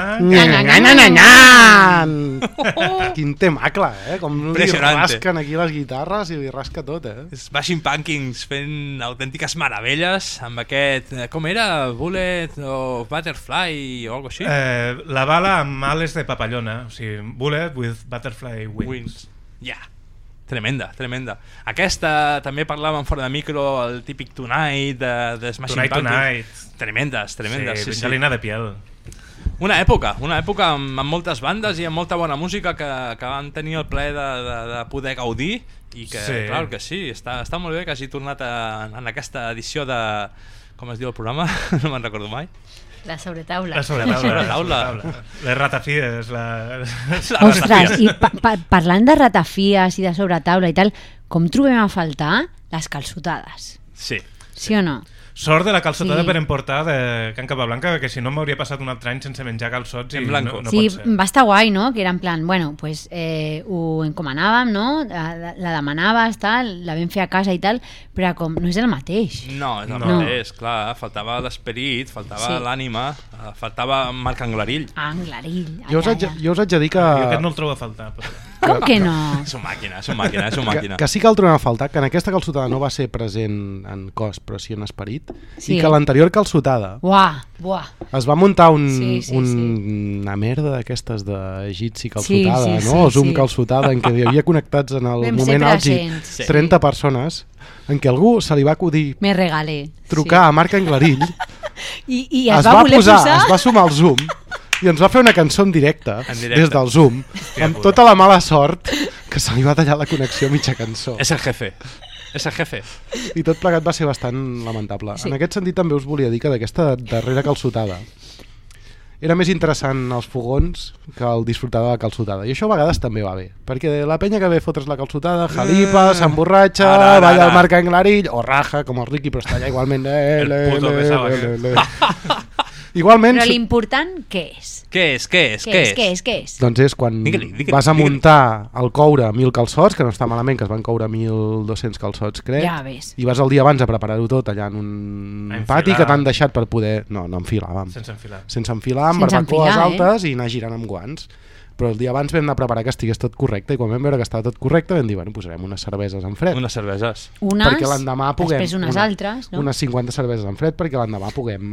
Quin temacle, eh? Com li rasquen aquí les guitarres i li rasca tot, eh? Smashing Pumpkins fent autèntiques meravelles amb aquest... Eh, com era? Bullet o Butterfly o alguna així? Eh, la bala amb ales de papallona. O sigui, Bullet with Butterfly Wings. wings. Yeah. Tremenda, tremenda. Aquesta, també parlàvem fora de micro, el típic Tonight de, de Smashing Tonight, Pumpkins. Tonight. Tremendes, tremendes. Sí, Sí, sí, de piel. Una època, una època amb, amb moltes bandes i amb molta bona música que, que van tenir el plaer de, de, de poder gaudir i que, Sí. clar que sí, està, està molt bé que hagi tornat a, en aquesta edició de... Com es diu el programa? no me'n recordo mai. La sobretaula. La sobretaula. sobretaula. Les ratafies. La... Ostres, i pa pa parlant de ratafies i de sobretaula i tal, com trobem a faltar les calçotades? Sí. Sí o no? Sort de la calçotada Sí. per emportar de Can Capablanca, que si no m'hauria passat un altre any sense menjar calçots i En no, blanco. no sí, pot ser. va estar guai, no? Que era en plan, bueno, pues eh, ho encomanàvem, no? La, la demanaves, tal, la vam fer a casa i tal, però com no és el mateix. No, és el No. mateix, clar, faltava l'esperit, faltava Sí. l'ànima, eh, faltava Marc Anglarill. Anglarill. Jo us, haig, jo us haig de dir que... Jo aquest no el trobo a faltar. Però... Com que no? És un màquina, és un màquina, és un Que, màquina. que sí que el trobem a faltar, que en aquesta calçotada no va ser present en cos, però sí en esperit, Sí. i que l'anterior calçotada Buah, buah. es va muntar un, Sí, sí, un, una merda d'aquestes d'egipci calçotada, Sí, sí, no? sí, Zoom sí. calçotada, en què hi havia connectats en el Vam moment àlgid. Sí. 30 persones, en què algú se li va acudir Me regalé. trucar a Marc Anglarill, I, i es, es va, va voler posar, posar... es va sumar al Zoom i ens va fer una cançó en directe, En directe. des del Zoom, amb tota la mala sort que se li va tallar la connexió a mitja cançó. És el jefe. És el jefe. I tot plegat va ser bastant lamentable. Sí. En aquest sentit també us volia dir que d'aquesta darrera calçotada era més interessant els fogons que el disfrutar de la calçotada. I això a vegades també va bé, perquè la penya que ve fotre's la calçotada, jalipa, Eh. s'emborratxa, Ara, ara, balla ara. el Marc Anglarill, o raja, com el Ricky, però està allà igualment. Eh, El puto le, le, le, le. Igualment, Però l'important, què és? Què és, què és, Què és, què és, què és? Doncs és quan Digue-li, digue-li, vas a muntar el coure mil calçots, que no està malament, que es van coure 1.200 calçots, crec. Ja ves. I vas el dia abans a preparar-ho tot allà en un enfilar. pati que t'han deixat per poder... No, no enfilàvem. Sense enfilar. Sense enfilar, amb Sense barbacoes enfilar, eh? altes i anar girant amb guants. Però el dia abans vam anar a preparar que estigués tot correcte i quan vam veure que estava tot correcte vam dir, bueno, posarem unes cerveses en fred. Unes cerveses. Unes, perquè l'endemà puguem... després unes altres, no? Unes 50 cerveses en fred perquè l'endemà puguem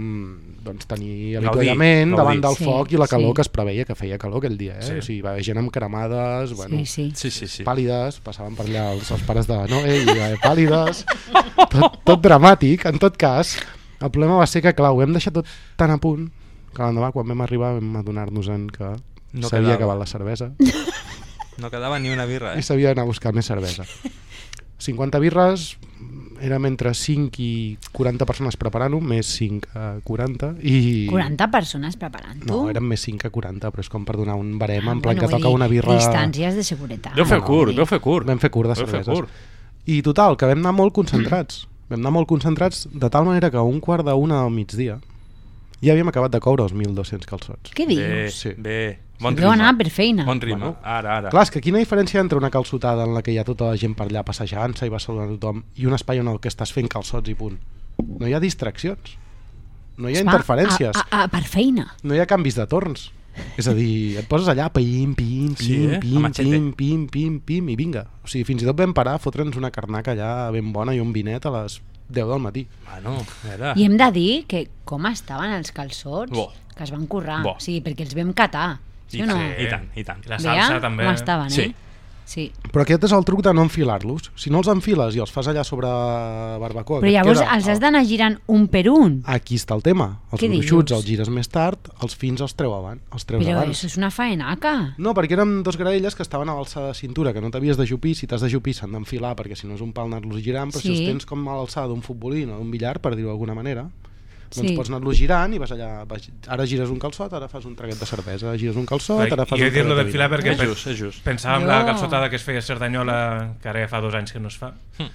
doncs, tenir avituallament gaudir. davant del Sí, foc i la calor sí. que es preveia, que feia calor aquell dia. Eh? Sí. O sigui, va haver gent amb cremades, bueno, Sí, sí. Sí, sí, sí. pàl·lides, passaven per allà els, els pares de Noé i eh, pàl·lides, tot, tot dramàtic, en tot cas. El problema va ser que, clar, ho vam deixar tot tan a punt que l'endemà, quan vam arribar, vam adonar-nos en que No s'havia acabat la cervesa No quedava ni una birra, i eh? s'havia d'anar a buscar més cervesa. 50 birres, érem entre 5 i 40 persones preparant-ho, més 5 a 40, i... 40 persones preparant-ho? No, érem més 5 a 40, però és com per donar un barem, Ah, en plan bueno, que toca dir, una birra... Distàncies de seguretat. Deu fer no? curt, deu fer curt. Vam fer curt de Deu fer cerveses. curt. I total, que vam anar molt concentrats. Vam anar molt concentrats de tal manera que a un quart d'una al migdia ja havíem acabat de coure els 1.200 calçots. Què Bé, dius? Sí. bé. Bon Deu ritme. anar per feina. Bon ritme. Bueno. Ara, ara. Clar, és que quina diferència entre una calçotada en la que hi ha tota la gent per allà passejant-se i va saludant a tothom i un espai en el que estàs fent calçots i punt. No hi ha distraccions. No hi ha Es interferències. A, a, a, per feina. No hi ha canvis de torns. És a dir, et poses allà, pim, pim, pim, Sí, eh? pim, pim, pim, pim, pim, i vinga. O sigui, fins i tot vam parar a fotre'ns una carnaca allà ben bona i un vinet a les 10 del matí. Bueno, era... I hem de dir que com estaven els calçots, Bo. que es van currar. Bo. O sigui, perquè els vam catar. Sí no? I tant, i tant. I la salsa també. com estaven, Sí. eh? Sí. Però aquest és el truc de no enfilar-los. Si no els enfiles i els fas allà sobre barbacoa... Però llavors queda els el- has d'anar girant un per un. Aquí està el tema. Els Què gruixuts dius? els gires més tard, els fins els treu abans. Els treus Però abans. això és una faenaca. No, perquè érem dos graelles que estaven a l'alçada de cintura, que no t'havies d'ajupir, si t'has d'ajupir s'han d'enfilar, perquè si no és un pal anar-los girant, però si Sí. els tens com a l'alçada d'un futbolí o d'un billar, per dir-ho d'alguna manera, doncs Sí. pots anar-los girant i vas allà, vas, ara gires un calçot, ara fas un traguet de cervesa, gires un calçot, ara fas jo un traguet de filar perquè És just, és just. pensava en la calçotada que es feia a Cerdanyola, que ara ja fa dos anys que no es fa, Hm.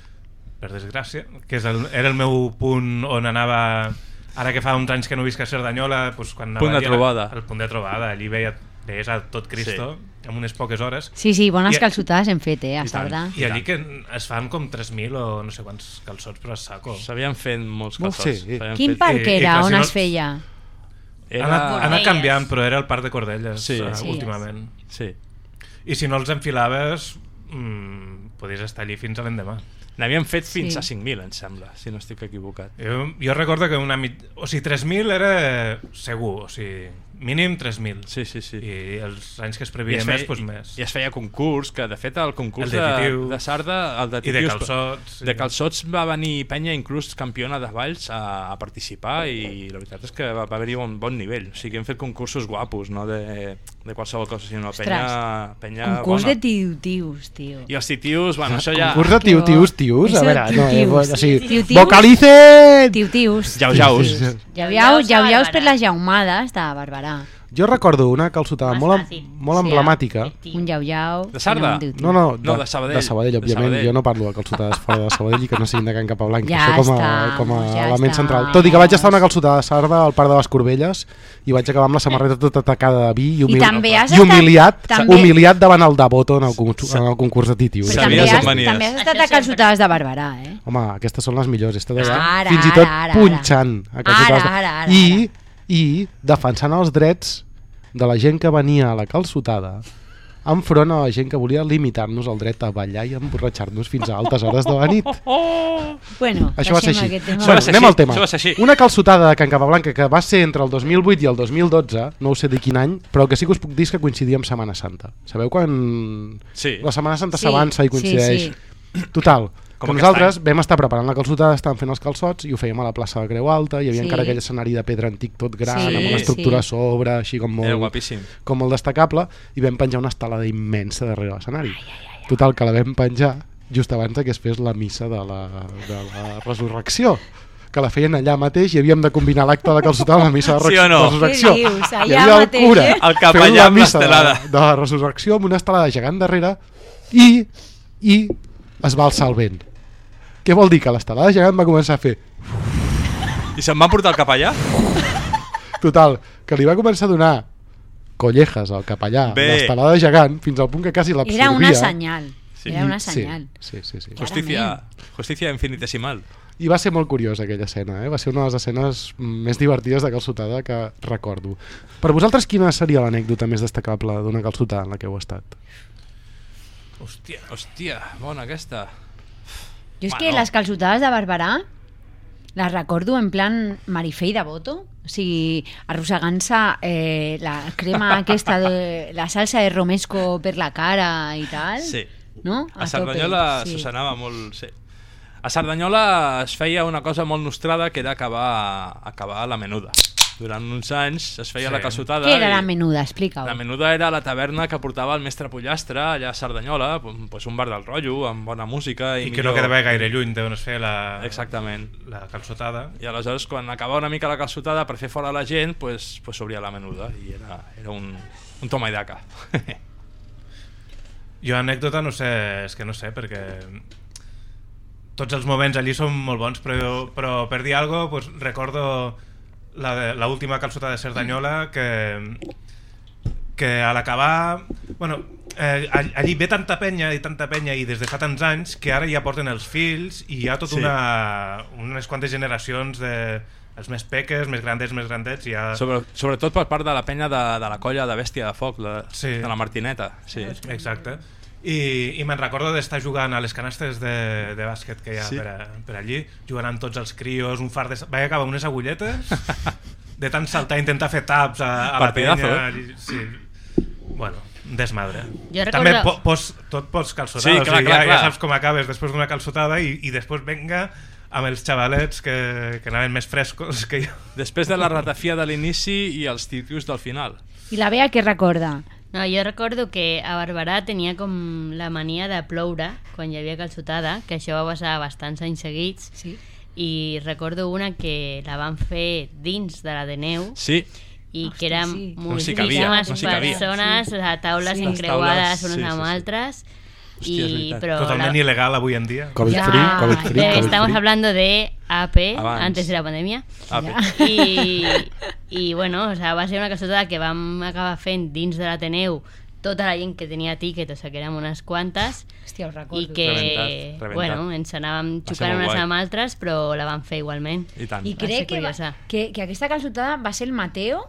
per desgràcia, que és el, era el meu punt on anava... Ara que fa uns anys que no visc a Cerdanyola, doncs quan anava Punt de era trobada. El punt de trobada, allí veia, veies a tot Cristo en unes poques hores. Sí, sí, bones I- calçotades hem fet, eh, a I. Sarda. I allí que es fan com 3.000 o no sé quants calçots per saco. S'havien fet molts Uf, calçots. sí. s'havien Quin fet- parc I- i era on no- es feia? Ha anat, ha anat canviant, però era el parc de Cordelles Sí. eh, Sí. últimament. Sí. I si no els enfilaves, mmm, podies estar allí fins a l'endemà. N'havien fet fins Sí. a 5.000, em sembla, si no estic equivocat. Jo, jo recordo que una mit... O sigui, 3.000 era segur, o sigui, mínim 3.000. Sí, sí, sí. I els anys que es es més, doncs més. I es feia concurs, que de fet el concurs El de de, titius. de Sarda, el de I de titius, calçots, sí. de calçots va venir penya inclús campiona de Valls a, a participar i la veritat és que va, va haver-hi un bon nivell. O sigui, hem fet concursos guapos, no de, de qualsevol cosa, sinó penya, penya Concurs bona. de tiu-tius, tio. I els titius, bueno, això ja... Concurs de tiu-tius, tius, a veure, no, eh, o sigui, Tiu-tius. vocalicen! Tiu-tius. Jau-jaus, jau-jaus per les jaumades de Barberà. Jo recordo una calçotada molt, em- molt emblemàtica. Un jau-jau. De Sarda? No, no, No, de Sabadell. De Sabadell, De òbviament. Sabadell. Jo no parlo de calçotades fora de Sabadell i que no siguin de Can Capablanc. Ja això com a, com a ja element estamos. central. Tot i que vaig estar a una calçotada de Sarda al Parc de les Corbelles i vaig acabar amb la samarreta tota tacada de vi i, humil... també has i estat- humiliat, també- humiliat davant el Devoto en el, concurs, en el concurs de titius. Però també has, també has estat a calçotades de Barberà, eh? Home, aquestes són les millors. He estat Ara, fins i tot ara, ara, punxant a calçotades. Ara, ara, ara, I, I defensant els drets de la gent que venia a la calçotada enfront a la gent que volia limitar-nos el dret a ballar i emborratxar-nos fins a altes hores de la nit. Bueno, Això va ser així. tema. Bueno, anem al tema. Això va ser així. Una calçotada de Can Capablanca que va ser entre el 2008 i el 2012, no ho sé de quin any, però que sí que us puc dir que coincidia amb Setmana Santa. Sabeu quan Sí. la Setmana Santa Sí, s'avança i sí, coincideix? sí. Total, Com que nosaltres any. vam estar preparant la calçotada, estàvem fent els calçots i ho fèiem a la plaça de Creu Alta, hi havia Sí. encara aquell escenari de pedra antic tot gran, Sí, amb una estructura sí. a sobre, així com Era molt, guapíssim. com molt destacable, i vam penjar una estelada immensa darrere l'escenari. Total, que la vam penjar just abans de que es fes la missa de la, de la resurrecció que la feien allà mateix i havíem de combinar l'acte de calçotada amb la missa de Sí o no? resurrecció. Què dius? Hi Allà havia mateix, cura eh? El fent capellà la amb missa de, l'estelada. de la resurrecció amb una estelada gegant darrere i, i es va alçar el vent. Què vol dir? Que l'estelada gegant va començar a fer I se'n van portar el capellà? Total, que li va començar a donar collejas al capellà l'estelada gegant fins al punt que quasi l'absorbia. Era una senyal. Era I- una sí, senyal. Sí, sí, sí. Justícia, justícia infinitesimal. I va ser molt curiós aquella escena, eh? va ser una de les escenes més divertides de calçotada que recordo. Per vosaltres quina seria l'anècdota més destacable d'una calçotada en la que heu estat? Hòstia, hòstia, bona aquesta. Jo és Home, que les calçotades de Barberà les recordo en plan Marifei de Boto, o sigui, arrossegant-se eh, la crema aquesta, de, la salsa de romesco per la cara i tal. Sí. No? A tope, Cerdanyola sí. s'usava molt... Sí. A Cerdanyola es feia una cosa molt nostrada que era acabar, acabar la menuda. Durant uns anys es feia Sí. la calçotada. Què era la menuda? Explica-ho. La menuda era la taverna que portava el mestre Pollastre allà a Cerdanyola, pues un bar del rotllo, amb bona música. I, I que no quedava gaire lluny d'on es feia la, Exactament. la calçotada. I aleshores, quan acabava una mica la calçotada per fer fora la gent, pues, pues s'obria la menuda i era, era un, un toma i daca. Jo anècdota no sé, és que no sé, perquè tots els moments allí són molt bons, però, però per dir alguna cosa, pues, recordo la de- la última calçotada de Cerdanyola que, que a l'acabar... Bueno, eh, all- allí ve tanta penya i tanta penya i des de fa tants anys que ara ja porten els fills i hi ha tota Sí. una, unes quantes generacions de els més peques, més grandets, més grandets ja... Sobre, sobretot per part de la penya de, de la colla de Bèstia de Foc, la, Sí. de la Martineta. Sí. Exacte. I, i me'n recordo d'estar jugant a les canastes de, de bàsquet que hi ha Sí. per, a, per allí, jugant amb tots els crios, un far de... Vaig acabar amb unes agulletes, de tant saltar i intentar fer taps a, a la penya. eh? i- Sí. Bueno, un desmadre. Jo recordo- També po, pos, tot pots calçotar, Sí, o clar, sigui, clar, ja, clar. ja saps com acabes després d'una calçotada i, i després venga amb els xavalets que, que anaven més frescos que jo. Després de la ratafia de l'inici i els titius del final. I la Bea què recorda? No, jo recordo que a Barberà tenia com la mania de ploure quan hi havia calçotada, que això va passar bastants anys seguits. Sí. I recordo una que la van fer dins de la de neu Sí. i Hòstia, que eren sí. No cabia, moltíssimes no s'hi cabia. persones a taules Sí. encreuades unes sí, amb sí, sí. altres. Hòstia, és y, pero Totalment la- il·legal avui en dia. Covid Ya. free, Covid free, Covid estamos free. hablando de AP, Abans. antes de la pandemia. AP. I, i bueno, o sea, va ser una calçotada que vam acabar fent dins de l'Ateneu tota la gent que tenia tiquet, o sea, que érem unes quantes, Hòstia, ho recordo. i que, Rebentat, rebentat. bueno, ens anàvem xocant unes guai. amb altres, però la vam fer igualment. I tant. I crec que, va, que, que aquesta calçotada va ser el Mateo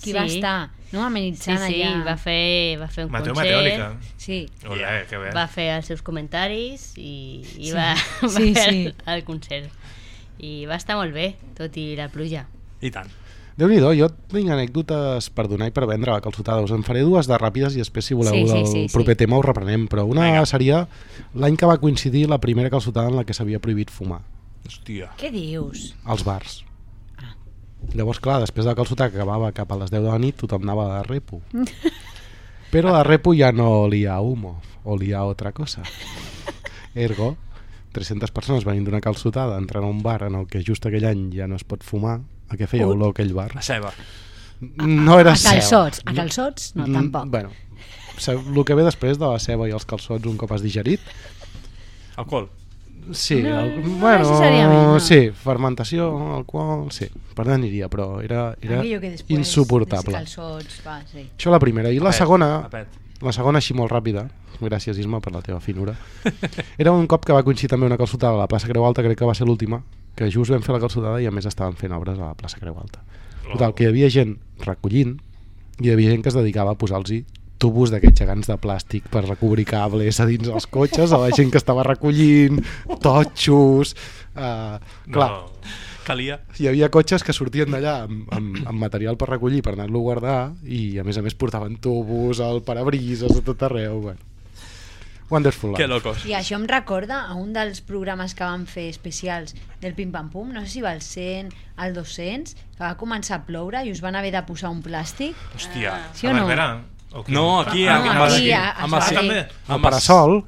qui Sí. va estar no, Sí, amenitzant sí, allà. va fer, va fer un Mateu concert, Mateòlica. Sí. Olé, que bé. va fer els seus comentaris i, i Sí. va, va Sí, fer sí. El, el concert. I va estar molt bé, tot i la pluja. I tant. Déu-n'hi-do, jo tinc anècdotes per donar i per vendre a la calçotada. Us en faré dues de ràpides i després, si voleu, Sí, sí, del sí, sí. proper tema ho reprenem. Però una Vinga. seria l'any que va coincidir la primera calçotada en la que s'havia prohibit fumar, Hòstia. Què dius? als bars. Llavors, clar, després de la calçotada que acabava cap a les 10 de la nit, tothom anava a repo. Però la repo ja no olia a humo, olia a otra cosa. Ergo, 300 persones venint d'una calçotada entrant a un bar en el que just aquell any ja no es pot fumar, a què feia Ut. olor aquell bar? A ceba. No era a calçots, ceba. a calçots no, Mm, tampoc. Bueno, el que ve després de la ceba i els calçots un cop has digerit, Alcohol. Sí, No, el, no bueno, no. sí, fermentació, alcohol, sí, per tant aniria, però era, era insuportable. calçots, va, sí. Això la primera. I la Apet, segona, apet. la segona així molt ràpida, gràcies Isma per la teva finura, era un cop que va coincidir també una calçotada a la plaça Creu Alta, crec que va ser l'última, que just vam fer la calçotada i a més estaven fent obres a la plaça Creu Alta. Total, que hi havia gent recollint i hi havia gent que es dedicava a posar-los tubos d'aquests gegants de plàstic per recobrir cables a dins els cotxes, a la gent que estava recollint, totxos... Uh, clar, No. Calia. hi havia cotxes que sortien d'allà amb, amb, amb material per recollir, per anar-lo a guardar, i a més a més portaven tubos, el parabrises a tot arreu. Bueno. Wonderful Que Life. locos. I això em recorda a un dels programes que van fer especials del Pim Pam Pum, no sé si va al 100, al 200, que va començar a ploure i us van haver de posar un plàstic. Hòstia. Sí o no? O No, aquí, Ah, amb, no, amb, aquí, el- a- a amb, el- Sabadell. també. El amb parasol,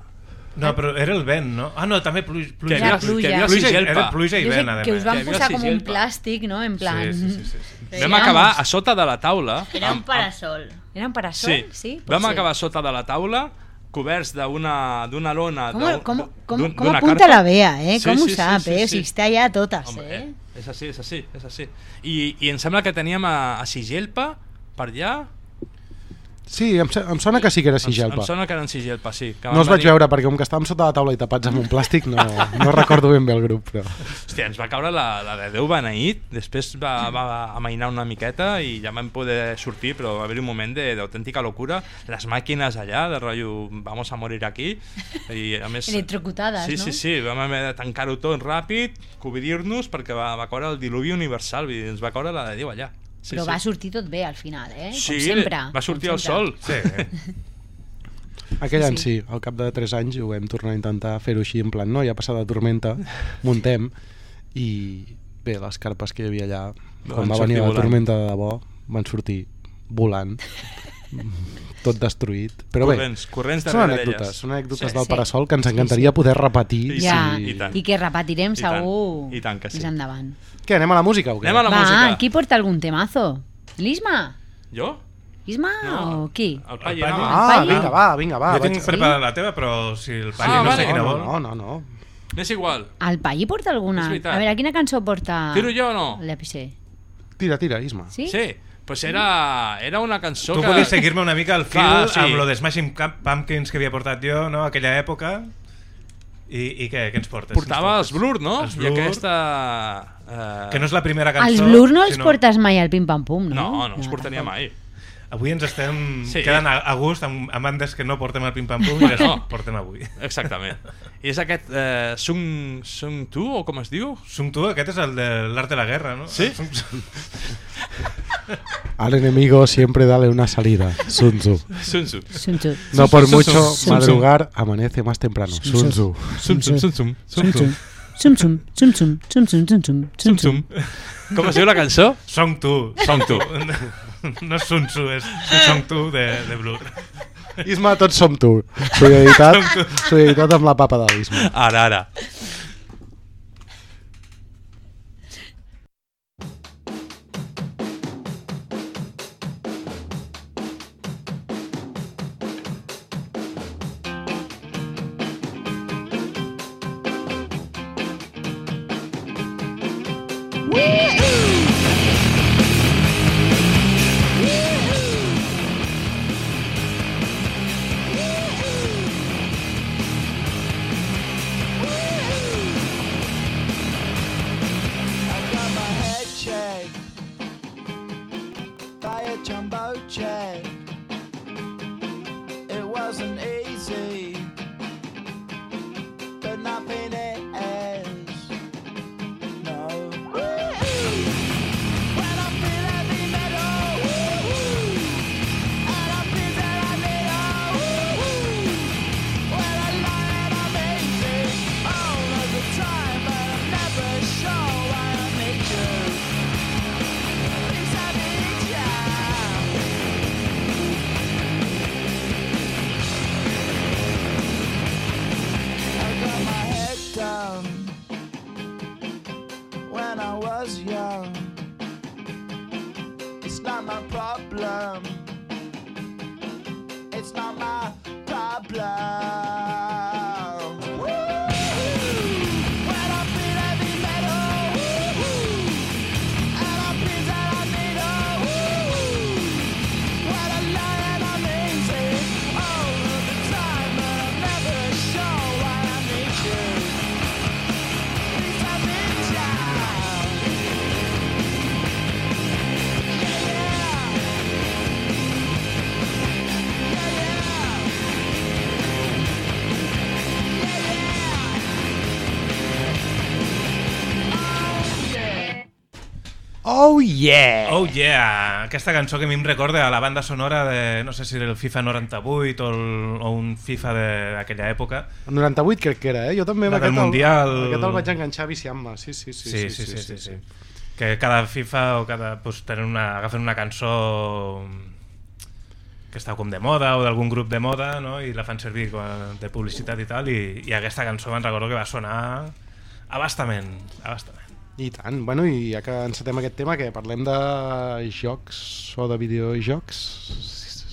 No, però era el vent, no? Ah, no, també pluja. pluja. Que havia- pluja. que havia Pluja i-. Era pluja i vent, a que us van posar com un plàstic, no? En plan... Sí, sí, sí, sí, sí. Vam acabar a sota de la taula. Era un amb- parasol. Era un parasol? Sí, sí vam acabar sota de la taula coberts d'una d'una lona Com, com, com, com d'una apunta la Bea, eh? Sí, com ho sí, sí, sap, sí, eh? sí. Sigui, està allà a totes, Home, eh? És així, és així, és així. I, i em sembla que teníem a, a Sigelpa per allà. Sí, em, em sona que sí que era Em, Sigelpa. em sona que eren Sigelpa, sí. Que No els vaig venir- veure perquè com que estàvem sota la taula i tapats amb un plàstic no, no recordo ben bé el grup. Però... Hòstia, ens va caure la, la de Déu beneït, després va, va amainar una miqueta i ja vam poder sortir, però va haver un moment de- d'autèntica locura. Les màquines allà, de rotllo, vamos a morir aquí. I a més... Electrocutades, sí, no? Sí, sí, vam haver de tancar-ho tot ràpid, cobrir-nos, perquè va, va caure el diluvi universal, dir, ens va caure la de Déu allà. Sí, Però sí. va sortir tot bé al final, eh? Sí, com sempre. va sortir com el sol. Sí. Aquell Sí, any sí. sí, al cap de 3 anys ho vam tornar a intentar fer-ho així, en plan, no, ja ha passat la tormenta, muntem, i bé, les carpes que hi havia allà, Van quan va venir la volant. tormenta de debò, van sortir volant, tot destruït. Però Corrents, bé, corrents són anècdotes, són anècdotes Sí. del Sí. Parasol que ens encantaria sí. poder repetir. I Ja, sí, i tant. i que repetirem I tant, segur i tant que sí. més endavant. Què, anem a la música o què? Anem a la Va, música. qui porta algun temazo? L'Isma? Jo? Isma No. o qui? El Palli, Palli. no? Ah, Palli? vinga, va, vinga, va. Jo tinc vaig- preparada la teva, però si el Palli Ah, no vale. sé quina no, vol... no, no, no. M'és igual. El Palli porta alguna? És. A veure, quina cançó porta Tiro jo o no? l'EPC? Tira, tira, Isma. Sí? Sí, pues era, era una cançó Tu que... volies seguir-me una mica al fil Clar, sí. amb lo de Smashing Pumpkins que havia portat jo, no?, aquella època. I, i què, què ens portes? Portava Ens els Blur, no? Els I Blur, aquesta... Eh... que no és la primera cançó. Els Blur no els sinó- portes mai al Pim Pam Pum, no? No, no els portaria tampoc. mai. Avui ens estem Sí. quedant a, a gust amb, amb bandes que no portem al pim-pam-pum i les No. portem avui. Exactament. I és aquest eh, Sung, Sung Tu, o com es diu? Sung Tu, aquest és el de l'art de la guerra, no? Sí? Sung- Al enemigo siempre dale una salida. Sun Tzu. Sun Tzu. Sun Tzu. No por Sun Tzu. mucho Sun Tzu. madrugar amanece más temprano. Sun Tzu. Sum Sum Sum Sum Sum Sum. Sum Sum. Sum Sum. Sum Sum. Sum Sum. Sum Sum. Com es diu la cançó? Song Tu. Song Tu. No és Sun Tzu, és Song Tu de, de Blur. Isma, tots som tu. Solidaritat, solidaritat amb la papa de l'Isma. Ara, ara. Yeah! Aquesta cançó que a mi em recorda a la banda sonora de, no sé si era el FIFA 98 o, el, o un FIFA d'aquella època. El 98 crec que era, eh? Jo també La aquest, el- Mundial. aquest el vaig enganxar viciant-me. Sí, sí, sí. Sí, sí, sí, sí, sí. Que cada FIFA o cada... Pues, tenen una, agafen una cançó que està com de moda o d'algun grup de moda no? i la fan servir de publicitat i tal i, i aquesta cançó me'n recordo que va sonar abastament, abastament. I tant. Bueno, i ja que encetem aquest tema, que parlem de jocs o de videojocs?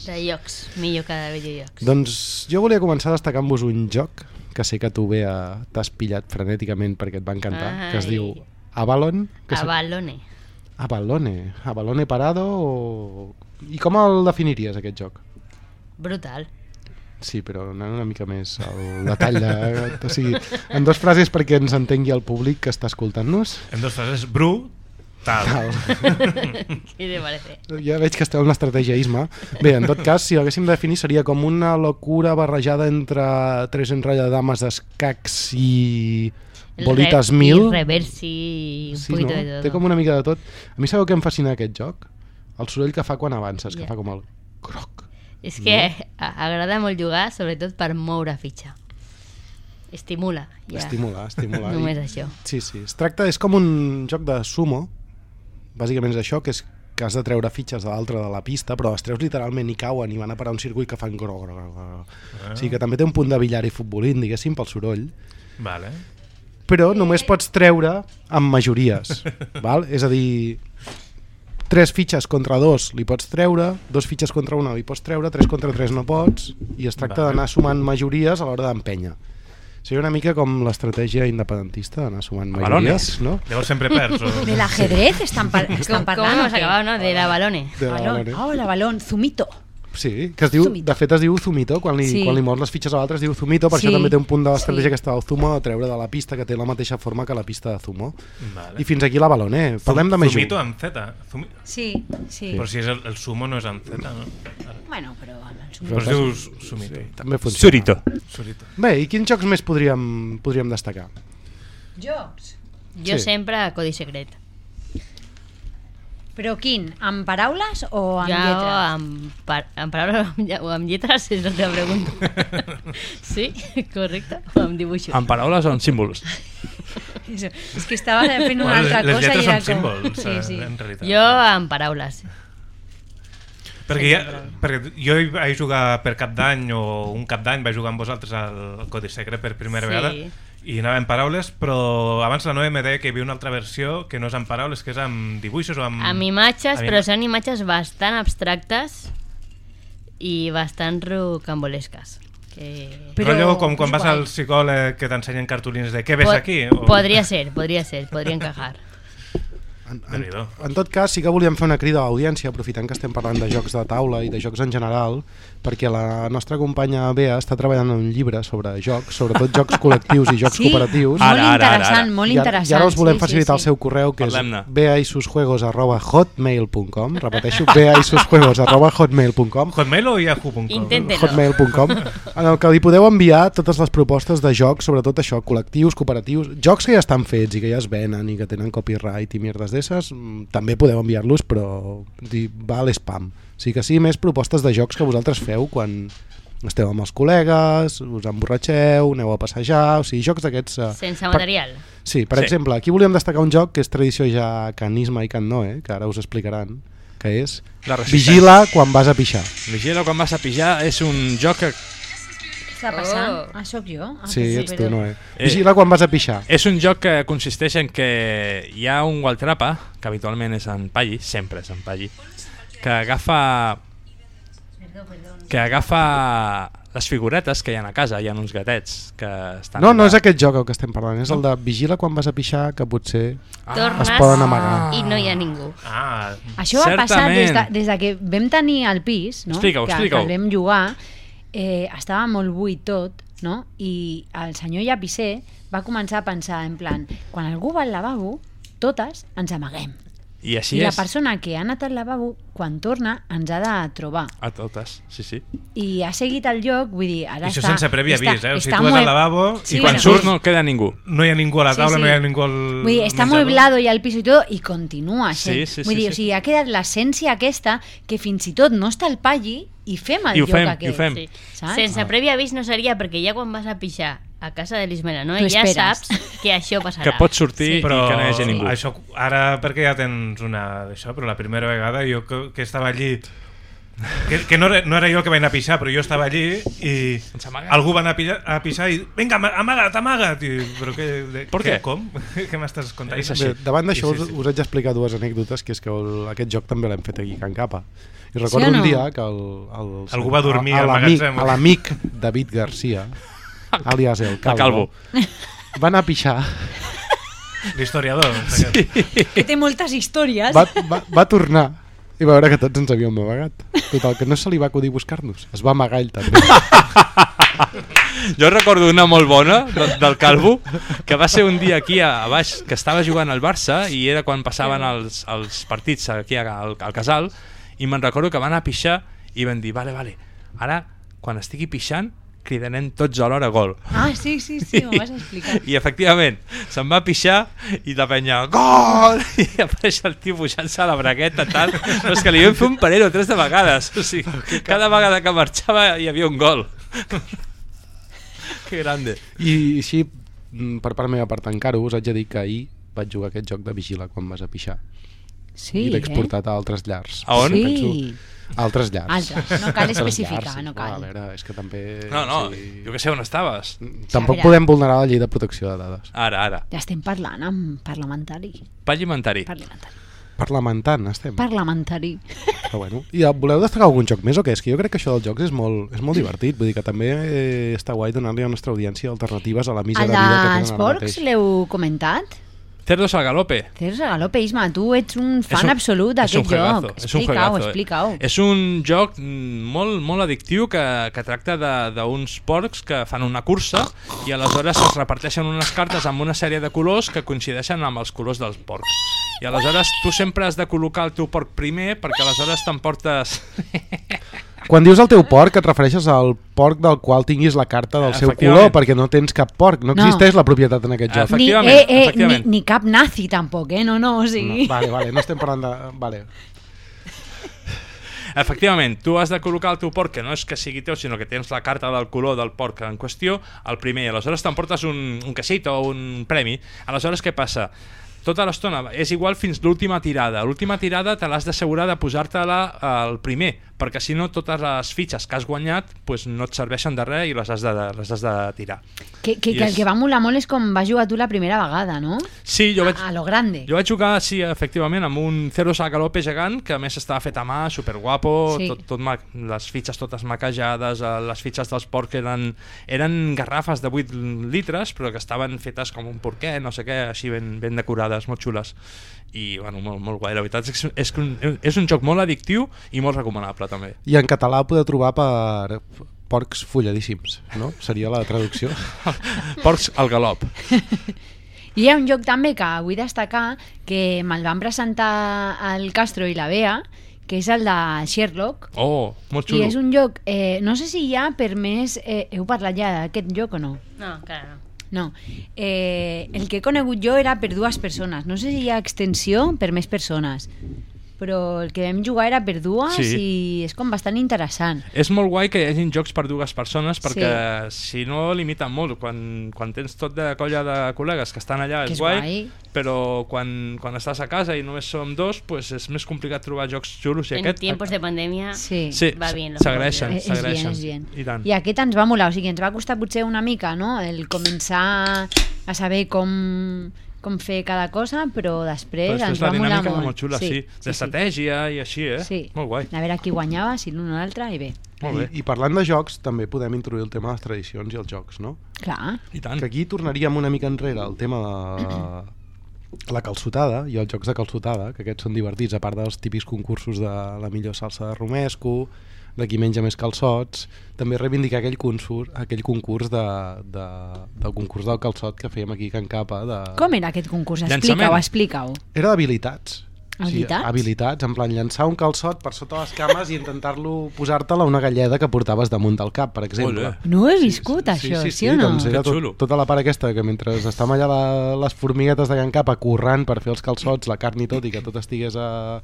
De llocs, millor que de videojocs. Doncs jo volia començar destacant-vos un joc que sé que tu, Bea, t'has pillat frenèticament perquè et va encantar, que es Ai. diu Avalon. Que se- Avalone. Avalone. Avalone Parado o... I com el definiries, aquest joc? Brutal. Sí, però anant una mica més al detall de... o sigui, en dues frases perquè ens entengui el públic que està escoltant-nos. En dos frases, bru, tal. ¿Qué te parece? Ja veig que esteu en l'estratègiaisme. Bé, en tot cas, si ho haguéssim de definir, seria com una locura barrejada entre tres enrotlladames d'escacs i bolites re- mil. Y reversi y un Sí, poquito no? de. Té com una mica de tot. A mi sabeu què em fascina aquest joc? El soroll que fa quan avances, que Ja. fa com el... És que a- agrada molt jugar, sobretot per moure fitxa. Estimula. Ja. Estimular, estimular. Només I- això. Sí, sí. Es tracta, és com un joc de sumo, bàsicament és això, que és que has de treure fitxes de l'altre de la pista, però les treus literalment i cauen i van a parar a un circuit que fan gro, gro, gro, gro. Ah. O sigui que també té un punt de billar i futbolín, diguéssim, pel soroll, Vale. però només pots treure amb majories, val? és a dir, tres fitxes contra dos li pots treure, dos fitxes contra una li pots treure, tres contra tres no pots, i es tracta d'anar sumant majories a l'hora d'empènyer. Seria una mica com l'estratègia independentista, d'anar sumant majories, no? Llavors sempre perds. O... Del ajedrez estan, par estan ¿Cómo, parlant. no? De la balone. De la Balón. balone. Oh, la balón, zumito. Sí, que es diu, de fet es diu Zumito, quan li, Sí. quan li mors les fitxes a l'altre es diu Zumito, per Sí. això també té un punt de l'estratègia Sí. que està el Zumo a treure de la pista, que té la mateixa forma que la pista de Zumo. Vale. I fins aquí la balone. Parlem de més Zumito amb Z. Zumi... Sí, sí. Però si és el, el sumo no és amb Z, no? Bueno, però el Però es diu Sumito. Sí, també funciona. Surito. Surito. Bé, i quins jocs més podríem, podríem destacar? Jocs. Jo Sí. sempre Codi Secret. Però quin? Amb paraules o amb jo lletres? amb, par amb paraules o amb, lletres és el que em pregunto. sí, correcte. O amb dibuixos. Amb paraules o amb símbols? Eso. És que estava fent una Bueno, les- altra les cosa i lletres era són com... símbols, sí, eh, sí. en realitat. Jo amb paraules. Perquè, ja, perquè jo hi vaig jugar per cap d'any o un cap d'any vaig jugar amb vosaltres al Codi Secret per primera Sí. vegada i anava en paraules, però abans la Noe em deia que hi havia una altra versió que no és amb paraules, que és amb dibuixos o amb... Amb imatges, amb però ima- són imatges bastant abstractes i bastant rocambolesques. Que... Però... Rotllo com quan vas al psicòleg que t'ensenyen cartolines de què ves Po- aquí? Podria ser, podria ser, podria encajar. En, Déu-n'hi-do. en tot cas, sí que volíem fer una crida a l'audiència, aprofitant que estem parlant de jocs de taula i de jocs en general, perquè la nostra companya Bea està treballant en un llibre sobre jocs, sobretot jocs col·lectius i jocs Sí, cooperatius. molt Ara, ara, ara, interessant, ara. molt I ara, interessant, I ara us volem sí, sí, facilitar sí. el seu correu, que és beaisusjuegos arroba hotmail.com repeteixo, beaisusjuegos arroba hotmail.com Hotmail o yahoo.com? Hotmail.com en el que li podeu enviar totes les propostes de jocs, sobretot això, col·lectius, cooperatius, jocs que ja estan fets i que ja es venen i que tenen copyright i mierdes d'esses, mm, també podeu enviar-los, però di, va a l'espam. O sigui que sí, més propostes de jocs que vosaltres feu quan esteu amb els col·legues, us emborratxeu, aneu a passejar, o sigui, jocs d'aquests... eh, Sense per- material. Sí, per Sí. exemple, aquí volíem destacar un joc que és tradició ja canisme i can Noe, que ara us explicaran, que és. Vigila quan vas a pixar. Vigila quan vas a pijar és un joc que Què està passant? Oh. Ah, sóc jo? Ah, Sí, ets tu, perdó. Noe. Vigila quan vas a pixar. És un joc que consisteix en que hi ha un Waltrapa, que habitualment és en Palli, sempre és en Palli, que agafa que agafa les figuretes que hi ha a casa, hi ha uns gatets que estan... No, no és aquest joc el que estem parlant, és el de vigila quan vas a pixar, que potser Tornes es poden amagar. i no hi ha ningú. Ah, Això va passar des de, Certament. des de que vam tenir el pis, no? Explica-ho, que, explica-ho. que el vam jugar, eh, estava molt buit tot, no? i el senyor llapisser va començar a pensar en plan, quan algú va al lavabo, totes ens amaguem. I així I la és. persona que ha anat al lavabo, quan torna, ens ha de trobar. A totes, sí, sí. I ha seguit el joc, vull dir, ara I això està... sense previ està, avís, eh? O sigui, està tu vas al lavabo Sí, i quan bueno. surts no queda ningú. No hi ha ningú a la Sí, taula, sí. no hi ha ningú al Vull dir, està mueblado ja el pis i tot i continua Sí, sent. sí, Vull sí, dir, sí. o sigui, ha quedat l'essència aquesta que fins i tot no està al palli i fem el I ho joc fem, i aquest. ho fem. Sí. Saps? Sense previ avís no seria perquè ja quan vas a pixar a casa de l'Ismela, no? Ja saps que això passarà. Que pots sortir però i que no hi hagi ningú. Això, ara perquè ja tens una d'això, però la primera vegada jo que, que estava allí que, que no, era, no era jo que vaig anar a pixar, però jo estava allí i algú va anar a pixar, a pixar i vinga, ama- amaga't, amaga't i, però que, de, Per què? Com? què m'estàs contant? Bé, davant d'això Sí, us, sí, sí. us haig d'explicar dues anècdotes, que és que el, aquest joc també l'hem fet aquí a Can Capa. I Sí recordo o no? un dia que el, el, Algú va dormir a, al a l'amic magatzem. a l'amic David Garcia, alias el Calvo, Calvo. va anar a pixar, L'historiador. Sí. Que té moltes històries. va, va, va tornar i va veure que tots ens havíem amagat. Total, que no se li va acudir buscar-nos. Es va amagar ell també. Jo recordo una molt bona de, del Calvo, que va ser un dia aquí a, a baix, que estava jugant al Barça i era quan passaven els, els partits aquí al, al casal i me'n recordo que van a pixar i van dir, vale, vale, ara quan estigui pixant cridarem tots alhora gol. Ah, sí, sí, sí, m'ho vas explicar. I efectivament, se'n va pixar i la penya, gol! I apareix el tio pujant-se a la bragueta, tal. Però és que li vam fer un parell o tres de vegades. O sigui, cada vegada que marxava hi havia un gol. que grande. I així, mm, per part meva, per tancar-ho, us haig de dir que ahir vaig jugar aquest joc de vigila quan vas a pixar. Sí, I l'he eh? exportat a altres llars. A on? Sí. Penso, a altres llars. Altres, no cal Altres especificar, llars, no cal. A veure, és que també... No, no, jo que sé on estaves. Tampoc Mira. podem vulnerar la llei de protecció de dades. Ara, ara. Ja estem parlant amb parlamentari. Parlamentari. Parlamentari. Parlamentant estem. Parlamentari. Però bueno. I eh, voleu destacar algun joc més o què? És que jo crec que això dels jocs és molt, és molt divertit. Vull dir que també eh, està guai donar-li a la nostra audiència alternatives a la mísera El vida que tenen ara porcs mateix. l'heu comentat? Cerdos al galope. Cerdos a galope, Isma, tu ets un fan un- absolut d'aquest joc. és un juegazo, eh? explica-ho. És un joc molt, molt addictiu que, que tracta de- d'uns porcs que fan una cursa i aleshores es reparteixen unes cartes amb una sèrie de colors que coincideixen amb els colors dels porcs. I aleshores tu sempre has de col·locar el teu porc primer perquè aleshores t'emportes... Quan dius el teu porc et refereixes al porc del qual tinguis la carta del seu color perquè no tens cap porc, no No. existeix la propietat en aquest joc. Ni, eh, eh, ni, ni cap nazi tampoc, eh? No, no, o sigui... No, vale, vale, no estem parlant de... Vale. Efectivament, tu has de col·locar el teu porc, que no és que sigui teu, sinó que tens la carta del color del porc en qüestió, el primer, i aleshores t'emportes un, un caixet o un premi. Aleshores, què passa? Tota l'estona és igual fins l'última tirada. L'última tirada te l'has d'assegurar de posar-te-la al primer, perquè si no totes les fitxes que has guanyat pues, no et serveixen de res i les has de, les has de tirar. Que, que, I que el és- que va molar molt és com vas jugar tu la primera vegada, no? Sí, jo vaig... A, a lo grande. Jo vaig jugar, sí, efectivament, amb un Ceros a galope gegant, que a més estava fet a mà, superguapo, Sí. tot, tot ma... les fitxes totes maquejades, eh, les fitxes dels porcs eren, eren garrafes de 8 litres, però que estaven fetes com un porquet, no sé què, així ben, ben decorades, molt xules. I, bueno, molt, molt guai. La veritat és que és, és un joc molt addictiu i molt recomanable, també. I en català ho podeu trobar per porcs folladíssims, no? Seria la traducció. Porcs al galop. I hi ha un joc també que vull destacar que me'l van presentar el Castro i la Bea, que és el de Sherlock. Oh, molt I xulo. és un joc, eh, no sé si hi ha per més... Eh, heu parlat ja d'aquest joc o no? No, encara no. No. Eh, el que he conegut jo era per dues persones. No sé si hi ha extensió per més persones. Però el que vam jugar era per dues Sí. i és com bastant interessant. És molt guai que hi hagin jocs per dues persones perquè si no limiten molt. Quan, quan tens tot de colla de col·legues que estan allà Que és, és guai, guai. però quan, quan estàs a casa i només som dos pues és més complicat trobar jocs xulos. I En aquest, tiempos de pandemia Sí. Sí, va bien. lo s'agraeixen, Eh. I tant. I aquest ens va molar, o sigui, ens va costar potser una mica, no?, el començar a saber com, com fer cada cosa, però després, Però ens després la va molar dinàmica molt. molt xula, sí. D'estratègia i així, eh? Sí. Molt guai. A veure qui guanyava, si l'un o l'altre, i bé. Molt bé. I, I parlant de jocs, també podem introduir el tema de les tradicions i els jocs, no? Clar. I tant. Que aquí tornaríem una mica enrere al tema de la calçotada i els jocs de calçotada, que aquests són divertits, a part dels típics concursos de la millor salsa de romesco, de qui menja més calçots, també reivindicar aquell concurs, aquell concurs de, de, del concurs del calçot que fèiem aquí a Can Capa. De... Com era aquest concurs? Explica-ho, explica-ho. Era d'habilitats. Habilitats? habilitats, en plan llançar un calçot per sota les cames i intentar-lo posar-te'l a una galleda que portaves damunt del cap, per exemple. Ole. No ho he viscut, això, sí, sí, o no? doncs era tot, tota la part aquesta que mentre estàvem allà la, les formiguetes de Can Capa currant per fer els calçots, la carn i tot, i que tot estigués uh,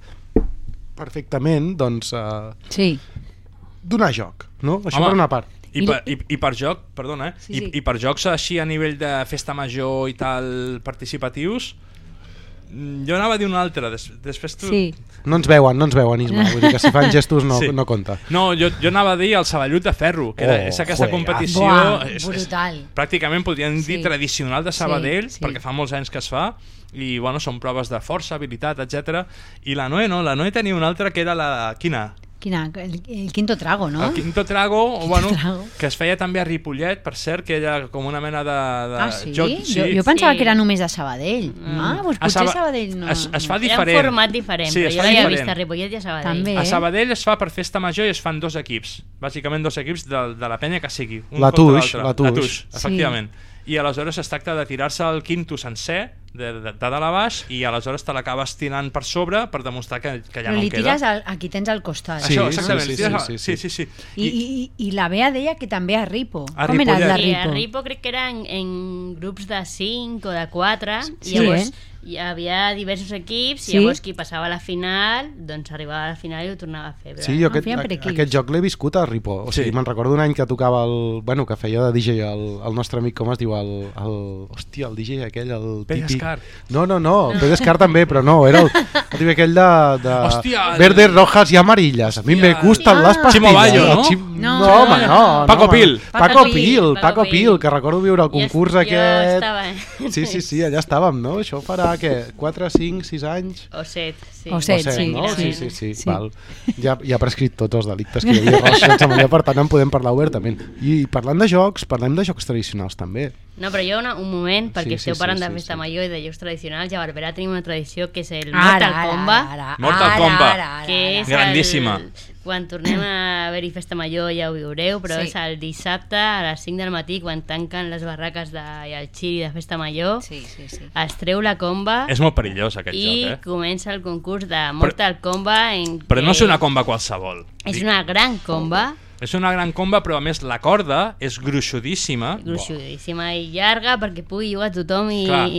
perfectament, doncs uh, Sí. Donar joc, no? Això Home, per una part. I, per, i, I per joc, perdona, eh? Sí, I, sí. I per jocs així a nivell de festa major i tal participatius, jo anava a dir un altre, des, després tu... Sí. No ens veuen, no ens veuen, Isma, vull dir que si fan gestos no, Sí. no compta. No, jo, jo anava a dir el Saballut de Ferro, que era, Oh, és aquesta juegazo. competició... Buah, és, és, brutal. pràcticament podríem dir Sí. tradicional de Sabadell, Sí, sí. perquè fa molts anys que es fa, i bueno, són proves de força, habilitat, etc. I la Noe no, la Noe tenia una altra que era la... Quina? Quina, el, el quinto trago, no? El Quinto Trago, Quinto bueno, Trago. que es feia també a Ripollet, per cert, que era com una mena de... de Ah, sí? joc- Jo, jo pensava Sí. que era només de Sabadell. Mm. Ah, doncs A potser Saba- Sabadell no... es, es fa Era un diferent. format diferent, Sí, però es jo l'havia diferent. vist a Ripollet i a Sabadell. També. A eh? Sabadell es fa per festa major i es fan dos equips, bàsicament dos equips de, de la penya que sigui. Un La Tuix, la Tuix. La Tuix, Sí. efectivament. I aleshores es tracta de tirar-se el quinto sencer, de, de, de dalt a baix, i aleshores te l'acabes tirant per sobre per demostrar que, que ja Però no li queda. tires al, a qui tens al costat. Sí, Això, exactament. sí, sí, tires sí, sí, sí. sí, sí. I, i, I la Bea deia que també a Ripo. A Com era el de Ripollet. Sí, a Ripo? Ripo crec que era en, en grups de 5 o de 4 Sí, i llavors eh? Hi havia diversos equips Sí. i llavors qui passava a la final doncs arribava a la final i ho tornava a fer. Sí, jo aquest, a- aquest joc l'he viscut a Ripo. O sigui, Sí. me'n recordo un any que tocava el... Bueno, que feia de DJ el, el nostre amic, com es diu? El, el, hòstia, el DJ aquell, el Pere típic... Escar. No, no, no. Pere Escar també, però no, era el, el típic aquell de... de Hòstia, el- Verdes, rojas i amarillas. A mi me gustan Ah. las pastillas. Chimo Bayo, El no? Chim... No. No, home, no. Paco no, home. Pil. Paco Paco Pil, Paco Paco Pil, Pil. que recordo viure el concurs jo, aquest... Jo estava... Sí, sí, sí, allà estàvem, no? Això farà, què, 4, 5, 6 anys? O set, sí. O set, O set, sí, no? sí, sí, sí, Sí. Val. Ja, ja ha prescrit tots els delictes que hi havia relacionats amb allò, per tant en podem parlar obertament. I parlant de jocs, parlem de jocs tradicionals també. No, però jo una, un moment, perquè Sí, sí, esteu parlant sí, de sí, festa sí. major i de jocs tradicionals, ja a Barberà tenim una tradició que és el Ara, Mortal ara, Kombat, ara, ara, Mortal ara, Kombat. ara, ara, que és Grandíssima. El, quan tornem a haver-hi festa major ja ho viureu, però Sí. és el dissabte a les 5 del matí quan tanquen les barraques de, i el xiri de festa major, Sí, sí, sí. es treu la comba És molt perillós aquest i joc, eh? comença el concurs de Mortal Kombat en Però no és una comba qualsevol. És una gran comba, és una gran comba, però a més la corda és gruixudíssima. gruixudíssima i llarga perquè pugui jugar tothom i... Clar.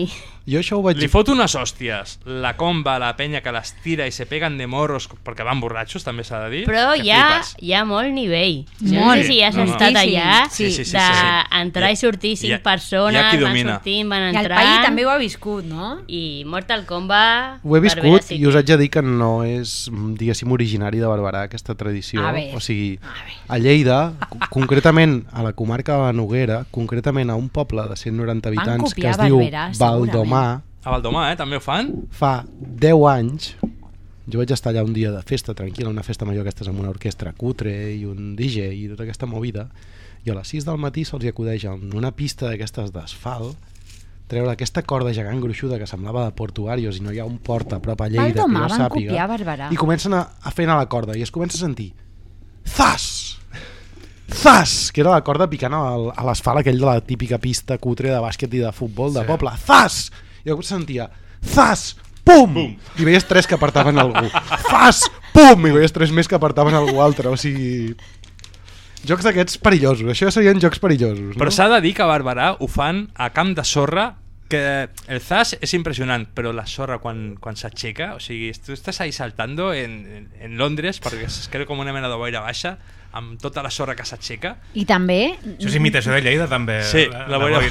Jo això ho vaig... Li fot unes hòsties, la comba, la penya que les tira i se peguen de morros, perquè van borratxos, també s'ha de dir. Però que hi ha, hi ha molt nivell. No Molt. sé si has No, no. estat allà Sí, sí, sí, sí, d'entrar sí. i sortir cinc ha- persones, van sortint, van I el entrant... país també ho ha viscut, no? I Mortal Kombat... Ho he viscut sí i us que- haig de dir que no és, mm, diguéssim, originari de Barberà aquesta tradició. A veure, o sigui, a Lleida, co- concretament a la comarca de la Noguera, concretament a un poble de 190 habitants que es diu Barberà, Valdomà, A Valdomà, eh? També ho fan? fa 10 anys jo vaig estar allà un dia de festa tranquil·la, una festa major aquestes amb una orquestra cutre i un DJ i tota aquesta movida i a les 6 del matí se'ls acudeix en una pista d'aquestes d'asfalt treure aquesta corda gegant gruixuda que semblava de portuarios i no hi ha un port a prop a Lleida Valdomà que van sàpiga copiar Barberà. i comencen a, a fer anar la corda i es comença a sentir zas zas, que era la corda picant al, a l'asfalt aquell de la típica pista cutre de bàsquet i de futbol de Sí. poble, zas i llavors sentia zas, pum, pum. i veies tres que apartaven algú. Zas, pum, i veies tres més que apartaven algú altre, o sigui jocs d'aquests perillosos, això serien jocs perillosos Però no? s'ha de dir que a Barberà ho fan a camp de sorra que el zas és impressionant, però la sorra quan, quan s'aixeca, o sigui, tu estàs ahí saltando en, en, en Londres perquè es creu com una mena de boira baixa amb tota la sorra que s'aixeca. I també... Això és imitació de Lleida, també. Sí, la boira-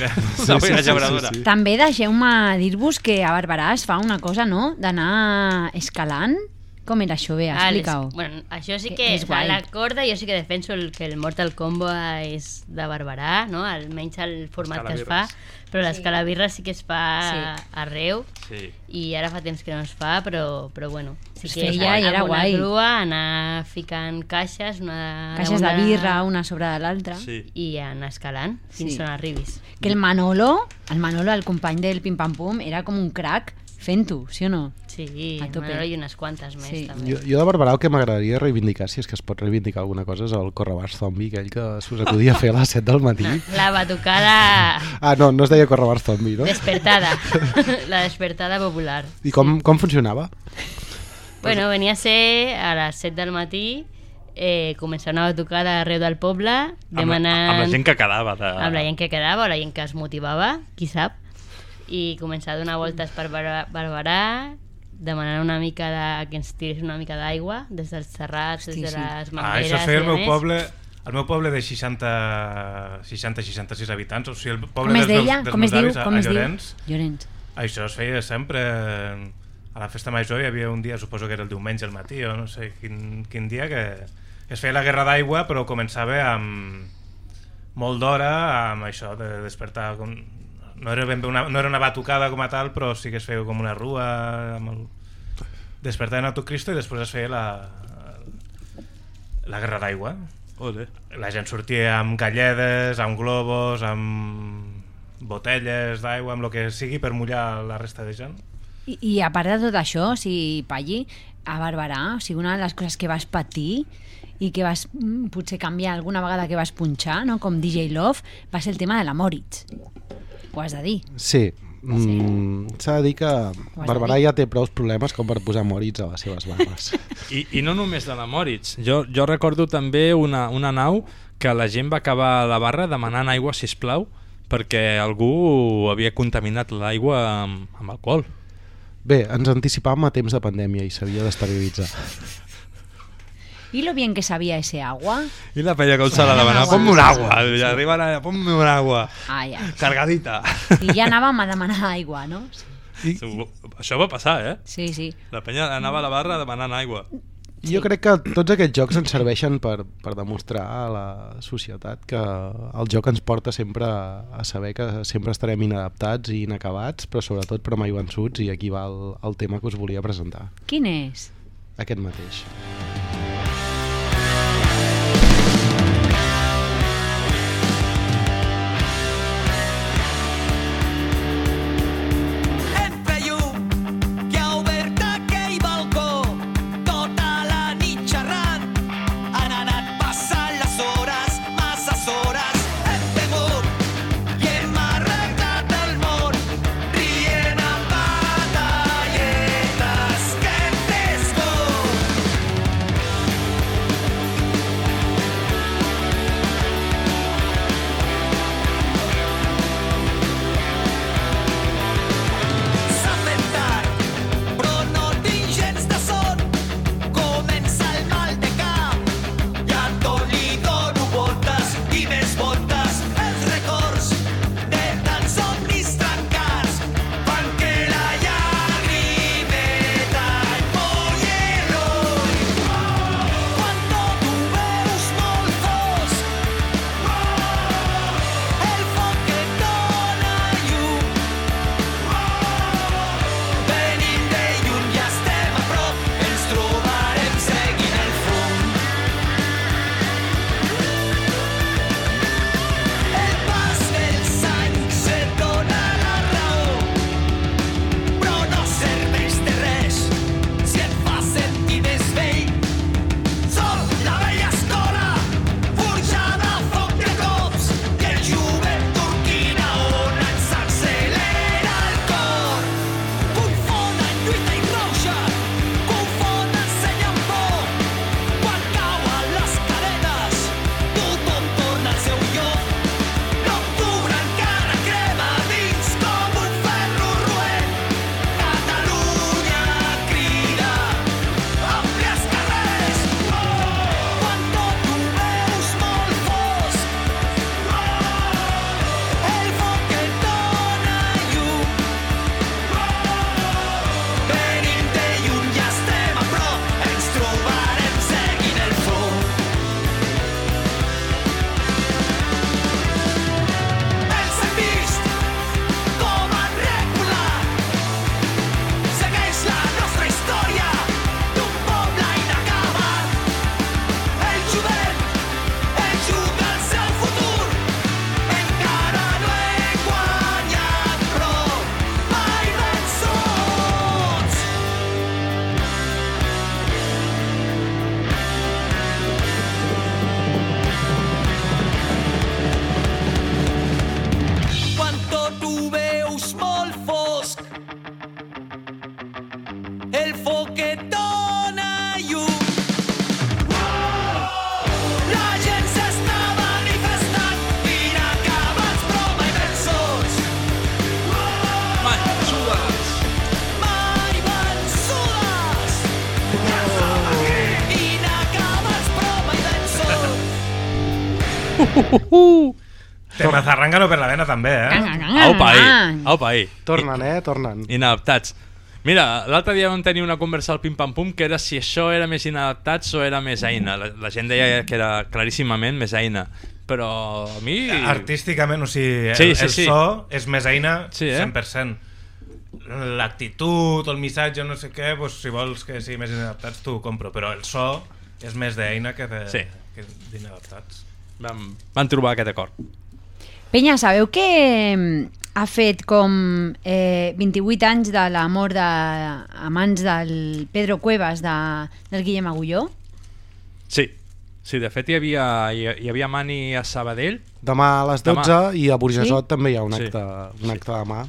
la boira llauradora. També deixeu-me dir-vos que a Barberà es fa una cosa, no?, d'anar escalant. Com era això, Bea? Ah, les- Explica-ho. bueno, això sí Que que, és guai. la corda jo sí que defenso el, que el Mortal Kombat és de Barberà, no? almenys el format que es fa, però l'escalabirra sí que es fa Sí. arreu Sí. i ara fa temps que no es fa, però, però bueno, sí que és feia era una guai. grua anar ficant caixes, una Caixes de una- birra, una sobre de l'altra. Sí. i anar escalant fins Sí. on arribis. Que el Manolo, el Manolo, el company del Pim Pam Pum, era com un crack fent-ho, sí o no? Sí, A tope. I unes quantes més Sí. també. Jo, jo de Barberà el que m'agradaria reivindicar, si és que es pot reivindicar alguna cosa, és el correbars zombi, aquell que s'us acudia fer a les 7 del matí. La batucada Ah, no, no es deia correbars zombi, no? despertada, la despertada popular. I com, com funcionava? Bueno, venia a ser a les 7 del matí, eh, començant a tocar arreu del poble, Amb, la, demanant... amb la gent que quedava. De... amb la gent que quedava, o la gent que es motivava, qui sap, i començar a donar voltes per Bar- Barberà, demanant una mica de, que ens tirés una mica d'aigua des dels serrats, des de les Ah, mangueres... això es feia i al meu poble al meu poble de 60 60-66 habitants, o sigui, el poble Com es dels, deia? dels Com es diu? a- Com a es diu? Llorenç. Llorenç. Això es feia sempre a la festa major hi havia un dia, suposo que era el diumenge al matí o no sé quin, quin dia que es feia la guerra d'aigua però començava amb molt d'hora amb això de despertar com... no, era ben bé una, no era una batucada com a tal però sí que es feia com una rua amb el... despertar en autocristo i després es feia la, la guerra d'aigua la gent sortia amb galledes, amb globos, amb botelles d'aigua, amb el que sigui per mullar la resta de gent. I, I a part de tot això, o sigui, Palli, a Barberà, o sigui, una de les coses que vas patir i que vas mm, potser canviar alguna vegada que vas punxar, no? com DJ Love, va ser el tema de la Moritz. Ho has de dir. Sí, mm, s'ha de dir que Barberà dir. ja té prou problemes com per posar Moritz a les seves barres. I, I no només de la Moritz. Jo, jo recordo també una, una nau que la gent va acabar a la barra demanant aigua, si plau perquè algú havia contaminat l'aigua amb, amb alcohol. Bé, ens anticipàvem a temps de pandèmia i s'havia d'estabilitzar. ¿Y lo bien que sabía ese agua? I la com se la demanava, ponme un agua. I arriba la, ponme un agua. Ah, ja. Cargadita. I ja anàvem a demanar aigua, no? I... Això va passar, eh? Sí, sí. La penya anava a la barra demanant aigua. Jo crec que tots aquests jocs ens serveixen per, per demostrar a la societat que el joc ens porta sempre a, a saber que sempre estarem inadaptats i inacabats, però sobretot però mai vençuts, i aquí va el, el tema que us volia presentar. Quin és? Aquest mateix. Entre Tema zarrangano per la vena també, eh? Aupa ahí, aupa ahí. Tornen, eh? Tornen. Inadaptats. Mira, l'altre dia vam tenir una conversa al Pim Pam Pum que era si això era més inadaptats o era més eina. La, la gent deia que era claríssimament més eina. Però a mi... Artísticament, o sigui, el, Sí, sí, el sí. so és més eina Sí, eh? 100%. L'actitud, el missatge, no sé què, doncs, si vols que sigui més inadaptats, t'ho compro. Però el so és més d'eina que de- Sí. que d'inadaptats. Vam, van trobar aquest acord. Penya, sabeu que mm, ha fet com eh, 28 anys de la mort de, a mans del Pedro Cuevas de, del Guillem Agulló? Sí, sí de fet hi havia, hi, hi havia mani a Sabadell. Demà a les 12 Demà. i a Burgesot Sí? també hi ha un Sí. acte, un acte demà.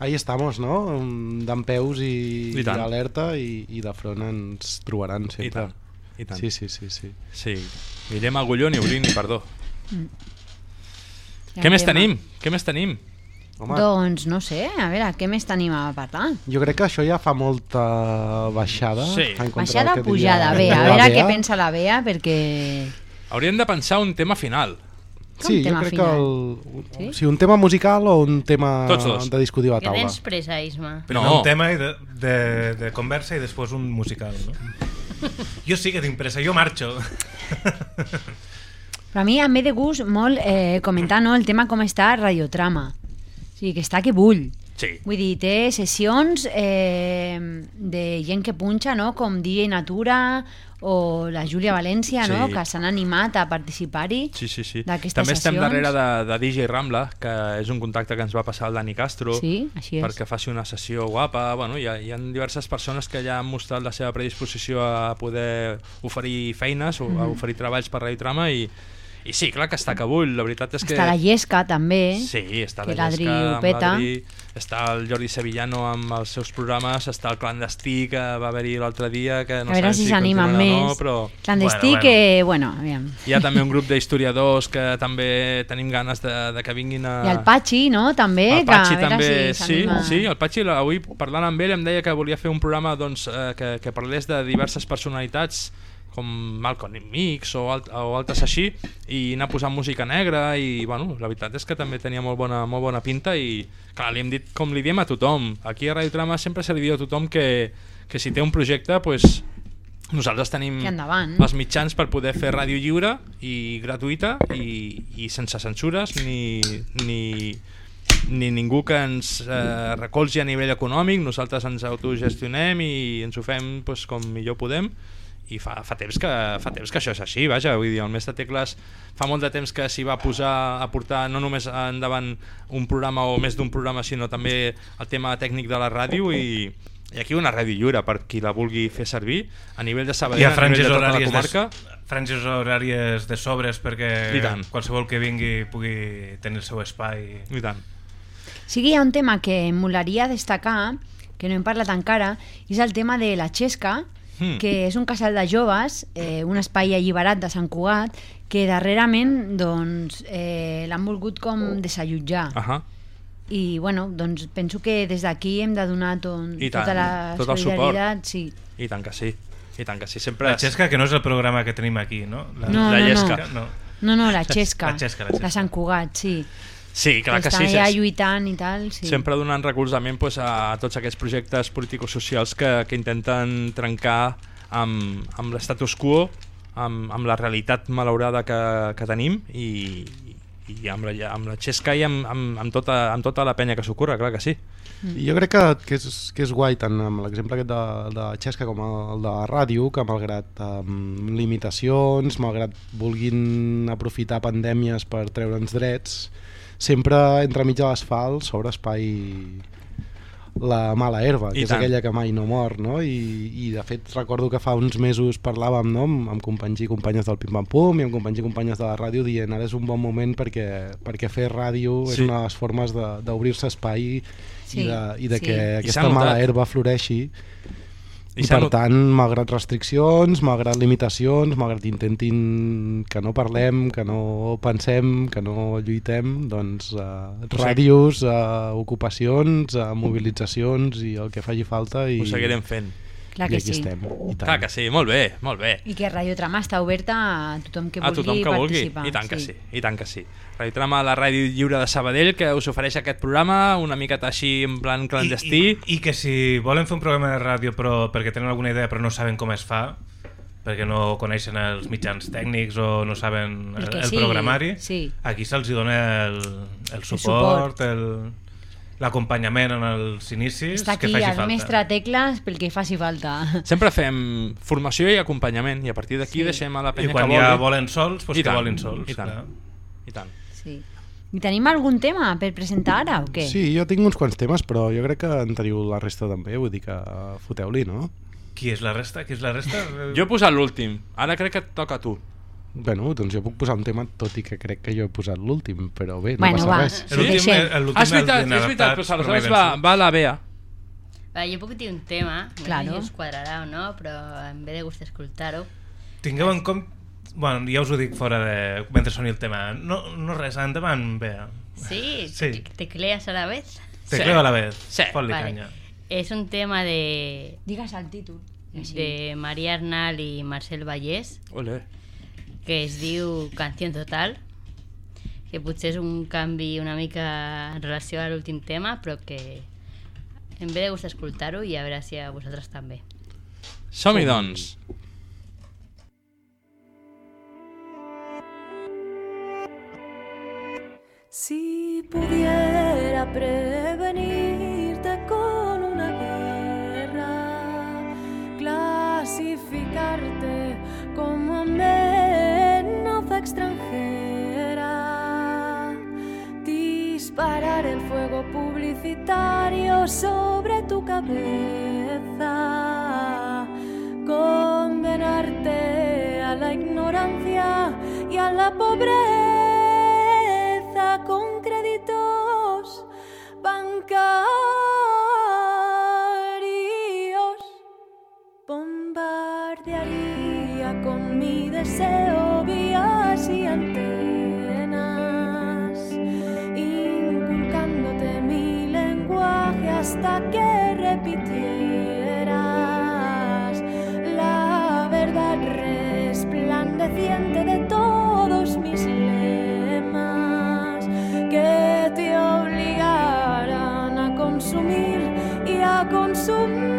Ahí estamos, no? D'en peus i, I i alerta i, i de front ens trobaran sempre. I tant, i tant. Sí, sí, sí. sí. Sí, Guillem Agulló ni obrir ni perdó. Mm. Què més tenim? Què més tenim? Home. Doncs no sé, a veure, què més tenim a parlar? Jo crec que això ja fa molta baixada. Sí. en contra Baixada, que pujada, bé, a veure què pensa la Bea, perquè... Hauríem de pensar un tema final. Sí, jo tema crec final? que el, Sí? sí? un tema musical o un tema de discutir a la Que taula. tens pressa, Isma. Primer No. un tema i de, de, de conversa i després un musical, no? Jo sí que tinc pressa, jo marxo. Però a mi em ve de gust molt eh, comentar no, el tema com està Radiotrama. O sigui, que està que bull. Sí. Vull dir, té sessions eh, de gent que punxa, no? com DJ Natura o la Júlia València, no? Sí. que s'han animat a participar-hi. Sí, sí, sí. D'aquestes També estem sessions. darrere de, de DJ Rambla, que és un contacte que ens va passar el Dani Castro Sí, així és. perquè faci una sessió guapa. Bueno, hi, ha, hi ha diverses persones que ja han mostrat la seva predisposició a poder oferir feines o a Mhm. oferir treballs per Radio Trama i, i sí, clar que està que bull. La veritat és que... Està la Llesca, també. Sí, està que la l'Adri ho peta. Està el Jordi Sevillano amb els seus programes, està el Clandestí que va haver-hi l'altre dia, que no a veure si si s'animen continuarà més. no, però... Clandestí Bueno, bueno. que, bueno, aviam. Hi ha també un grup d'historiadors que també tenim ganes de, de que vinguin a... I el Patxi, no? També, El Patxi que també, si sí, sí, el Patxi avui parlant amb ell em deia que volia fer un programa doncs, eh, que, que parlés de diverses personalitats com Malcolm Mix o, alt, o altres així i anar posant música negra i bueno, la veritat és que també tenia molt bona, molt bona pinta i clar, li hem dit com li diem a tothom aquí a Radio Trama sempre se li diu a tothom que, que si té un projecte pues, nosaltres tenim els mitjans per poder fer ràdio lliure i gratuïta i, i sense censures ni, ni, ni ningú que ens eh, recolzi a nivell econòmic, nosaltres ens autogestionem i ens ho fem pues, com millor podem i fa, fa, temps que, fa temps que això és així, vaja, vull dir, el Mestre Tecles fa molt de temps que s'hi va posar a portar no només endavant un programa o més d'un programa, sinó també el tema tècnic de la ràdio i, i aquí una ràdio lliure per qui la vulgui fer servir a nivell de Sabadell, ha a nivell de tota la horàries, comarca de, franges horàries de sobres perquè qualsevol que vingui pugui tenir el seu espai. I tant. Sí que hi ha un tema que em molaria destacar, que no hem parlat encara, és el tema de la Xesca, Hmm. que és un casal de joves, eh, un espai alliberat de Sant Cugat, que darrerament doncs, eh, l'han volgut com desallotjar. Ahà. I bueno, doncs penso que des d'aquí hem de donar ton, I tant, tota la tot el suport. Sí. I tant que sí. I tant que sí. Sempre La Xesca, que no és el programa que tenim aquí, no? La, No, la no, llesca. no. No. No, no, la Xesca, La Xesca, la Xesca. de Sant Cugat, sí. Sí, clar que Està sí. allà sí. lluitant i tal, sí. sempre donant recolzament pues, a tots aquests projectes político-socials que, que intenten trencar amb, amb l'estatus quo, amb, amb la realitat malaurada que, que tenim i, i amb, la, amb la Xesca i amb, amb, amb, tota, amb tota la penya que s'ocorre, clar que sí. I jo crec que, que, és, que és guai tant amb l'exemple aquest de, de Xesca com el de la ràdio, que malgrat um, limitacions, malgrat vulguin aprofitar pandèmies per treure'ns drets, sempre entremig de l'asfalt s'obre espai la mala herba, I que és tant. aquella que mai no mor, no? I, i de fet recordo que fa uns mesos parlàvem no? amb, amb companys i companyes del Pim Pam Pum i amb companys i companyes de la ràdio dient ara és un bon moment perquè, perquè fer ràdio és Sí. una de les formes de- d'obrir-se espai Sí, i de, i de sí. que I aquesta mala herba floreixi I i, per not- tant, malgrat restriccions, malgrat limitacions, malgrat intentin que no parlem, que no pensem, que no lluitem, doncs uh, Ho ràdios, uh, ocupacions, uh, mobilitzacions i el que faci falta. I... Ho seguirem fent. Clar I que aquí sí. estem. I tant. Clar que sí, molt bé, molt bé. I que Radio Trama està oberta a tothom que a vulgui tothom que vulgui, participar. i tant que sí, i tant que sí. Radio Trama, la ràdio lliure de Sabadell, que us ofereix aquest programa una miqueta així en plan clandestí. I, I que si volen fer un programa de ràdio però perquè tenen alguna idea però no saben com es fa, perquè no coneixen els mitjans tècnics o no saben El el, el sigui, programari, sí. aquí se'ls dona el, el suport. suport, el l'acompanyament en els inicis Està que aquí faci el falta. mestre Tecles pel que faci falta. Sempre fem formació i acompanyament, i a partir d'aquí Sí. deixem a la I penya quan que ja vulgui. volen sols, doncs I que tant, volin sols. I tant, clar. i tant. Sí. I tenim algun tema per presentar ara o què? Sí, jo tinc uns quants temes, però jo crec que en teniu la resta també, vull dir que foteu-li, no? Qui és la resta? Qui és la resta? Jo he posat l'últim, ara crec que et toca a tu. Bueno, doncs jo puc posar un tema, tot i que crec que jo he posat l'últim, però bé, no Bueno, passa va, res. sí, deixem. Ah, és veritat, és veritat, però aleshores va, va la Bea. Va, jo puc dir un tema, no Claro. sé si us quadrarà o no, però em ve de gust escoltar-ho. Tingueu en compte... Bueno, ja us ho dic fora de... mentre soni el tema. No, no res, endavant, Bea. Sí, Sí. tecleas a la vez. Tecleo a la vez. Sí. Fot-li Vale. canya. És un tema de... Digues el títol. De Maria Arnal i Marcel Vallès, Ole. Que es diu Canción Total, que potser és un canvi una mica en relació a l'últim tema, però que em ve de gust escoltar-ho i a veure si a vosaltres també. Som-hi, doncs. Si pudiera prevenirte con una guerra, clasificarte como amenaza extranjera, disparar el fuego publicitario sobre tu cabeza, condenarte a la ignorancia y a la pobreza con créditos bancarios. Bombardearía con mi deseo consumir y a consumirme.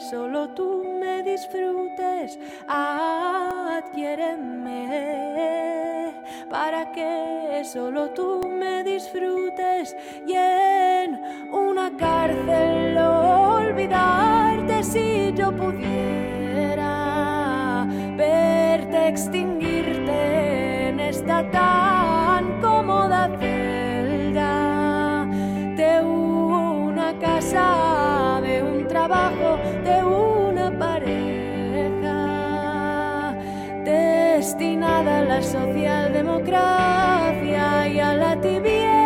Solo tú me disfrutes, adquiéreme, para que solo tú me disfrutes y en una cárcel olvidarte si yo pudiera verte extinguirte en esta tan cómoda celda de una casa, trabajo, de una pareja destinada a la socialdemocracia y a la tibieza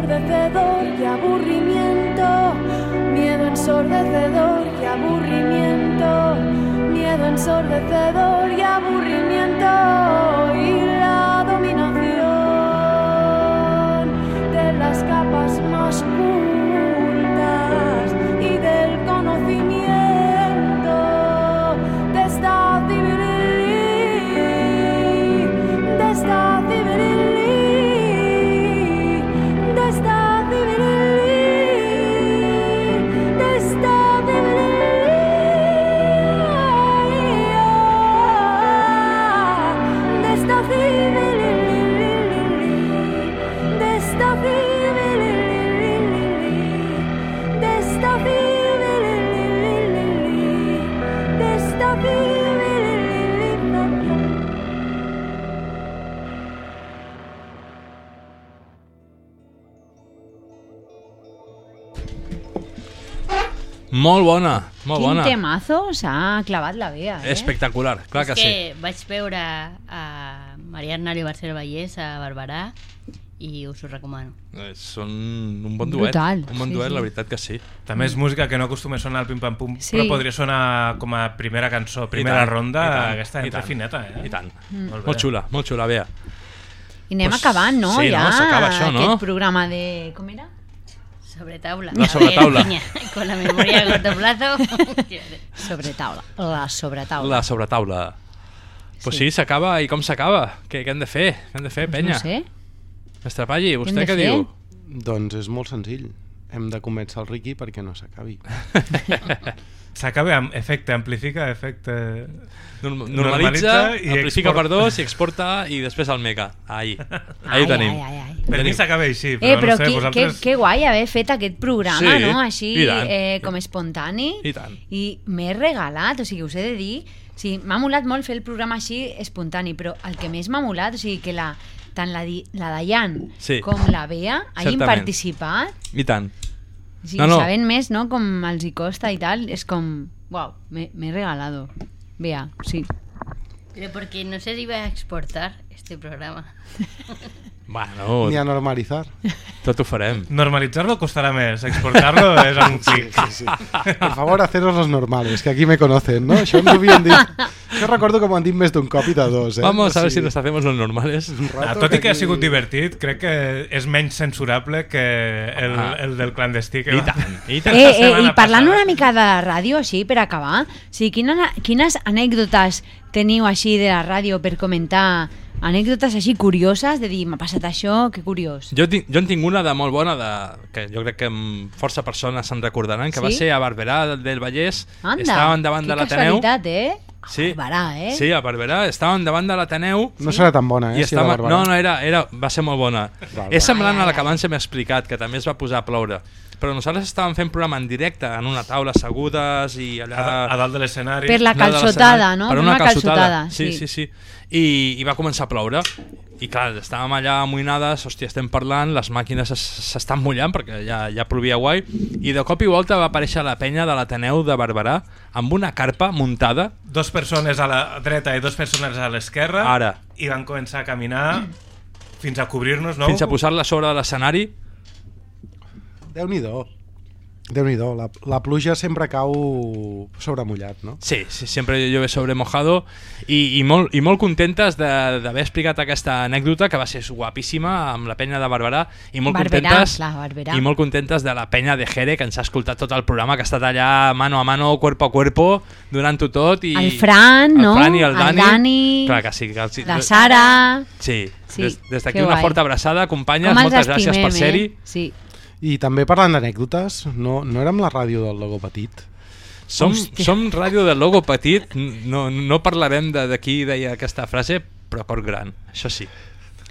ensordecedor y aburrimiento miedo ensordecedor y aburrimiento miedo ensordecedor y aburrimiento Molt bona, molt Quin bona. temazo s'ha clavat la vea, eh? Espectacular, clar que és sí. que vaig veure a Maria Arnal i Barcelona Vallès a Barberà i us ho recomano. Eh, Són un bon duet. Brutal, Un bon sí, duet, sí. la veritat que sí. També és música que no acostuma a sonar al Pim Pam Pum, Sí. però podria sonar com a primera cançó, primera I tant, ronda, i tant, aquesta i entra tant, fineta, eh? I tant. Mm. Molt, Molt xula, molt xula, Bea. I anem Pues, acabant, no? sí, ja, no? S'acaba això, no? Aquest programa de... Com era? Sobre taula. La sobretaula. A ver, niña, con la memoria a corto plazo. Sobre taula. La sobretaula. La sobretaula. Pues sí, s'acaba. I com s'acaba? Què, què hem de fer? Què hem de fer, penya? no sé. Mestre Palli, hem vostè què fer? diu? Doncs és molt senzill. Hem de convèncer el Ricky perquè no s'acabi. S'acaba amb efecte, amplifica, efecte... Norm normalitza, i amplifica export- per dos i exporta i després el mega. Ahí. Ahí Ai, ho tenim. ai, ai, ai. Per mi s'acaba així, però, Eh, però no sé, qui, vosaltres... que, que guai haver fet aquest programa, Sí, no? Així, eh, com espontani. I tant. I m'he regalat, o sigui, us he de dir... Sigui, m'ha molat molt fer el programa així espontani, però el que més m'ha molat, o sigui, que la, tant la, Di- la Dayan Sí. com la Bea hagin participat, I tant. o sigui, No, no. sabent més, no?, com els hi costa i tal, és com... Uau, me, me he regalado. Bea, sí. Pero porque no se iba a exportar este programa. Bueno, Ni a normalitzar. tot ho farem. Normalitzar-lo costarà més, exportar-lo és un clic. Sí, sí. Por favor, haceros los normales, que aquí me conocen, ¿no? Això ens ho havien dit. Jo recordo que m'ho han dit més d'un cop i de dos, eh? Vamos a ver O si nos hacemos los normales. Ah, tot i que ha sigut divertit, crec que és menys censurable que el, Ah. el del clandestí. Que I tant, i Eh, eh, I parlant una mica de la ràdio, així, per acabar, o sigui, quina, quines anècdotes teniu així de la ràdio per comentar? Anècdotes així curioses, de dir, m'ha passat això, que curiós. Jo, tinc, jo en tinc una de molt bona, de, que jo crec que força persones se'n recordaran, que va Sí? ser a Barberà del Vallès. Anda, Estàvem davant de l'Ateneu. casualitat, eh? Sí, Barberà, eh? sí, a Barberà. Estàvem davant de l'Ateneu. No serà tan bona, eh, I si estava, Barberà. no, no, era, era, va ser molt bona. Val, És semblant a la que abans hem explicat, que també es va posar a ploure. Però nosaltres estàvem fent programa en directe, en una taula assegudes i allà... A, a dalt de l'escenari. Per la calçotada, no? Per una, una calçotada. calçotada, Sí, sí. sí, sí. I, I va començar a ploure. I clar, estàvem allà amoïnades, hòstia, estem parlant, les màquines es- s'estan mullant perquè ja, ja plovia guai, i de cop i volta va aparèixer la penya de l'Ateneu de Barberà amb una carpa muntada. Dos persones a la dreta i dos persones a l'esquerra. Ara. I van començar a caminar fins a cobrir-nos, no? Fins a posar-la sobre l'escenari. Déu-n'hi-do. Déu-n'hi-do. La, la pluja sempre cau sobre mullat, no? Sí, sí sempre llueve sobre mojado i, i, molt, i molt contentes de- d'haver explicat aquesta anècdota que va ser guapíssima amb la penya de Barberà i molt Barberà, contentes clar, Barberà. i molt contentes de la penya de Jere que ens ha escoltat tot el programa que ha estat allà mano a mano, cuerpo a cuerpo donant-ho tot i El Fran, el no? Fran i el El Dani, Dani, clar que sí, que els- La Sara... sí, Sí, des, des d'aquí una guai. forta abraçada companyes, moltes gràcies per estimem, ser-hi eh? Sí. I també parlant d'anècdotes, no, no érem la ràdio del logo petit? Som, Hòstia. som ràdio del logo petit, no, no parlarem de, de qui deia aquesta frase, però cor gran, això sí.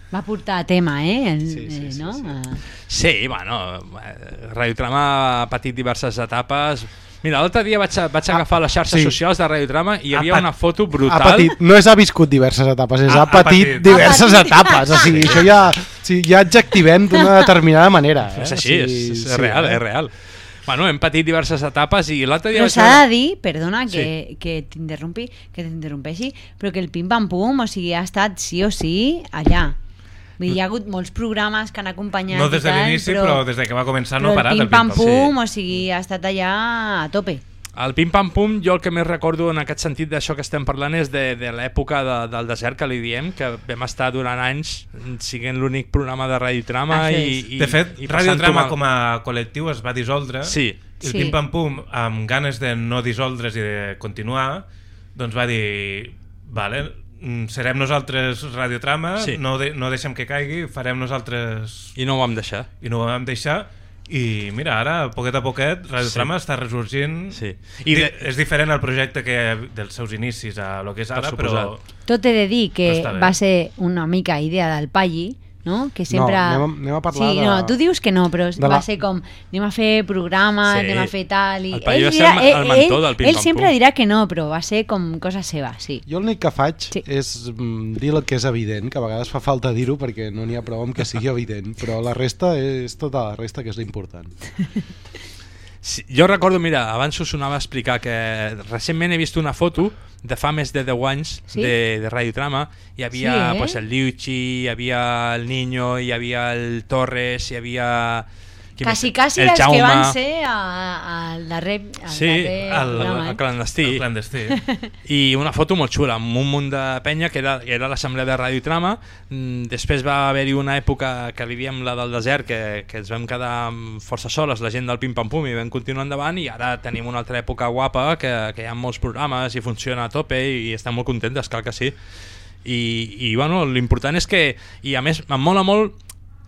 Va portar a tema, eh? El, sí, sí, sí, no? Ah. Sí, bueno, eh, Radiotrama ha patit diverses etapes. Mira, l'altre dia vaig, a- vaig agafar les xarxes sí. socials de Radiotrama i hi Ha havia una foto Ha brutal. patit, no és ha viscut diverses etapes, és Ha- ha, ha patit, patit. diverses Ha patit. etapes. O sigui, això ja, sí, ja adjectivem d'una determinada manera. Eh? És així, O és, sigui, és sí, real, eh? és real. Bueno, hem patit diverses etapes i l'altre dia... Però s'ha de dir, perdona que, que t'interrompi, que t'interrompeixi, però que el pim-pam-pum, o sigui, ha estat sí o sí allà. Vull dir, hi ha hagut molts programes que han acompanyat No des de l'inici, però des de que va començar no però ha parat el el pim-pam. pim-pam-pum, o sigui, ha estat allà a tope. El pim-pam-pum, jo el que més recordo en aquest sentit d'això que estem parlant és de, de l'època de, del desert que li diem, que vam estar durant anys siguent l'únic programa de radiotrama Això i, i, de fet, i Radiotrama com a col·lectiu es va dissoldre Sí. i el Sí. Pim Pam Pum, amb ganes de no dissoldre's i de continuar, doncs va dir vale, mm, serem nosaltres Radiotrama, Sí. no, de, no deixem que caigui, farem nosaltres... I no ho vam deixar. I no ho vam deixar, i mira, ara, poquet a poquet, Radiotrama Sí. està ressorgint. Sí. I de... És diferent el projecte que dels seus inicis a lo que és Per ara, però... Tot he de dir que va ser una mica idea del Palli, no? Que sempre... anem a- anem a parlar sí, de- no, tu dius que no, però va la- ser com anem a fer programa, Sí. anem a fer tal... I El paio ell, va ser dirà, el ma- el mentor del ell, Pim ell sempre dirà que no, però va ser com cosa seva, sí. Jo l'únic que faig sí. és mm, dir el que és evident, que a vegades fa falta dir-ho perquè no n'hi ha prou amb que sigui evident, però la resta és tota la resta que és l'important. Sí, jo recordo, mira, abans us sonava a explicar que recentment he vist una foto de fa més de 10 anys Sí? de, de Radio Trama. Hi havia Sí, eh? pues, el Liuchi, hi havia el Niño, hi havia el Torres, hi havia... qui Quasi, quasi el els que Jaume. van ser a- al darrer, al Sí, darrer el, programa, eh? el clandestí. El clandestí. I una foto molt xula, amb un munt de penya, que era, que era l'assemblea de Ràdio Trama. Mm, Després va haver-hi una època que vivíem la del desert, que, que ens vam quedar força soles, la gent del Pim Pam Pum, i vam continuar endavant, i ara tenim una altra època guapa, que, que hi ha molts programes i funciona a tope, i estem molt contentes, clar que sí. I, i bueno, l'important és que, i a més, em mola molt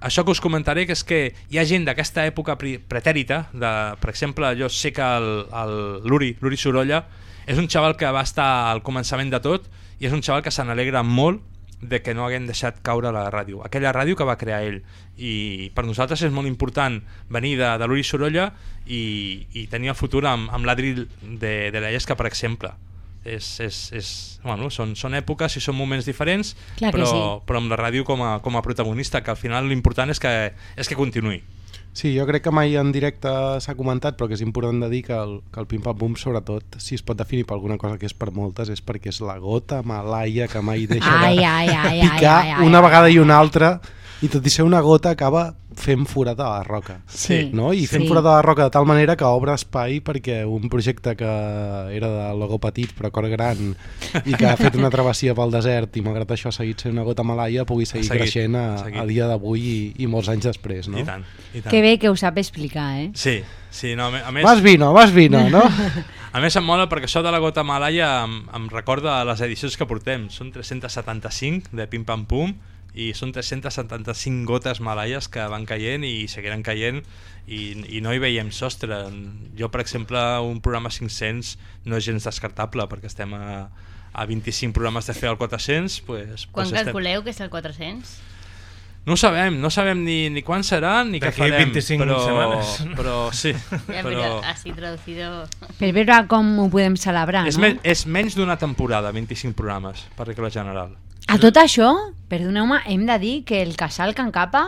això que us comentaré, que és que hi ha gent d'aquesta època pre- pretèrita, de, per exemple, jo sé que el- el- l'Uri, l'Uri Sorolla, és un xaval que va estar al començament de tot i és un xaval que se n'alegra molt de que no haguem deixat caure la ràdio, aquella ràdio que va crear ell. I per nosaltres és molt important venir de, de l'Uri Sorolla i, i tenir el futur amb, amb l'Adri de, de la Llesca, per exemple. És, és, és, bueno, són, són èpoques i són moments diferents, Clar però, sí. però amb la ràdio com a, com a protagonista, que al final l'important és que, és que continuï. Sí, jo crec que mai en directe s'ha comentat, però que és important de dir que el, que el Pim Pam Pum, sobretot, si es pot definir per alguna cosa que és per moltes, és perquè és la gota malaia que mai deixa Ai, de ai, ai, picar ai, ai, ai, una vegada i una altra, i tot i ser una gota acaba fent forat a la roca. Sí. No? I fent Sí. forat a la roca de tal manera que obre espai perquè un projecte que era de logo petit però cor gran i que ha fet una travessia pel desert i malgrat això ha seguit sent una gota malaia pugui seguir seguit, creixent a, seguit. a dia d'avui i, i molts anys després. No? I tant, i tant. Que bé que ho sap explicar, eh? Sí, sí, no, a més... Vas vino, vas vino, no? A més em mola perquè això de la gota malaia em, em recorda a les edicions que portem. Són 375 de Pim Pam Pum i són 375 gotes malaies que van caient i seguiran caient i, i no hi veiem sostre. Jo, per exemple, un programa 500 no és gens descartable perquè estem a, a 25 programes de fer el 400 pues, Quan pues estem... calculeu que és el 400? No ho sabem, no sabem ni, ni quan serà ni què farem. 25 però, setmanes. Però sí, Ja, però... però así traducido... Per veure com ho podem celebrar, És, no? men és menys d'una temporada, 25 programes, per regla general. A tot això, perdoneu-me, hem de dir que el casal Can Capa,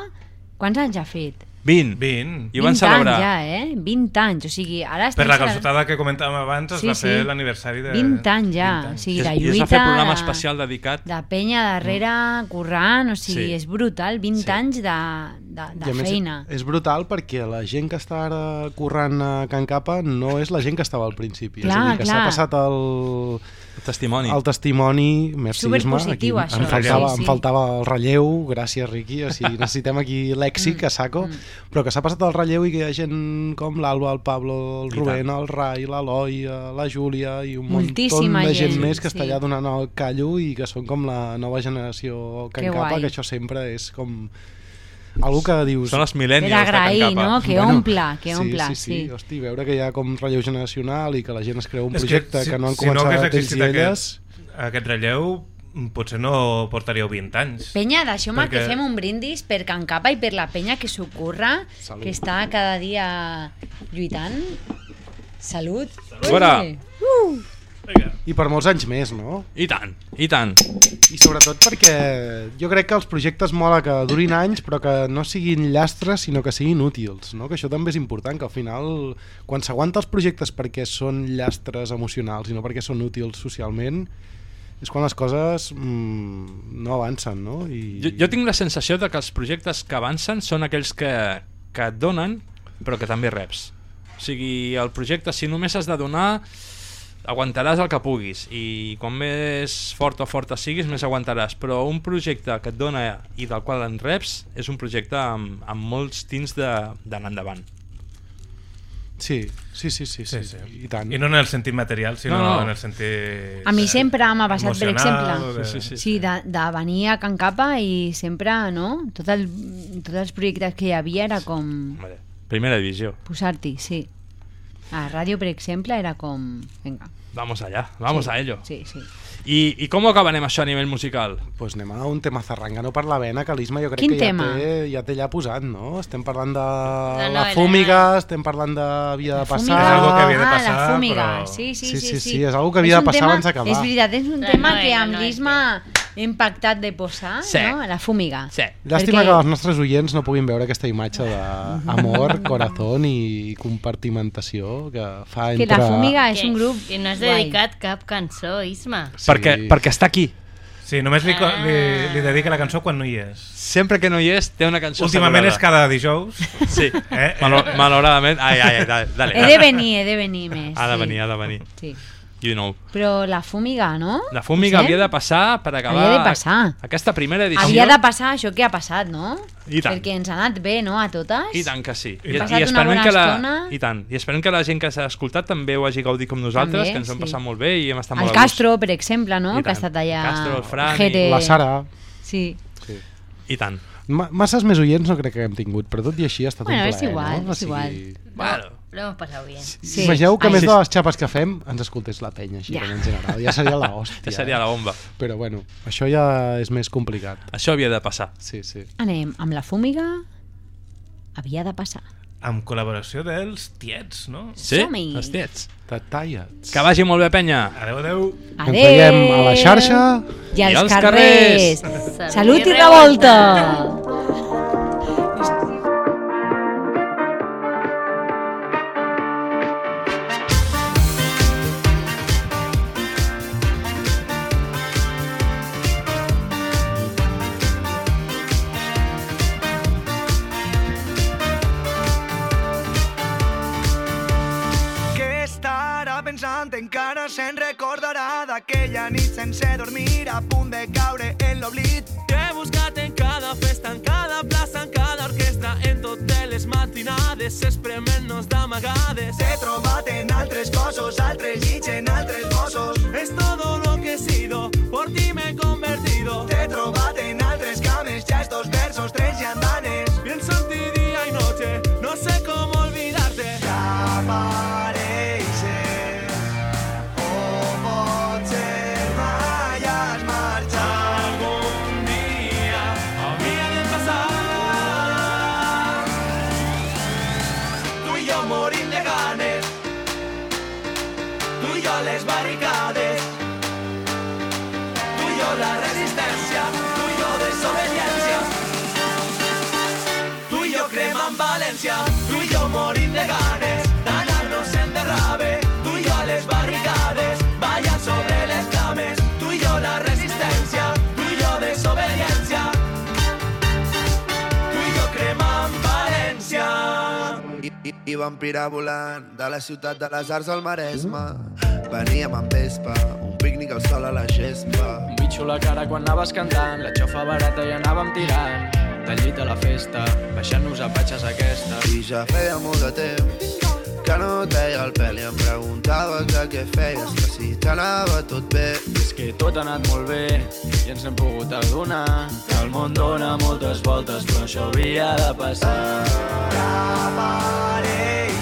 quants anys ha fet? 20. 20. I ho van 20 celebrar. anys ja, eh? 20 anys, o sigui, ara estem Per la calçotada que comentàvem abans es Sí, va fer sí. l'aniversari de... 20 anys ja, o sigui, I es- la i es va lluita... fer programa de- especial dedicat. De penya darrere, currant, o sigui, Sí. és brutal, 20 anys de, de, I de a més, feina. És brutal perquè la gent que està ara currant a Can Capa no és la gent que estava al principi. Clar, és a dir, que s'ha passat el... El testimoni. El testimoni, merci Isma. Aquí Superpositiu, això, em faltava, sí, sí. em faltava el relleu, gràcies Riqui, o sigui, necessitem aquí lèxic a saco, però que s'ha passat el relleu i que hi ha gent com l'Alba, el Pablo, el I Rubén, tant. el Rai, l'Eloi, eh, la Júlia i un munt Moltíssima de gent gent, més que està sí. allà donant el callo i que són com la nova generació Can Que Capa, guai. que això sempre és com algú que dius... Són els millennials Per agrair, de Can Capa. no? Que omple, que omple, sí, sí, sí. sí. Hosti, veure que hi ha com relleu generacional i que la gent es creu un És projecte que, si- no han si no començat hagués ells i elles... Aquest, aquest relleu, potser no portaríeu 20 anys. Penya, deixeu-me que Perquè- fem un brindis per Can Capa i per la penya que Salut. que està cada dia lluitant. Salut. Fora. Ui. I per molts anys més, no? I tant, i tant. I sobretot perquè jo crec que els projectes mola que durin anys però que no siguin llastres sinó que siguin útils, no? que això també és important, que al final quan s'aguanta els projectes perquè són llastres emocionals i no perquè són útils socialment és quan les coses mm, no avancen, no? I... Jo, jo tinc la sensació de que els projectes que avancen són aquells que, que et donen però que també reps. O sigui, el projecte, si només has de donar, aguantaràs el que puguis i quan més fort o forta siguis més aguantaràs, però un projecte que et dona i del qual en reps és un projecte amb, amb molts tints de- d'anar endavant. Sí, sí, sí, sí, sí, sí. i tant. I no en el sentit material, sinó No, no. en el sentit... A mi sempre m'ha passat, per exemple, de- Sí, sí, sí. sí, de, de venir a Can Capa i sempre, no? Tot el, tots els projectes que hi havia era com Vale. Primera divisió. posar-t'hi, sí. A ràdio, per exemple, era com... Vinga. Vamos allá, vamos Sí, a ello. Sí, sí. I, I com ho acabarem això a nivell musical? Pues anem a un tema zarrangano per la vena, que l'Isma jo crec Quin que ja tema? té, ja té allà posat, no? Estem parlant de la Noel, fúmiga, estem parlant de havia de passar... És algo que havia de ah, passar, la fúmiga. però- Sí, sí, Sí, sí, sí, sí. sí, és algo que havia de passar tema- abans d'acabar. És veritat, és un La tema Noel, que la amb l'Isma hem pactat de posar, Sí. no? La fúmiga. Sí. Llàstima Perquè- que els nostres oients no puguin veure aquesta imatge d'amor, corazón i compartimentació que fa Que entre... la fúmiga és Que- un grup Que no guai. Dedicat cap cançó, Isma. Perquè, perquè està aquí. Sí, només li, Ah. li, li dedica la cançó quan no hi és. Sempre que no hi és, té una cançó Últimament és cada dijous. Sí, Eh? Malo, malauradament. Ai, ai, ai, dale, dale. He de venir, he de venir més. Ha de sí. venir, ha de venir. Sí. You know. Però la fúmiga, no? La fúmiga Sí? havia de passar per acabar Havia de passar. aquesta primera edició. Havia de passar això que ha passat, no? I tant. Perquè ens ha anat bé, no?, a totes. I tant que sí. Hem passat una bona que la, estona. I tant. I esperem que la gent que s'ha escoltat també ho hagi gaudit com nosaltres, També, que ens hem sí. passat molt bé i hem estat El molt a gust. Castro, per exemple, no?, I que ha estat allà... El Castro, el Fran i- Jere. La Sara. Sí. Sí. I tant. Ma masses més oients no crec que hem tingut, però tot i així ha estat Bueno, un és plaer, igual, no? és igual. Bueno. Lo hemos pasado bien. Sí. Imagineu que Ai. a més de les xapes que fem ens escoltés la penya, així Ja. en general. Ja seria la hòstia. Ja seria la bomba. Però bueno, això ja és més complicat. Això havia de passar. Sí, sí. Anem amb la fúmiga. Havia de passar. Amb col·laboració dels tiets, no? Sí, Som-hi. els tiets. The Tiets. Que vagi molt bé, penya. Adéu, adéu. Ens veiem a la xarxa. I als, I als carrers. carrers. Salut i revolta. Què d'aquella nit sense dormir a punt de caure en l'oblit. Que he buscat en cada festa, en cada plaça, en cada orquestra, en totes les matinades, esprement-nos d'amagades. T'he trobat en altres cossos, altres llits en altres bossos. Es todo lo que he sido, por ti me he convertido. T'he trobat en altres cames, ja estos versos, tres i andanes. Pienso en ti día y noche, no sé cómo olvidarte. Apareixes, I, i, i vam pirar volant de la ciutat de les arts al Maresme. Veníem amb vespa, un pícnic al sol a la gespa. Un bitxo la cara quan anaves cantant, la xofa barata i anàvem tirant. Del llit a la festa, baixant-nos a patxes aquesta. I ja feia molt de temps que no et veia el pèl i em preguntaves de què feies, que si t'anava tot bé. És que tot ha anat molt bé i ens hem pogut adonar que el món dona moltes voltes, però això havia de passar. apareixes